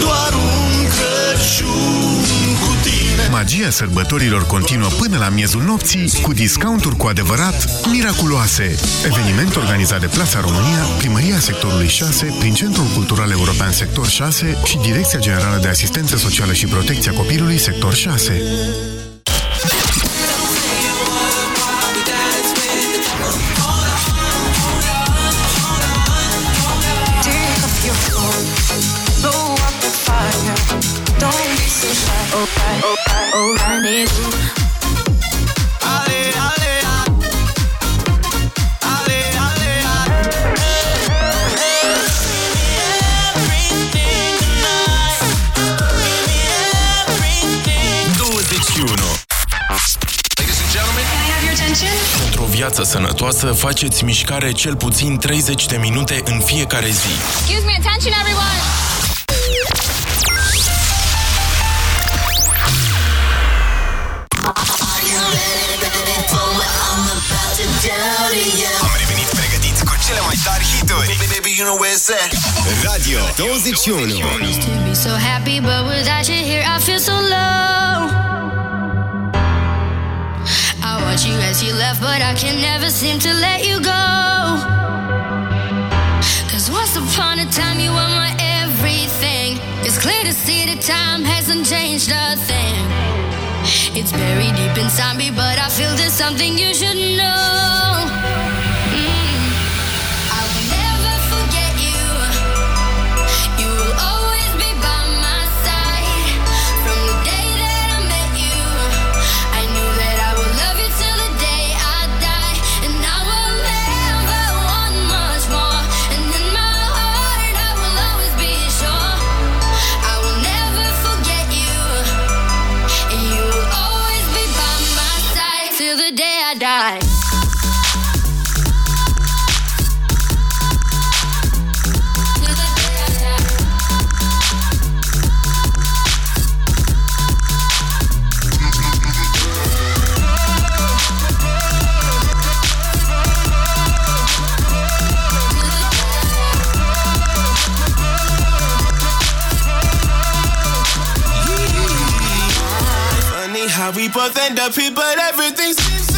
Doar un Crăciun cu tine Magia sărbătorilor continuă până la miezul nopții cu discounturi cu adevărat miraculoase. Eveniment organizat de Plața România, Primăria Sectorului 6, prin Centrul Cultural European Sector 6 și Direcția Generală de Asistență Socială și Protecția Copilului Sector 6. Shy. Alright, alright, alright, rendezvous. Ale, ale, ale, ale, Pentru o viață sănătoasă, faceți mișcare cel puțin 30 de minute în fiecare zi. Excuse me, attention everyone! Am revenit pregătiți cu cele mai tari hituri. Baby, you know where it's at. Radio 21. Used to be so happy, but without you here, Și feel so low. I watch about you as you left, but I can never seem to let you go. Cause once upon a time you were my everything. It's clear to see that time hasn't changed a thing. It's buried deep inside me, but I feel there's something you should know. We both end up here, but everything seems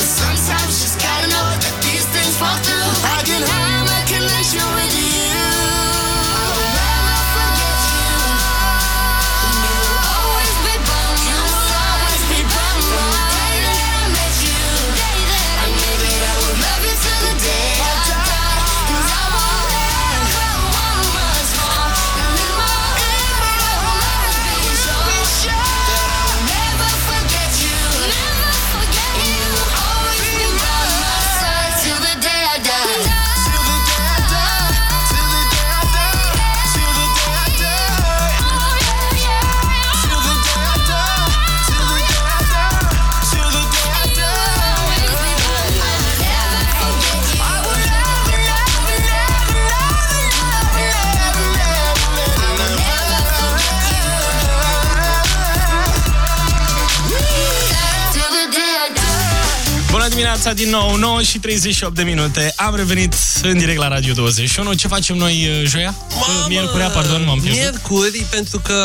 Dimineața din nou, 9 și 38 de minute. Am revenit în direct la Radio 21. Ce facem noi uh, joia? Mamă! Miercurea, pardon, m-am pierdut. Miercuri, pentru că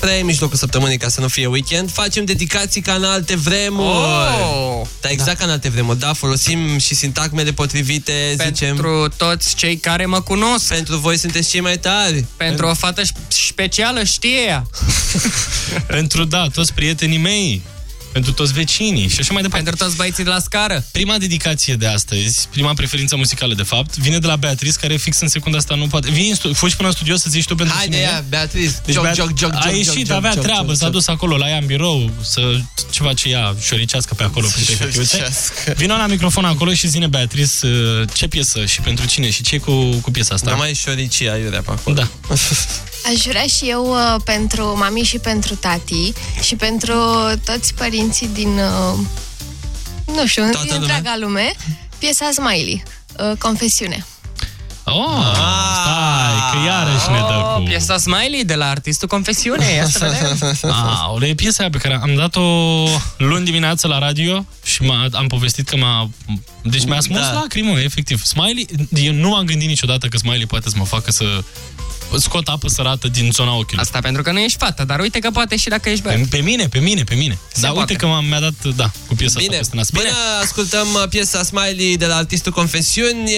prea e mijlocul săptămânii ca să nu fie weekend, facem dedicații ca în alte vremuri. Oh! Da, exact ca în alte vremuri, da, folosim și sintagmele potrivite, zicem. Pentru toți cei care mă cunosc. Pentru voi sunteți cei mai tari. Pentru o fată specială știe ea. Pentru, da, toți prietenii mei. Pentru toți vecinii și așa mai departe. Pentru toți băieții de la scară. Prima dedicație de astăzi, prima preferință muzicală de fapt, vine de la Beatrice, care fix în secunda asta nu poate. Vii în stu- fugi până în studio să zici tu pentru Haide, cine e? ia, Beatrice, Deci joc, Beat- joc, joc, a joc, ieșit, joc, avea joc, treabă, joc, s-a joc. dus acolo la ea în birou să ceva ce ea șoricească pe acolo printre hârtiuțe. Șoricească. Vino la microfon acolo și zine Beatrice uh, ce piesă și pentru cine și ce cu, cu piesa asta. Nu mai e șoricia iurea pe acolo. Da. Aș vrea și eu uh, pentru mami și pentru tati și pentru toți părinții din, uh, nu știu, Toată din întreaga lume, piesa Smiley, uh, Confesiune. Oh, stai, că iarăși ne dă cu... Oh, piesa Smiley de la artistul Confesiune. Ia să vedem. Aole, e piesa aia pe care am dat-o luni dimineață la radio și m-a, am povestit că m-a... Deci mi-a smuls Da. da. lacrimă, efectiv. Smiley, eu nu m-am gândit niciodată că Smiley poate să mă facă să scot apă sărată din zona ochiului. Asta pentru că nu ești fată, dar uite că poate și dacă ești Pe, băiat. pe mine, pe mine, pe mine. Dar poate. uite că m-am, mi-a dat, da, cu piesa Bine, asta peste nas. Bine, până ascultăm uh, piesa Smiley de la artistul Confesiuni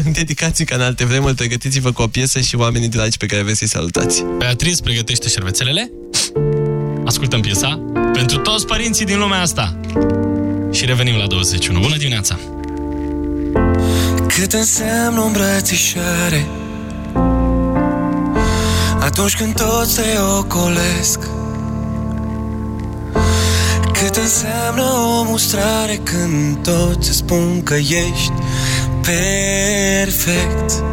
0372069699 Dedicații ca în alte vremuri, pregătiți-vă cu o piesă și oamenii dragi pe care vreți să-i salutați. Beatrice pregătește șervețelele. Ascultăm piesa pentru toți părinții din lumea asta. Și revenim la 21. Bună dimineața! Cât înseamnă o îmbrățișare. Atunci când toți te ocolesc. Cât înseamnă o mustrare Când toți îți spun că ești perfect.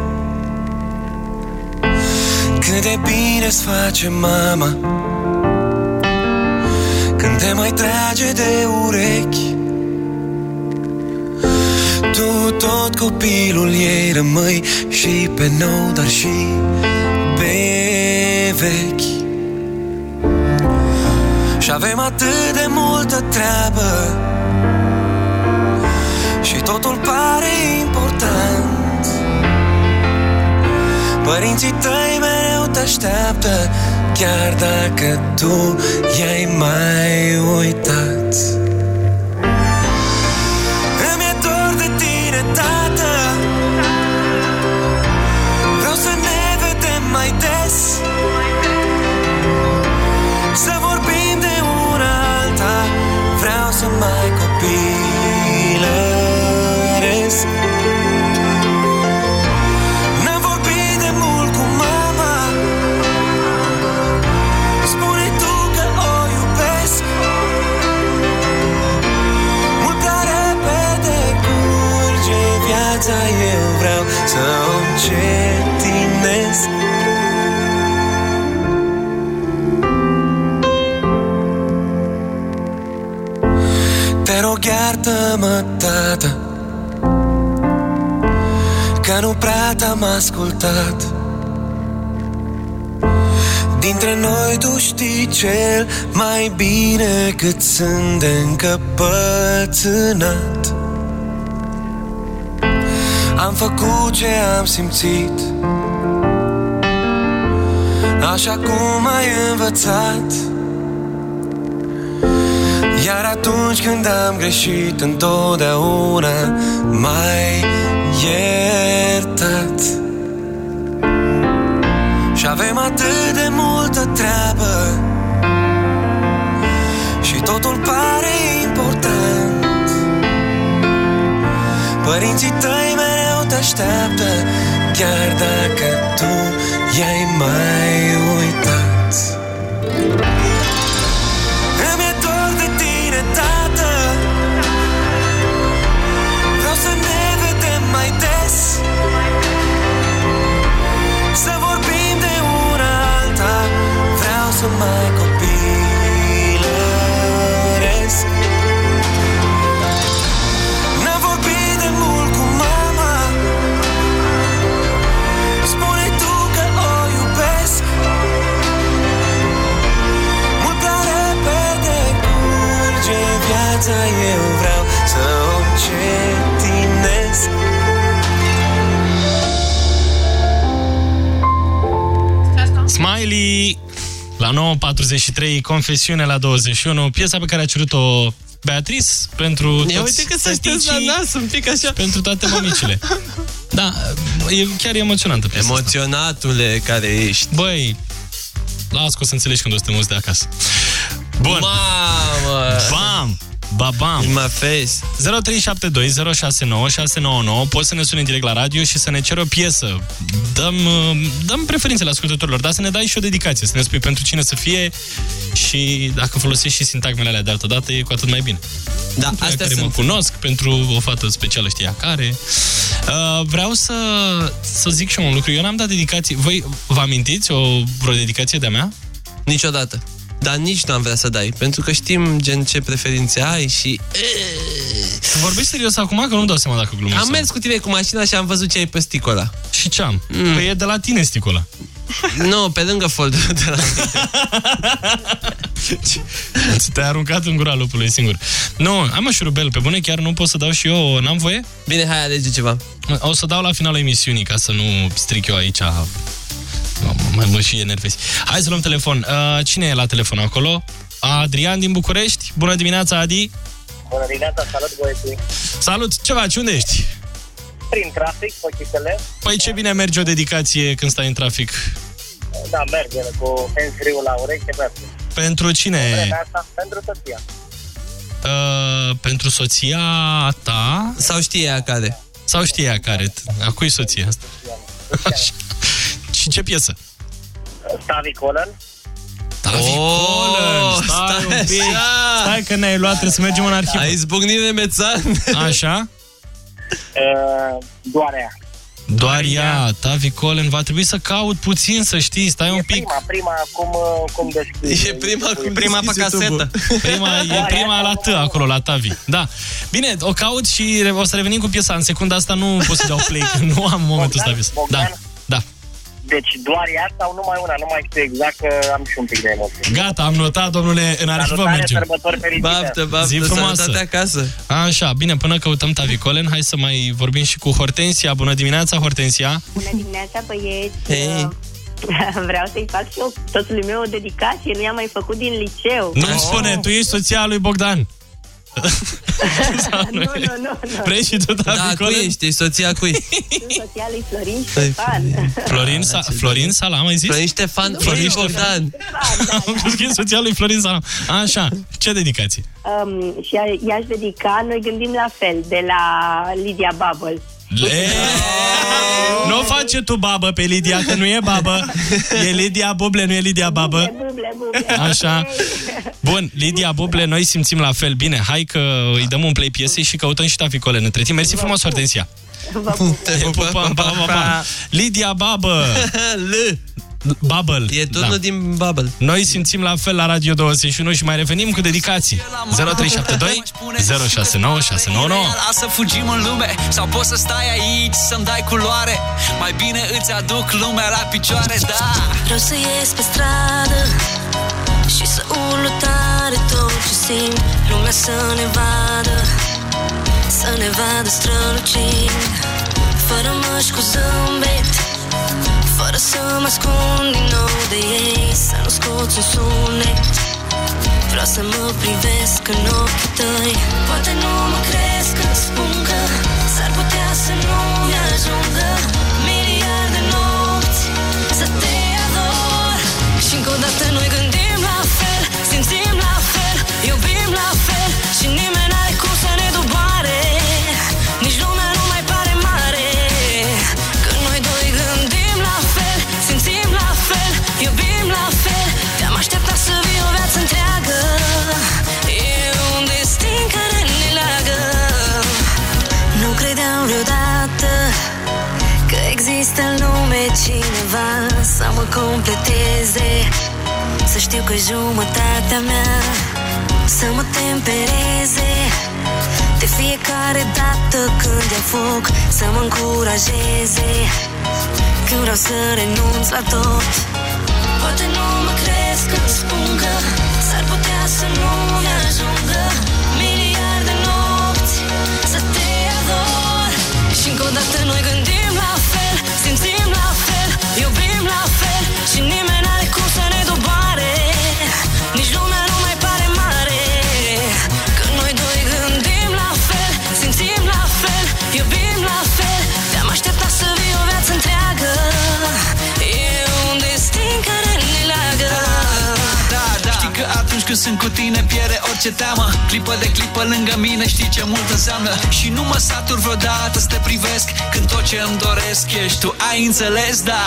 Cât de bine îți face mama. Când te mai trage de urechi tu tot copilul ei rămâi Și pe nou, dar și pe vechi. Și avem atât de multă treabă Și totul pare important. Părinții tăi mereu te așteaptă Chiar dacă tu i-ai mai uitat Te rog iartă-mă, tată Că nu prea te-am ascultat. Dintre noi tu știi cel mai bine Cât sunt de încăpățânat. Am făcut ce am simțit Așa cum ai învățat Iar atunci când am greșit Întotdeauna mai iertat. Și avem atât de multă treabă. Și totul pare important. Părinții tăi mereu te așteaptă Chiar dacă tu i-ai mai uitat să mai copilăresc. N-am vorbit de mult cu mama. Spune tu că o iubesc. Mult prea repede curge viața Eu vreau să o încetinesc. Smiley la 9.43, Confesiune la 21, piesa pe care a cerut-o Beatrice pentru Ia toți uite că să știți la tăticii, nas un pic așa. pentru toate mamicile. Da, e chiar emoționantă piesa asta. Emoționatule care ești. Băi, las că o să înțelegi când o să te muți de acasă. Bun. Mamă! Bam! Ba bam! In my face. 0372 069 699 Poți să ne suni în direct la radio și să ne ceri o piesă. Dăm, uh, dăm preferințele ascultătorilor, dar să ne dai și o dedicație, să ne spui pentru cine să fie și dacă folosești și sintagmele alea de altă dată, e cu atât mai bine. Da, Pentru aia astea care sunt... mă cunosc, pentru o fată specială știa care. Uh, vreau să, să zic și eu un lucru. Eu n-am dat dedicație. Voi vă amintiți o vreo dedicație de-a mea? Niciodată. Dar nici n-am vrea să dai, pentru că știm gen ce preferințe ai și... Vorbești serios acum că nu-mi dau seama dacă glumesc. Am sau- mers cu tine cu mașina și am văzut ce ai pe sticul ăla. Și ce am? Mm. Păi e de la tine sticul ăla. Nu, pe lângă folderul de la Ți te-ai aruncat în gura lupului singur. Nu, am mă șurubel, pe bune chiar nu pot să dau și eu, n-am voie? Bine, hai, alege ceva. O să dau la finalul emisiunii, ca să nu stric eu aici Nu, mai mă și enervezi. Hai să luăm telefon. Uh, cine e la telefon acolo? Adrian din București. Bună dimineața, Adi. Bună dimineața, salut băieții! Salut, ce faci? Unde ești? Prin trafic, pe Chisele. Păi ce bine merge o dedicație când stai în trafic. Da, merge cu hands-free-ul la ureche, merge. Pentru cine? Vremea asta, pentru soția. Uh, pentru soția ta? Sau știe ea care? Sau știe ea care? A cui soția asta? Așa. Și ce piesă? Stavi Colin. Tavi Oh, Colin, stai, stai un pic. așa. Stai că ne-ai luat, trebuie să mergem în arhivă. Ai izbucnit nemețan. Așa? Uh, doar ea. Doar ea, Tavi Colin, va trebui să caut puțin, să știi, stai un pic. Prima, prima, cum, uh, cum descrie. E prima cum Prima pe casetă. Prima, e prima la T, acolo, la Tavi. Da. Bine, o caut și re- o să revenim cu piesa. În secunda asta nu pot să dau play, că nu am momentul ăsta piesă. Da, da. Deci doar ea sau numai una? Nu mai știu exact, că am și un pic de emoție. Gata, am notat, domnule, în arhivă Salutare, mergem. sărbători fericite! Baftă, baftă, Zi frumoasă. sănătate acasă. Așa, bine, până căutăm Tavi Colin, hai să mai vorbim și cu Hortensia. Bună dimineața, Hortensia. Bună dimineața, băieți! Hei. Vreau să-i fac și eu soțului meu o dedicație, nu i-am mai făcut din liceu. Nu-mi spune, tu ești soția lui Bogdan. nu, nu, nu, nu. Vrei și tu, Tavi Da, cui Colin? ești? Ești soția cui? Sunt soția lui Florin Ștefan. Florin, Sa Florin Salam, ai zis? Florin Ștefan, Florin Florin Ștefan. Bogdan. Am crezut că e soția lui Florin Salam. Așa, ce dedicație? Um, și a- i-aș dedica, noi gândim la fel, de la Lidia Bubble. Le... Nu o face tu babă pe Lidia, că nu e babă. E Lidia Buble, nu e Lidia babă. Buble, buble. Așa. Bun, Lidia Buble, noi simțim la fel. Bine, hai că îi dăm un play piesei și căutăm și Taficolen între timp. Mersi frumos, Hortensia. Vă pup. Te pupăm, pa, pa, pa. Lidia Babă. L. Bubble. E turnul din Bubble. Noi simțim la fel la Radio 21 și mai revenim cu dedicații. 0372 069 699 Lasă fugim în lume Sau poți să stai aici să-mi dai culoare Mai bine îți aduc lumea la picioare, da Vreau să ies pe stradă Și să urlu tare tot ce simt Lumea să ne vadă Să ne vadă strălucind Fără măști cu zâmbet Fără să mă ascund din nou de ei Să nu scoți un sunet. Vreau să mă privesc în ochii tăi. Poate nu mă crezi când spun că S-ar putea să nu-mi ajungă Miliarde nopți Să te ador. Și încă o dată noi gândim la fel Simțim la fel, iubim la fel Și nimeni completeze Să știu că jumătatea mea Să mă tempereze. De fiecare dată când e foc Să mă încurajeze. Când vreau să renunț la tot Poate nu mă crezi când spun că când sunt cu tine pierde orice teamă. Clipă de clipă lângă mine știi ce mult înseamnă. Și nu mă satur vreodată să te privesc Când tot ce îmi doresc ești tu, ai înțeles, da.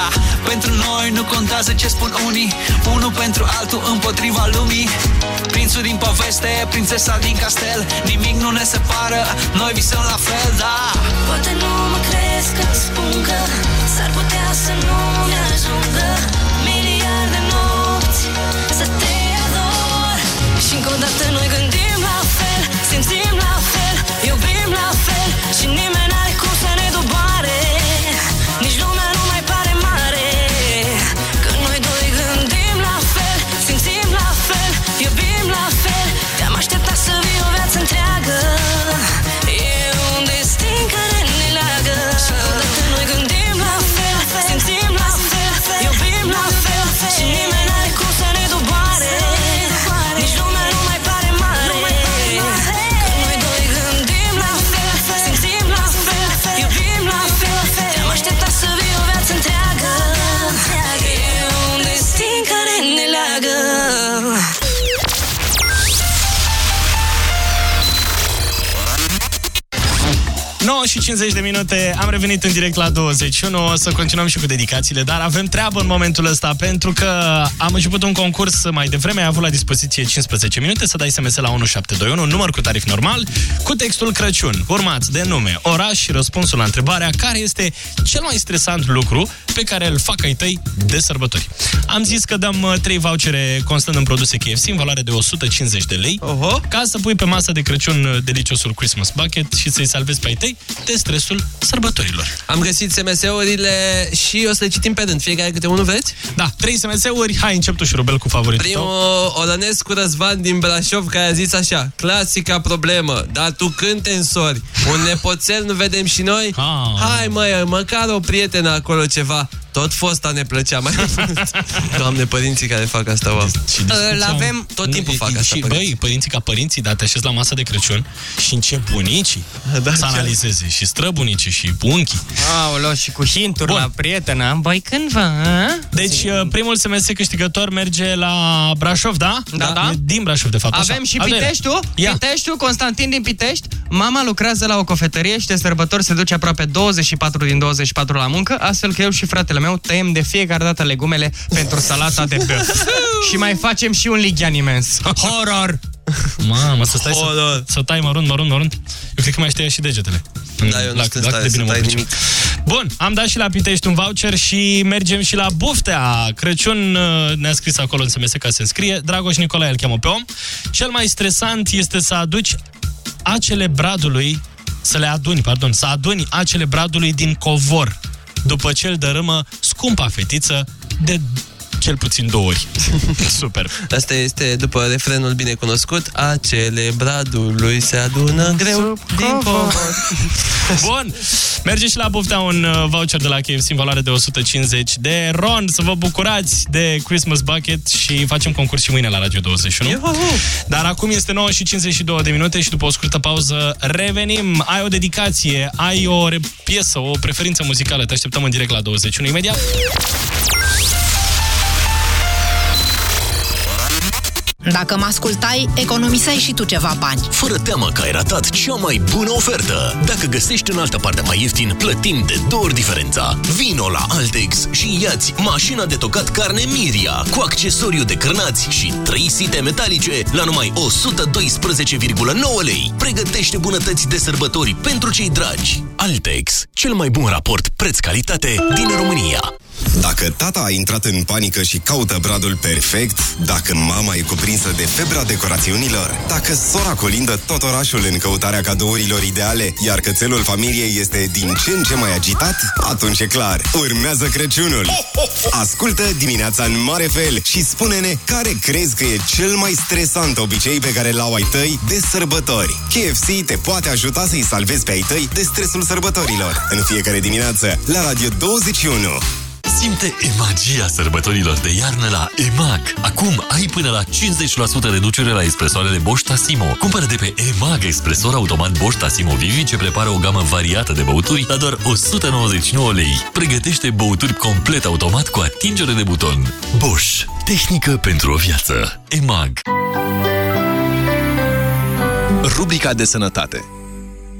Pentru noi nu contează ce spun unii. Unul pentru altul împotriva lumii. Prințul din poveste, prințesa din castel. Nimic nu ne separă, noi visăm la fel, da. Poate nu mă crezi când spun că S-ar putea să nu-mi ajungă Și încă o dată noi gândim la fel Simțim la fel, iubim la fel Și nimeni 50 de minute, am revenit în direct la 21, o să continuăm și cu dedicațiile, dar avem treabă în momentul ăsta pentru că am început un concurs mai devreme, ai avut la dispoziție 15 minute să dai SMS la 1721, un număr cu tarif normal, cu textul Crăciun, urmat de nume, oraș și răspunsul la întrebarea care este cel mai stresant lucru pe care îl fac ai tăi de sărbători. Am zis că dăm uh, 3 vouchere constând în produse KFC în valoare de 150 de lei, Oho. ca să pui pe masă de Crăciun uh, deliciosul Christmas Bucket și să-i salvezi pe ai tăi de stresul sărbătorilor. Am găsit SMS-urile și o să le citim pe rând. Fiecare câte unul vreți? Da, 3 SMS-uri, hai încep tu și Rubel cu favoritul tău. Primul, Olănescu Răzvan din Brașov, care a zis așa, clasica problemă, dar tu când te însori? Un nepoțel nu vedem și noi? Ah. Hai măi, măcar o prietenă acolo ceva. Tot fosta ne plăcea mai mult. Doamne, părinții care fac asta, wow. Și Îl avem... Tot timpul fac asta, Și băi, părinții ca părinții, dar te așezi la masa de Crăciun și încep bunicii Da, să ce- analizeze și străbunicii și unchii. Aoleo, și cu hinturi Bun. la prietenă. Băi, cândva, a? Deci, uh, primul SMS câștigător merge la Brașov, da? Da, da. E Din Brașov, de fapt. așa. Avem și Al doilea. Piteștiul, Ia. Piteștiul, Constantin din Pitești. Mama lucrează la o cofetărie și de sărbători se duce aproape 24 din 24 la muncă, astfel că eu și fratele meu tăiem de fiecare dată legumele pentru salata de băf. și mai facem și un lighean imens. Horror! Mamă, să stai să, să tai mărunt, mărunt, mărunt. Eu cred că mai știa și degetele. Da, eu nu La- știu la stare cât de să bine mă tai pricep. nimic. Bun, am dat și la Pitești un voucher și mergem și la Buftea. Crăciun uh, ne-a scris acolo în SMS ca să înscrie. Dragoș Nicolae îl cheamă pe om. Cel mai stresant este să aduci acele bradului, să le aduni, pardon, să aduni acele bradului din covor după ce îl dărâmă scumpa fetiță de cel puțin două ori. Super. Asta este după refrenul bine cunoscut Acele bradului se adună greu din covor Bun, merge și la Buftea un uh, voucher de la KFC în valoare de 150 de ron să vă bucurați de Christmas Bucket și facem concurs și mâine la Radio 21. Dar acum este 9 și 52 de minute și după o scurtă pauză revenim. Ai o dedicație, ai o re- piesă, o preferință muzicală, te așteptăm în direct la 21 imediat. Dacă mă ascultai, economiseai și tu ceva bani. Fără teamă că ai ratat cea mai bună ofertă. Dacă găsești în altă parte mai ieftin, plătim de două ori diferența. Vino la Altex și iați mașina de tocat carne Miria cu accesoriu de cârnați și 3 site metalice la numai 112,9 lei. Pregătește bunătăți de sărbători pentru cei dragi. Altex, cel mai bun raport preț-calitate din România. Dacă tata a intrat în panică și caută bradul perfect, dacă mama e cuprinsă de febra decorațiunilor, dacă sora colindă tot orașul în căutarea cadourilor ideale, iar cățelul familiei este din ce în ce mai agitat, atunci e clar, urmează Crăciunul. Ascultă dimineața în mare fel și spune-ne care crezi că e cel mai stresant obicei pe care l-au ai tăi de sărbători. KFC te poate ajuta să-i salvezi pe ai tăi de stresul sărbătorilor. În fiecare dimineață, la Radio 21. Simte magia sărbătorilor de iarnă la EMAG. Acum ai până la 50% reducere la espresoarele Bosch Tassimo. Cumpără de pe EMAG espresor automat Bosch Tassimo Vivi ce prepară o gamă variată de băuturi la doar 199 lei. Pregătește băuturi complet automat cu atingere de buton. Bosch. Tehnică pentru o viață. EMAG. Rubrica de sănătate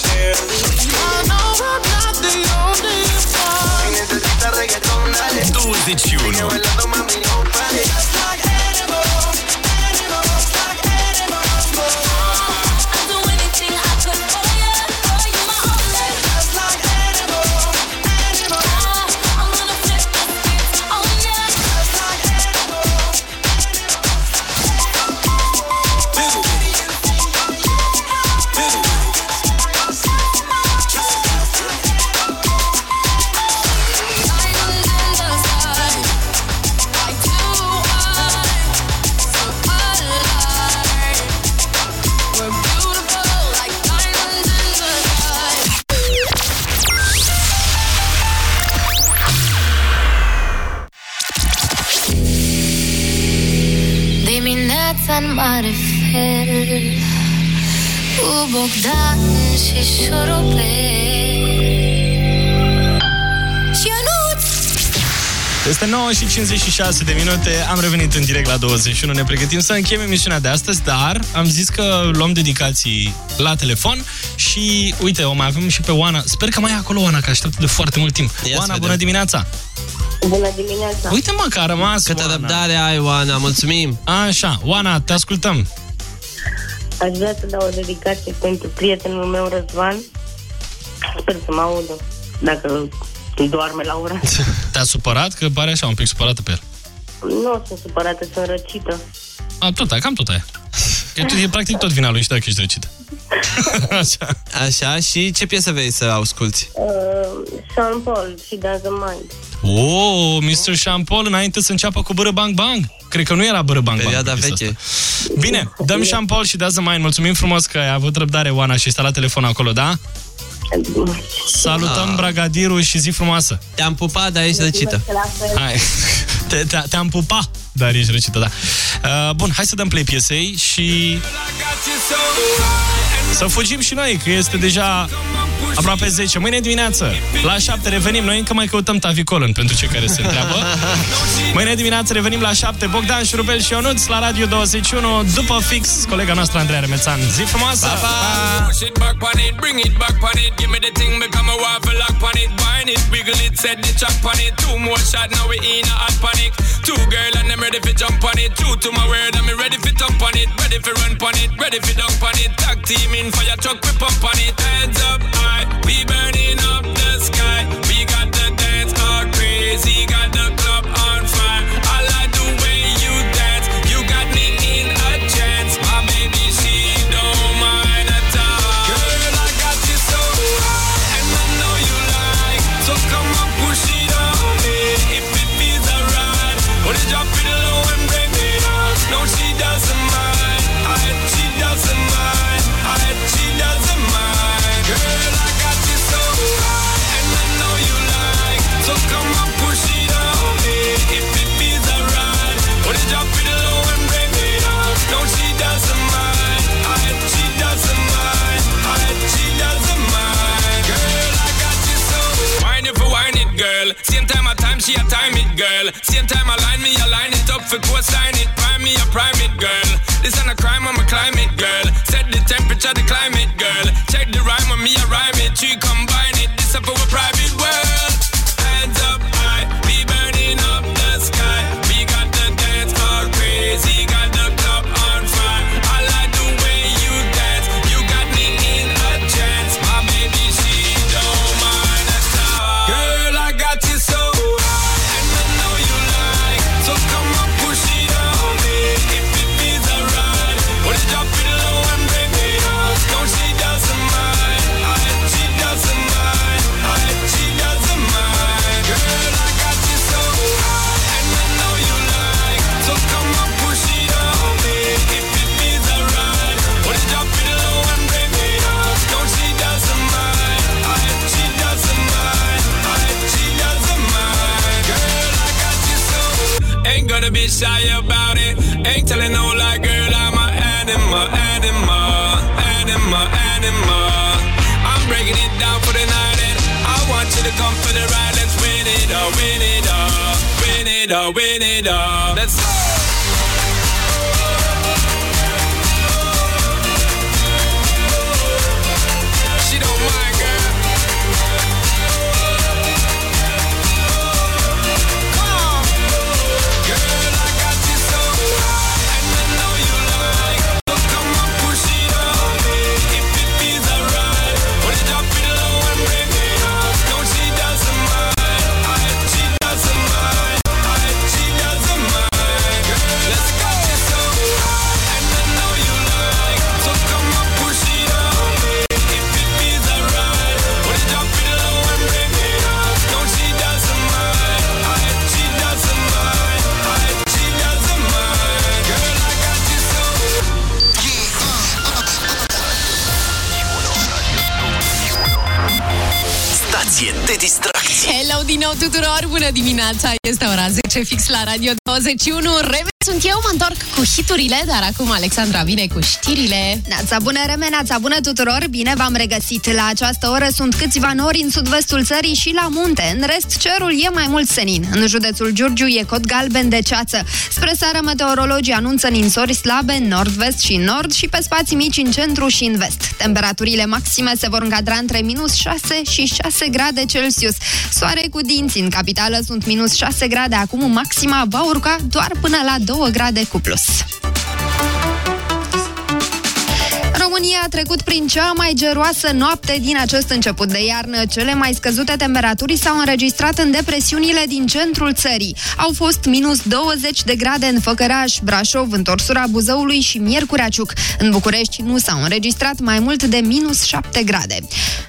yeah. Și know viața în mare fel. Cu Bogdan și șurubel Este 9 și 56 de minute, am revenit în direct la 21, ne pregătim să încheiem emisiunea de astăzi, dar am zis că luăm dedicații la telefon și, uite, o mai avem și pe Oana. Sper că mai e acolo Oana, că așteaptă de foarte mult timp. Ia să Oana, vedem. bună dimineața! Bună dimineața! Uite mă, că a rămas Câtă Oana. răbdare ai, Oana, mulțumim! Așa, Oana, te ascultăm. Aș vrea să dau o dedicație pentru prietenul meu, Răzvan. Sper să mă audă, dacă doarme la ora. Te-a supărat? Că pare așa un pic supărată pe el. Nu sunt supărată, sunt răcită. A, tot aia, cam tot aia. Că tu, e practic tot vina lui și dacă ești răcită. Așa. Așa, și ce piesă vrei să asculti? Uh, Sean Paul și Doesn't Mind. Oh, Mr. Sean Paul, înainte să înceapă cu Bără Bang Bang. Cred că nu era Bără Bang Bang. Perioada pe piesa veche. asta. Bine, dăm Sean Paul și Doesn't Mind. Mulțumim frumos că ai avut răbdare, Oana, și stai la telefon acolo, da? Salutăm Ah. Bragadirul și zi frumoasă. Te-am pupat, dar ești răcită. Hai. Te, te, te-am pupat, dar ești răcită, da. Uh, bun, hai să dăm play piesei și să fugim și noi, că este deja aproape 10. Mâine dimineață, la 7 revenim. Noi încă mai căutăm Tavicolân pentru cei care se întreabă. Mâine dimineață revenim la 7. Bogdan, Șurubel și Ionuț la Radio 21. După fix, colega noastră Andreea Remețan. Zi frumoasă! Pa, pa! Push it back on it. Give me the thing, become a waffle lock on it. Wine it, wiggle it, set the chop on it. Two more shot, now we in a hot panic. Two girl and I'm ready for jump on it. True to my word, I'm ready for jump on it. Ready for run on it, ready for dunk on it. Tag team in fire truck, we pump on it. Hands up high, we burning up the sky. We got the dance all crazy, got the club girl. Same time I line me, I line it up for coastline it. Prime me, a prime it, girl. This ain't a crime, I'm a climate, girl. Set the temperature, the climate, girl. Check the rhyme on me, I rhyme it. Three combine Radio 21. Reme sunt eu, mă întorc cu hiturile, dar acum Alexandra vine cu știrile. Neața bună, Reme, neața bună tuturor! Bine v-am regăsit! La această oră sunt câțiva nori în sud-vestul țării și la munte. În rest, cerul e mai mult senin. În județul Giurgiu e cod galben de ceață. Spre seară, meteorologii anunță ninsori slabe în nord-vest și în nord și pe spații mici în centru și în vest. Temperaturile maxime se vor încadra între minus 6 și 6 grade Celsius. Soare cu dinți în capitală sunt minus 6 grade, acum maxima va urca doar până la 2 grade cu plus. A trecut prin cea mai geroasă noapte din acest început de iarnă. Cele mai scăzute temperaturi s-au înregistrat în depresiunile din centrul țării. Au fost minus 20 de grade în Făcăraș, Brașov, întorsura Buzăului și Miercurea Ciuc. În București nu s-au înregistrat mai mult de minus 7 grade.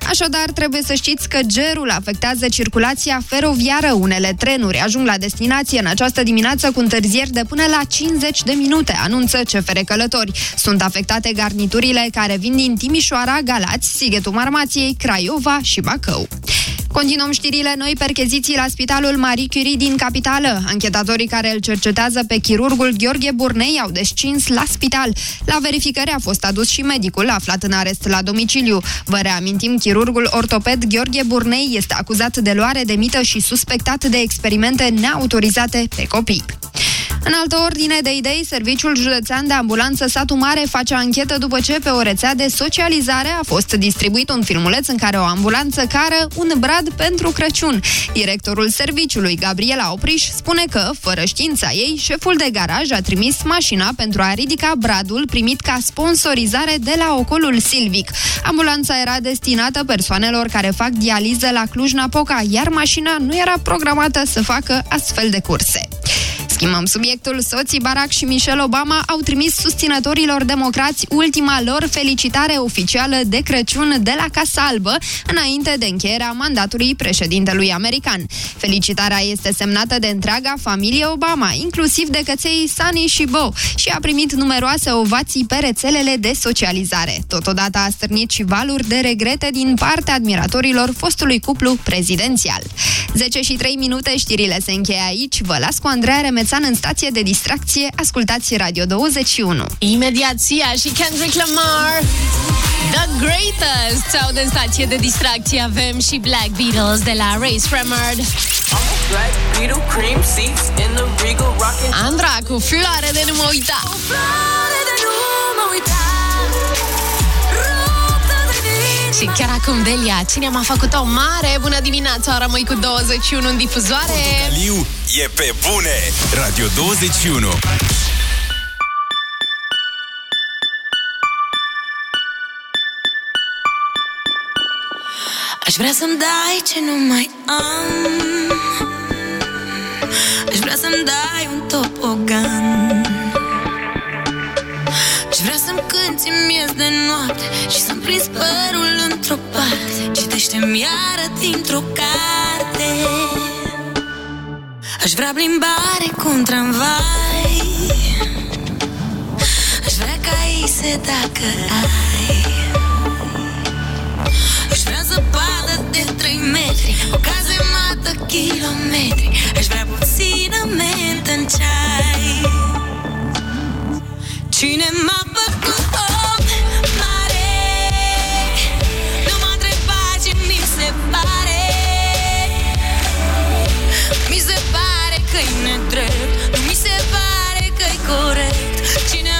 Așadar, trebuie să știți că gerul afectează circulația feroviară. Unele trenuri ajung la destinație în această dimineață cu întârzieri de până la 50 de minute, anunță CFR Călători. Sunt afectate garniturile care vin din Timișoara, Galați, Sighetul Marmației, Craiova și Bacău. Continuăm știrile noi percheziții la Spitalul Marie Curie din capitală. Anchetatorii care îl cercetează pe chirurgul Gheorghe Burnei au descins la spital. La verificare a fost adus și medicul aflat în arest la domiciliu. Vă reamintim, chirurgul ortoped Gheorghe Burnei este acuzat de luare de mită și suspectat de experimente neautorizate pe copii. În altă ordine de idei, Serviciul Județean de Ambulanță Satu Mare face anchetă după ce pe o rețea de socializare a fost distribuit un filmuleț în care o ambulanță cară un brad pentru Crăciun. Directorul serviciului, Gabriela Opriș, spune că, fără știința ei, șeful de garaj a trimis mașina pentru a ridica bradul primit ca sponsorizare de la ocolul Silvic. Ambulanța era destinată persoanelor care fac dializă la Cluj-Napoca, iar mașina nu era programată să facă astfel de curse. Schimbăm subiectul. Soții Barack și Michelle Obama au trimis susținătorilor democrați ultima lor felicitare oficială de Crăciun de la Casa Albă, înainte de încheierea mandatului președintelui american. Felicitarea este semnată de întreaga familie Obama, inclusiv de căței Sunny și Bo, și a primit numeroase ovații pe rețelele de socializare. Totodată a stârnit și valuri de regrete din partea admiratorilor fostului cuplu prezidențial. 10 și 3 minute, știrile se încheie aici. Vă las cu Andreea Remețan în stație de distracție. Ascultați Radio 21. Imediat Sia și Kendrick Lamar The Greatest sau în stație de distracție avem și Black Beatles de la Ray Shremmerd Andra cu floare de nu mă uita Și chiar acum, Delia, cine m-a făcut o mare bună dimineața, rămâi cu 21 în difuzoare. Liu e pe bune! Radio 21 Aș vrea să-mi dai ce nu mai am Aș vrea să-mi dai un topogan Aș vrea să-mi cânti miez de noapte Și să-mi prins părul într-o parte. Citește-mi iară dintr-o carte. Aș vrea plimbare cu un tramvai. Aș vrea caise dacă ai. Aș vrea zăpadă de 3 metri O cazemată kilometri. Aș vrea puțină mentă în ceai She never could.